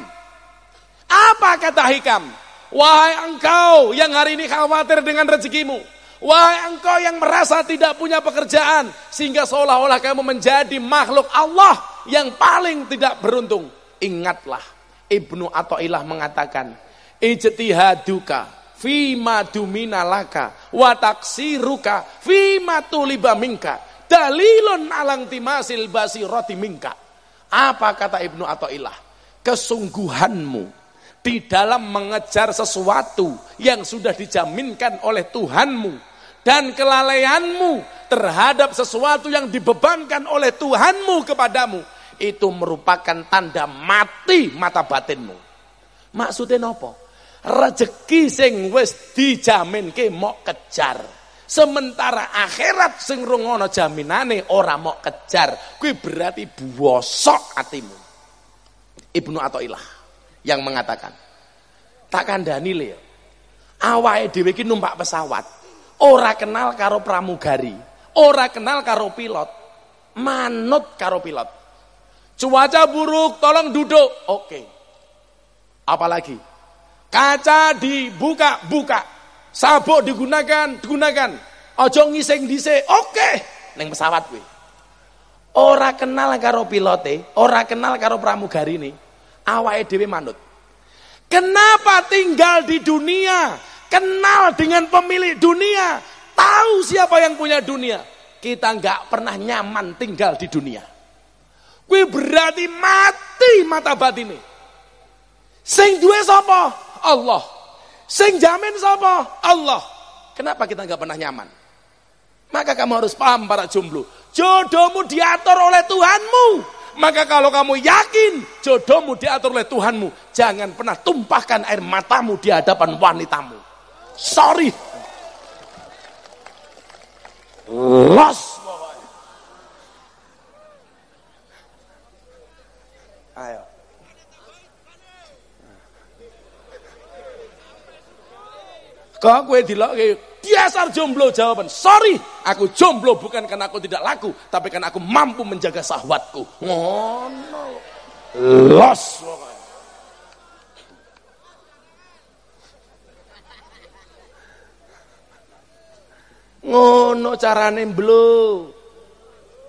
Apa kata hikam? Wahai engkau yang hari ini khawatir dengan rezekimu. Wahai engkau yang merasa tidak punya pekerjaan. Sehingga seolah-olah kamu menjadi makhluk Allah yang paling tidak beruntung. Ingatlah, Ibnu Athaillah mengatakan, ijtihaduka fima dumina laka wa taksiruka fima tuliba minka dalilun alang timasil basirati minka. Apa kata Ibnu Athaillah? Kesungguhanmu di dalam mengejar sesuatu yang sudah dijaminkan oleh Tuhanmu dan kelalaianmu terhadap sesuatu yang dibebankan oleh Tuhanmu kepadamu itu merupakan tanda mati mata batinmu. Maksudnya nopo? Rezeki sing wis dijamin ke mau kejar. Sementara akhirat sing rungono jaminane ora mau kejar. Kuwi berarti buosok atimu. Ibnu Athaillah yang mengatakan, tak kandani le. Awake dhewe iki numpak pesawat, ora kenal karo pramugari, ora kenal karo pilot, manut karo pilot. Cuaca buruk, tolong duduk. Oke. Apalagi? Kaca dibuka, buka. Sabuk digunakan, digunakan. Ojo ngising dise. Oke. Neng pesawat gue. Ora kenal karo pilote, ora kenal karo pramugari ini. Awake dhewe manut. Kenapa tinggal di dunia? Kenal dengan pemilik dunia. Tahu siapa yang punya dunia. Kita nggak pernah nyaman tinggal di dunia. Kuwi berarti mati mata batine. Sing duwe sapa? Allah. Sing jamin sapa? Allah. Kenapa kita nggak pernah nyaman? Maka kamu harus paham para jomblo. Jodohmu diatur oleh Tuhanmu. Maka kalau kamu yakin jodohmu diatur oleh Tuhanmu, jangan pernah tumpahkan air matamu di hadapan wanitamu. Sorry. Lost. Ayo. Kok gue dilokke dasar jomblo jawaban. Sorry, aku jomblo bukan karena aku tidak laku, tapi karena aku mampu menjaga sahwatku. Ngono. Los. Ngono carane mblo.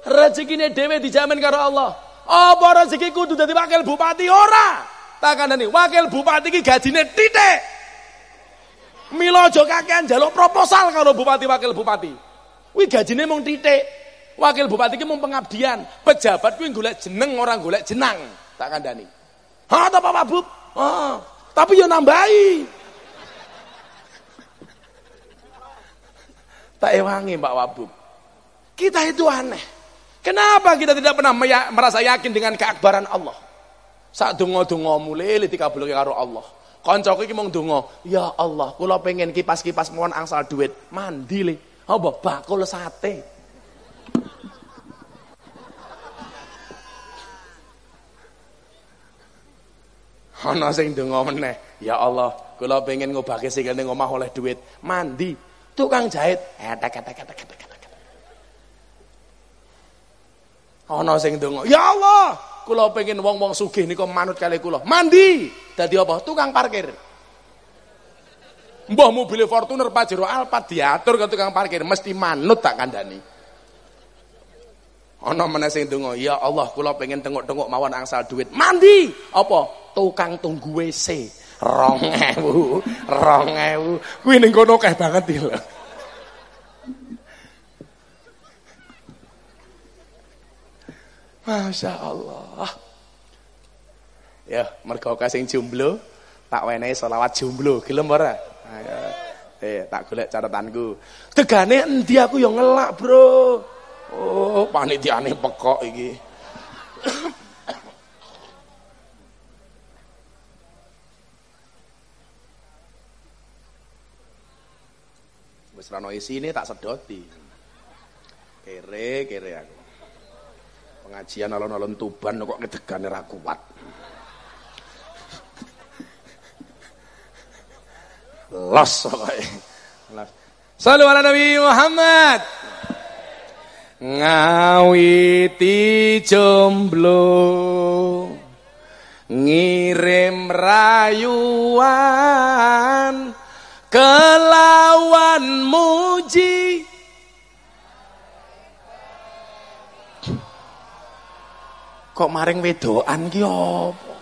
Rezekine dhewe dijamin karo Allah. Apa rezeki kudu dadi wakil bupati ora? Tak kandhani, wakil bupati iki gajine titik. Mila aja kakean njaluk proposal karo bupati wakil bupati. Kuwi gajine mung titik. Wakil bupati ki mung pengabdian. Pejabat kuwi golek jeneng orang golek jenang. Tak kandhani. Ha ta Pak Wabub? Ha. Tapi yo nambahi. Tak ewangi Pak Wabub. Kita itu aneh. Kenapa kita tidak pernah merasa yakin dengan keakbaran Allah? Saat donga-donga mulai dikabulke karo Allah. Kancaku iki mung donga, "Ya Allah, kula pengen kipas-kipas mohon angsal duit." Mandi le. Apa bakul sate. Ana sing donga meneh, "Ya Allah, kula pengen ngobahke sikile omah oleh duit." Mandi. Tukang jahit, etek etek etek etek. Ana sing ndonga, "Ya Allah, kula pengen wong-wong sugih nika manut kali kula." Mandi. Dadi apa? Tukang parkir. Mbah mobil Fortuner Pajero Alphard diatur ke tukang parkir, mesti manut tak kandhani. Ana meneh sing ndonga, "Ya Allah, kula pengen tengok-tengok mawon angsal duit." Mandi. Apa? Tukang tunggu WC. 2000, 2000. Kuwi ning kono banget lho. Masya Allah. Ya, mergo sing jomblo, tak wenehi selawat jomblo, gelem ora? Ayo. Eh, tak golek catatanku. Tegane endi aku yang ngelak, Bro. Oh, panitiane pekok iki. Wis ra isine tak sedoti. Kere, kere aku. Pengajian alon-alon Tuban kok ngedegane ra kuat. Los pokoke. Sallu ala Nabi Muhammad. Ngawiti jomblo ngirim rayuan kelawan muji Kok maring wedoan ki apa?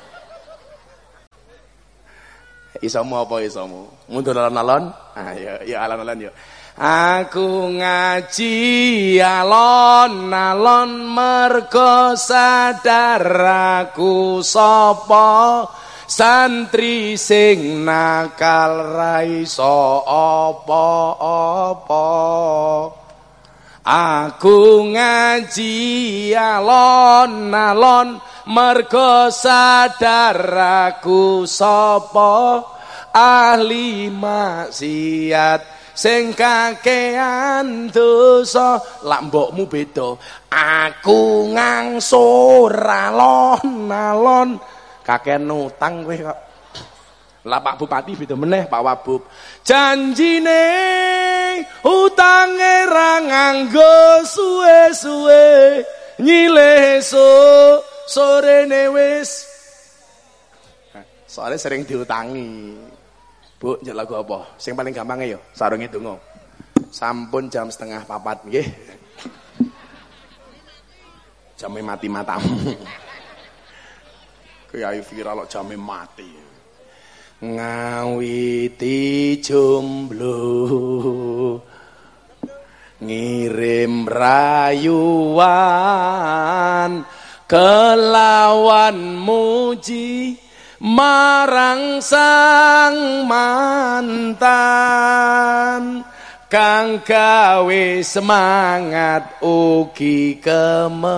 Isomu apa isomu? Mundur alon-alon? Ah ya, alon-alon ya. Aku ngaji alon-alon mergo sadar aku sapa santri sing nakal ra iso apa-apa. Aku ngaji alon-alon mergo sadar aku sapa? Ahli maksiat sing kakean dosa. Lak mbokmu beda. Aku ngangsur alon-alon. Kakean utang kok lah Pak Bupati beda meneh Pak Wabub janjine utange ra nganggo suwe-suwe nyile so sorene wis soalnya sering diutangi Bu, njel lagu apa? Sing paling gampang ya, sarunge donga. Sampun jam setengah papat nggih. Jame mati matamu. Kiai viral kok jame mati ngawiti jomblo. Ngirim rayuan kelawan muji marang sang mantan. Kang gawe semangat ugi kemenangan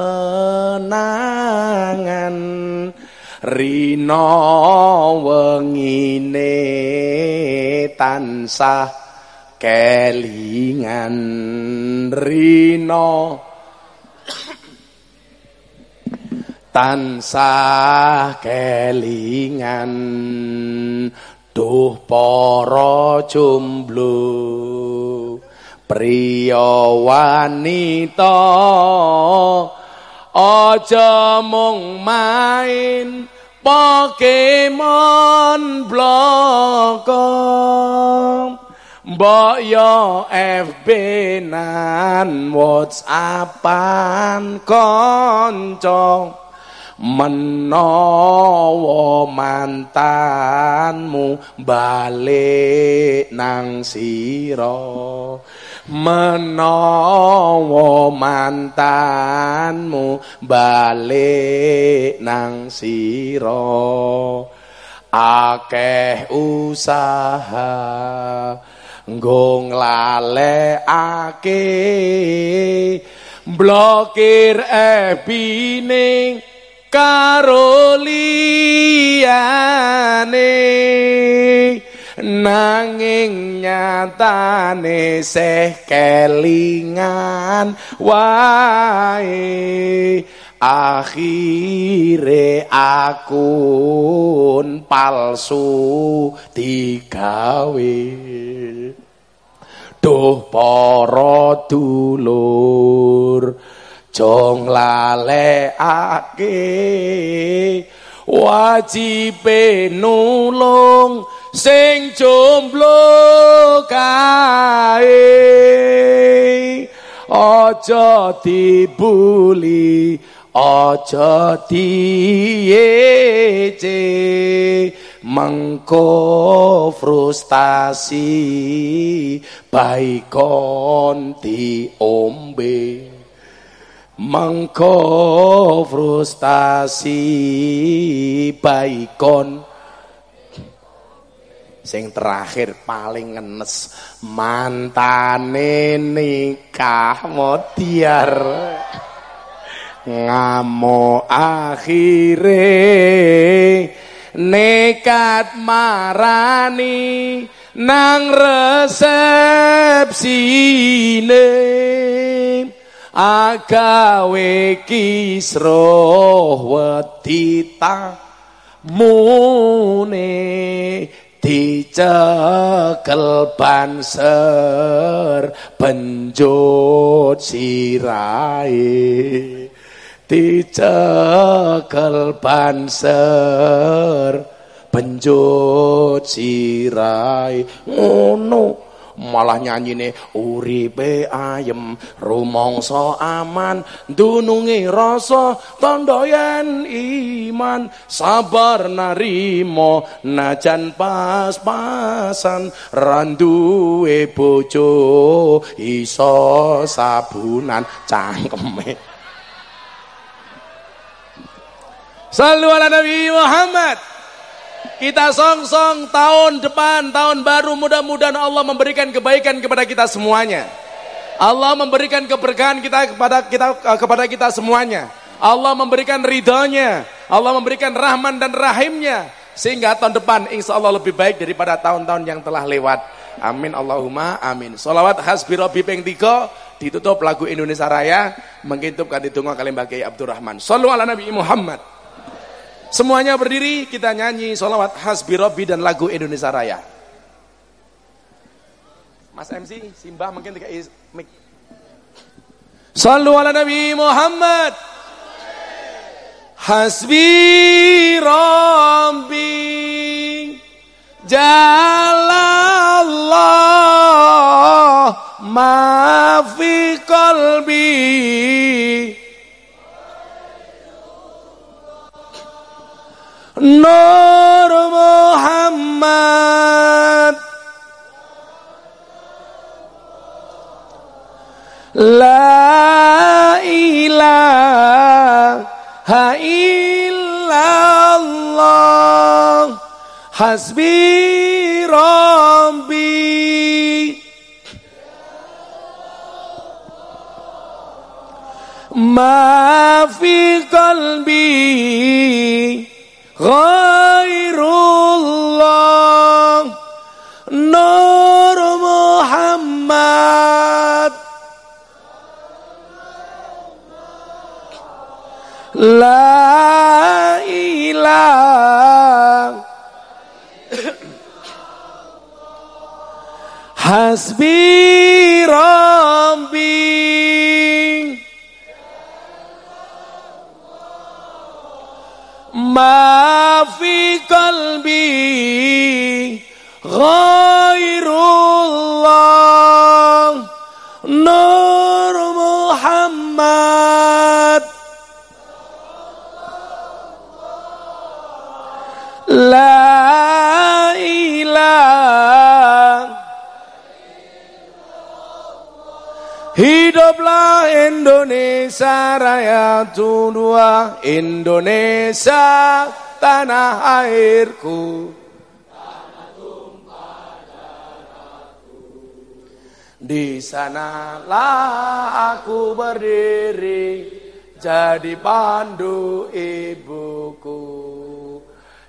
rina wengine tansah kelingan. Rina tansah kelingan. Duh para jomblo priya wanita aja mung main Pokemon bloko Mbok yo FB nan WhatsAppan kanca menawa mantanmu balik nang sira. Menawa mantanmu balik nang sira. Akeh usaha nggo nglalekake blokir ebine karo liyane nanging nyatane seh kelingan wae. Akhire akun palsu digawe. Duh para dulur jong lalekake wajibe nulung sing jomblo kae. Aja dibuli aja diece. Mengko frustasi baikon diombe mengko frustasi baikon. Sing terakhir paling ngenes mantane nikah modiar. Ngamo akhire nekat marani nang resepsine agawe kisroh wedita mune dicekel banser benjut sirai dicekel banser benjut sirai ngono malah nyanyine uripe ayem rumangsa aman dununge rasa tandha yen iman sabar narimo najan pas-pasan randuwe bojo iso sabunan cangkeme. Sallu ala Nabi Muhammad kita song-song tahun depan, tahun baru mudah-mudahan Allah memberikan kebaikan kepada kita semuanya. Allah memberikan keberkahan kita kepada kita eh, kepada kita semuanya. Allah memberikan ridhonya. Allah memberikan rahman dan rahimnya. Sehingga tahun depan insya Allah lebih baik daripada tahun-tahun yang telah lewat. Amin Allahumma amin. Salawat hasbi rabbi tiga. Ditutup lagu Indonesia Raya. Mengintip kali tunggu kalian bagi Abdurrahman. Sallu ala Nabi Muhammad. Semuanya berdiri, kita nyanyi solawat Hasbi Robbi dan lagu Indonesia Raya. Mas MC, Simbah mungkin tiga mic. Sallu ala Nabi Muhammad. Hasbi Rabbi Jalallah ma fi Nur Muhammad. La ilaha illallah. Hasbi Rabbi. Ma fi qalbi ghairullah Nur Muhammad. La ilah. Hasbi Rabbi Mafi kalbi, qalbi ghairullah. Nur muhammad. La ilaha Hiduplah Indonesia Raya dua Indonesia tanah airku. Di sanalah aku berdiri jadi pandu ibuku.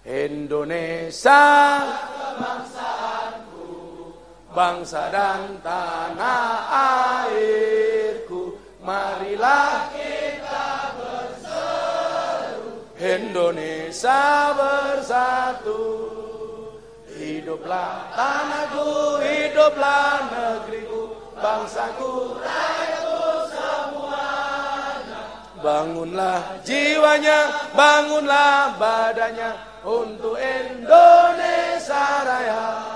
Indonesia kebangsaanku bangsa dan tanah airku marilah kita berseru. Indonesia bersatu. Hiduplah tanahku hiduplah negeriku. Bangsaku rakyatku semuanya. Bangunlah jiwanya bangunlah badannya untuk Indonesia Raya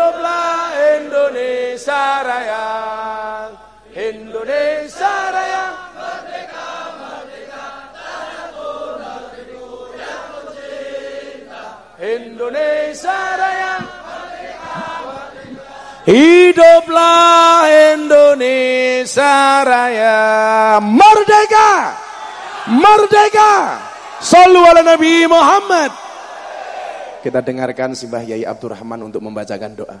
Hiduplah Indonesia Raya. Indonesia Raya. Merdeka, merdeka Tanahku, negeriku yang kucinta Indonesia Raya. Merdeka, merdeka. Hiduplah Indonesia Raya. Merdeka Merdeka. Sallu ala Nabi Muhammad kita dengarkan Simbah Yai Abdurrahman untuk membacakan doa.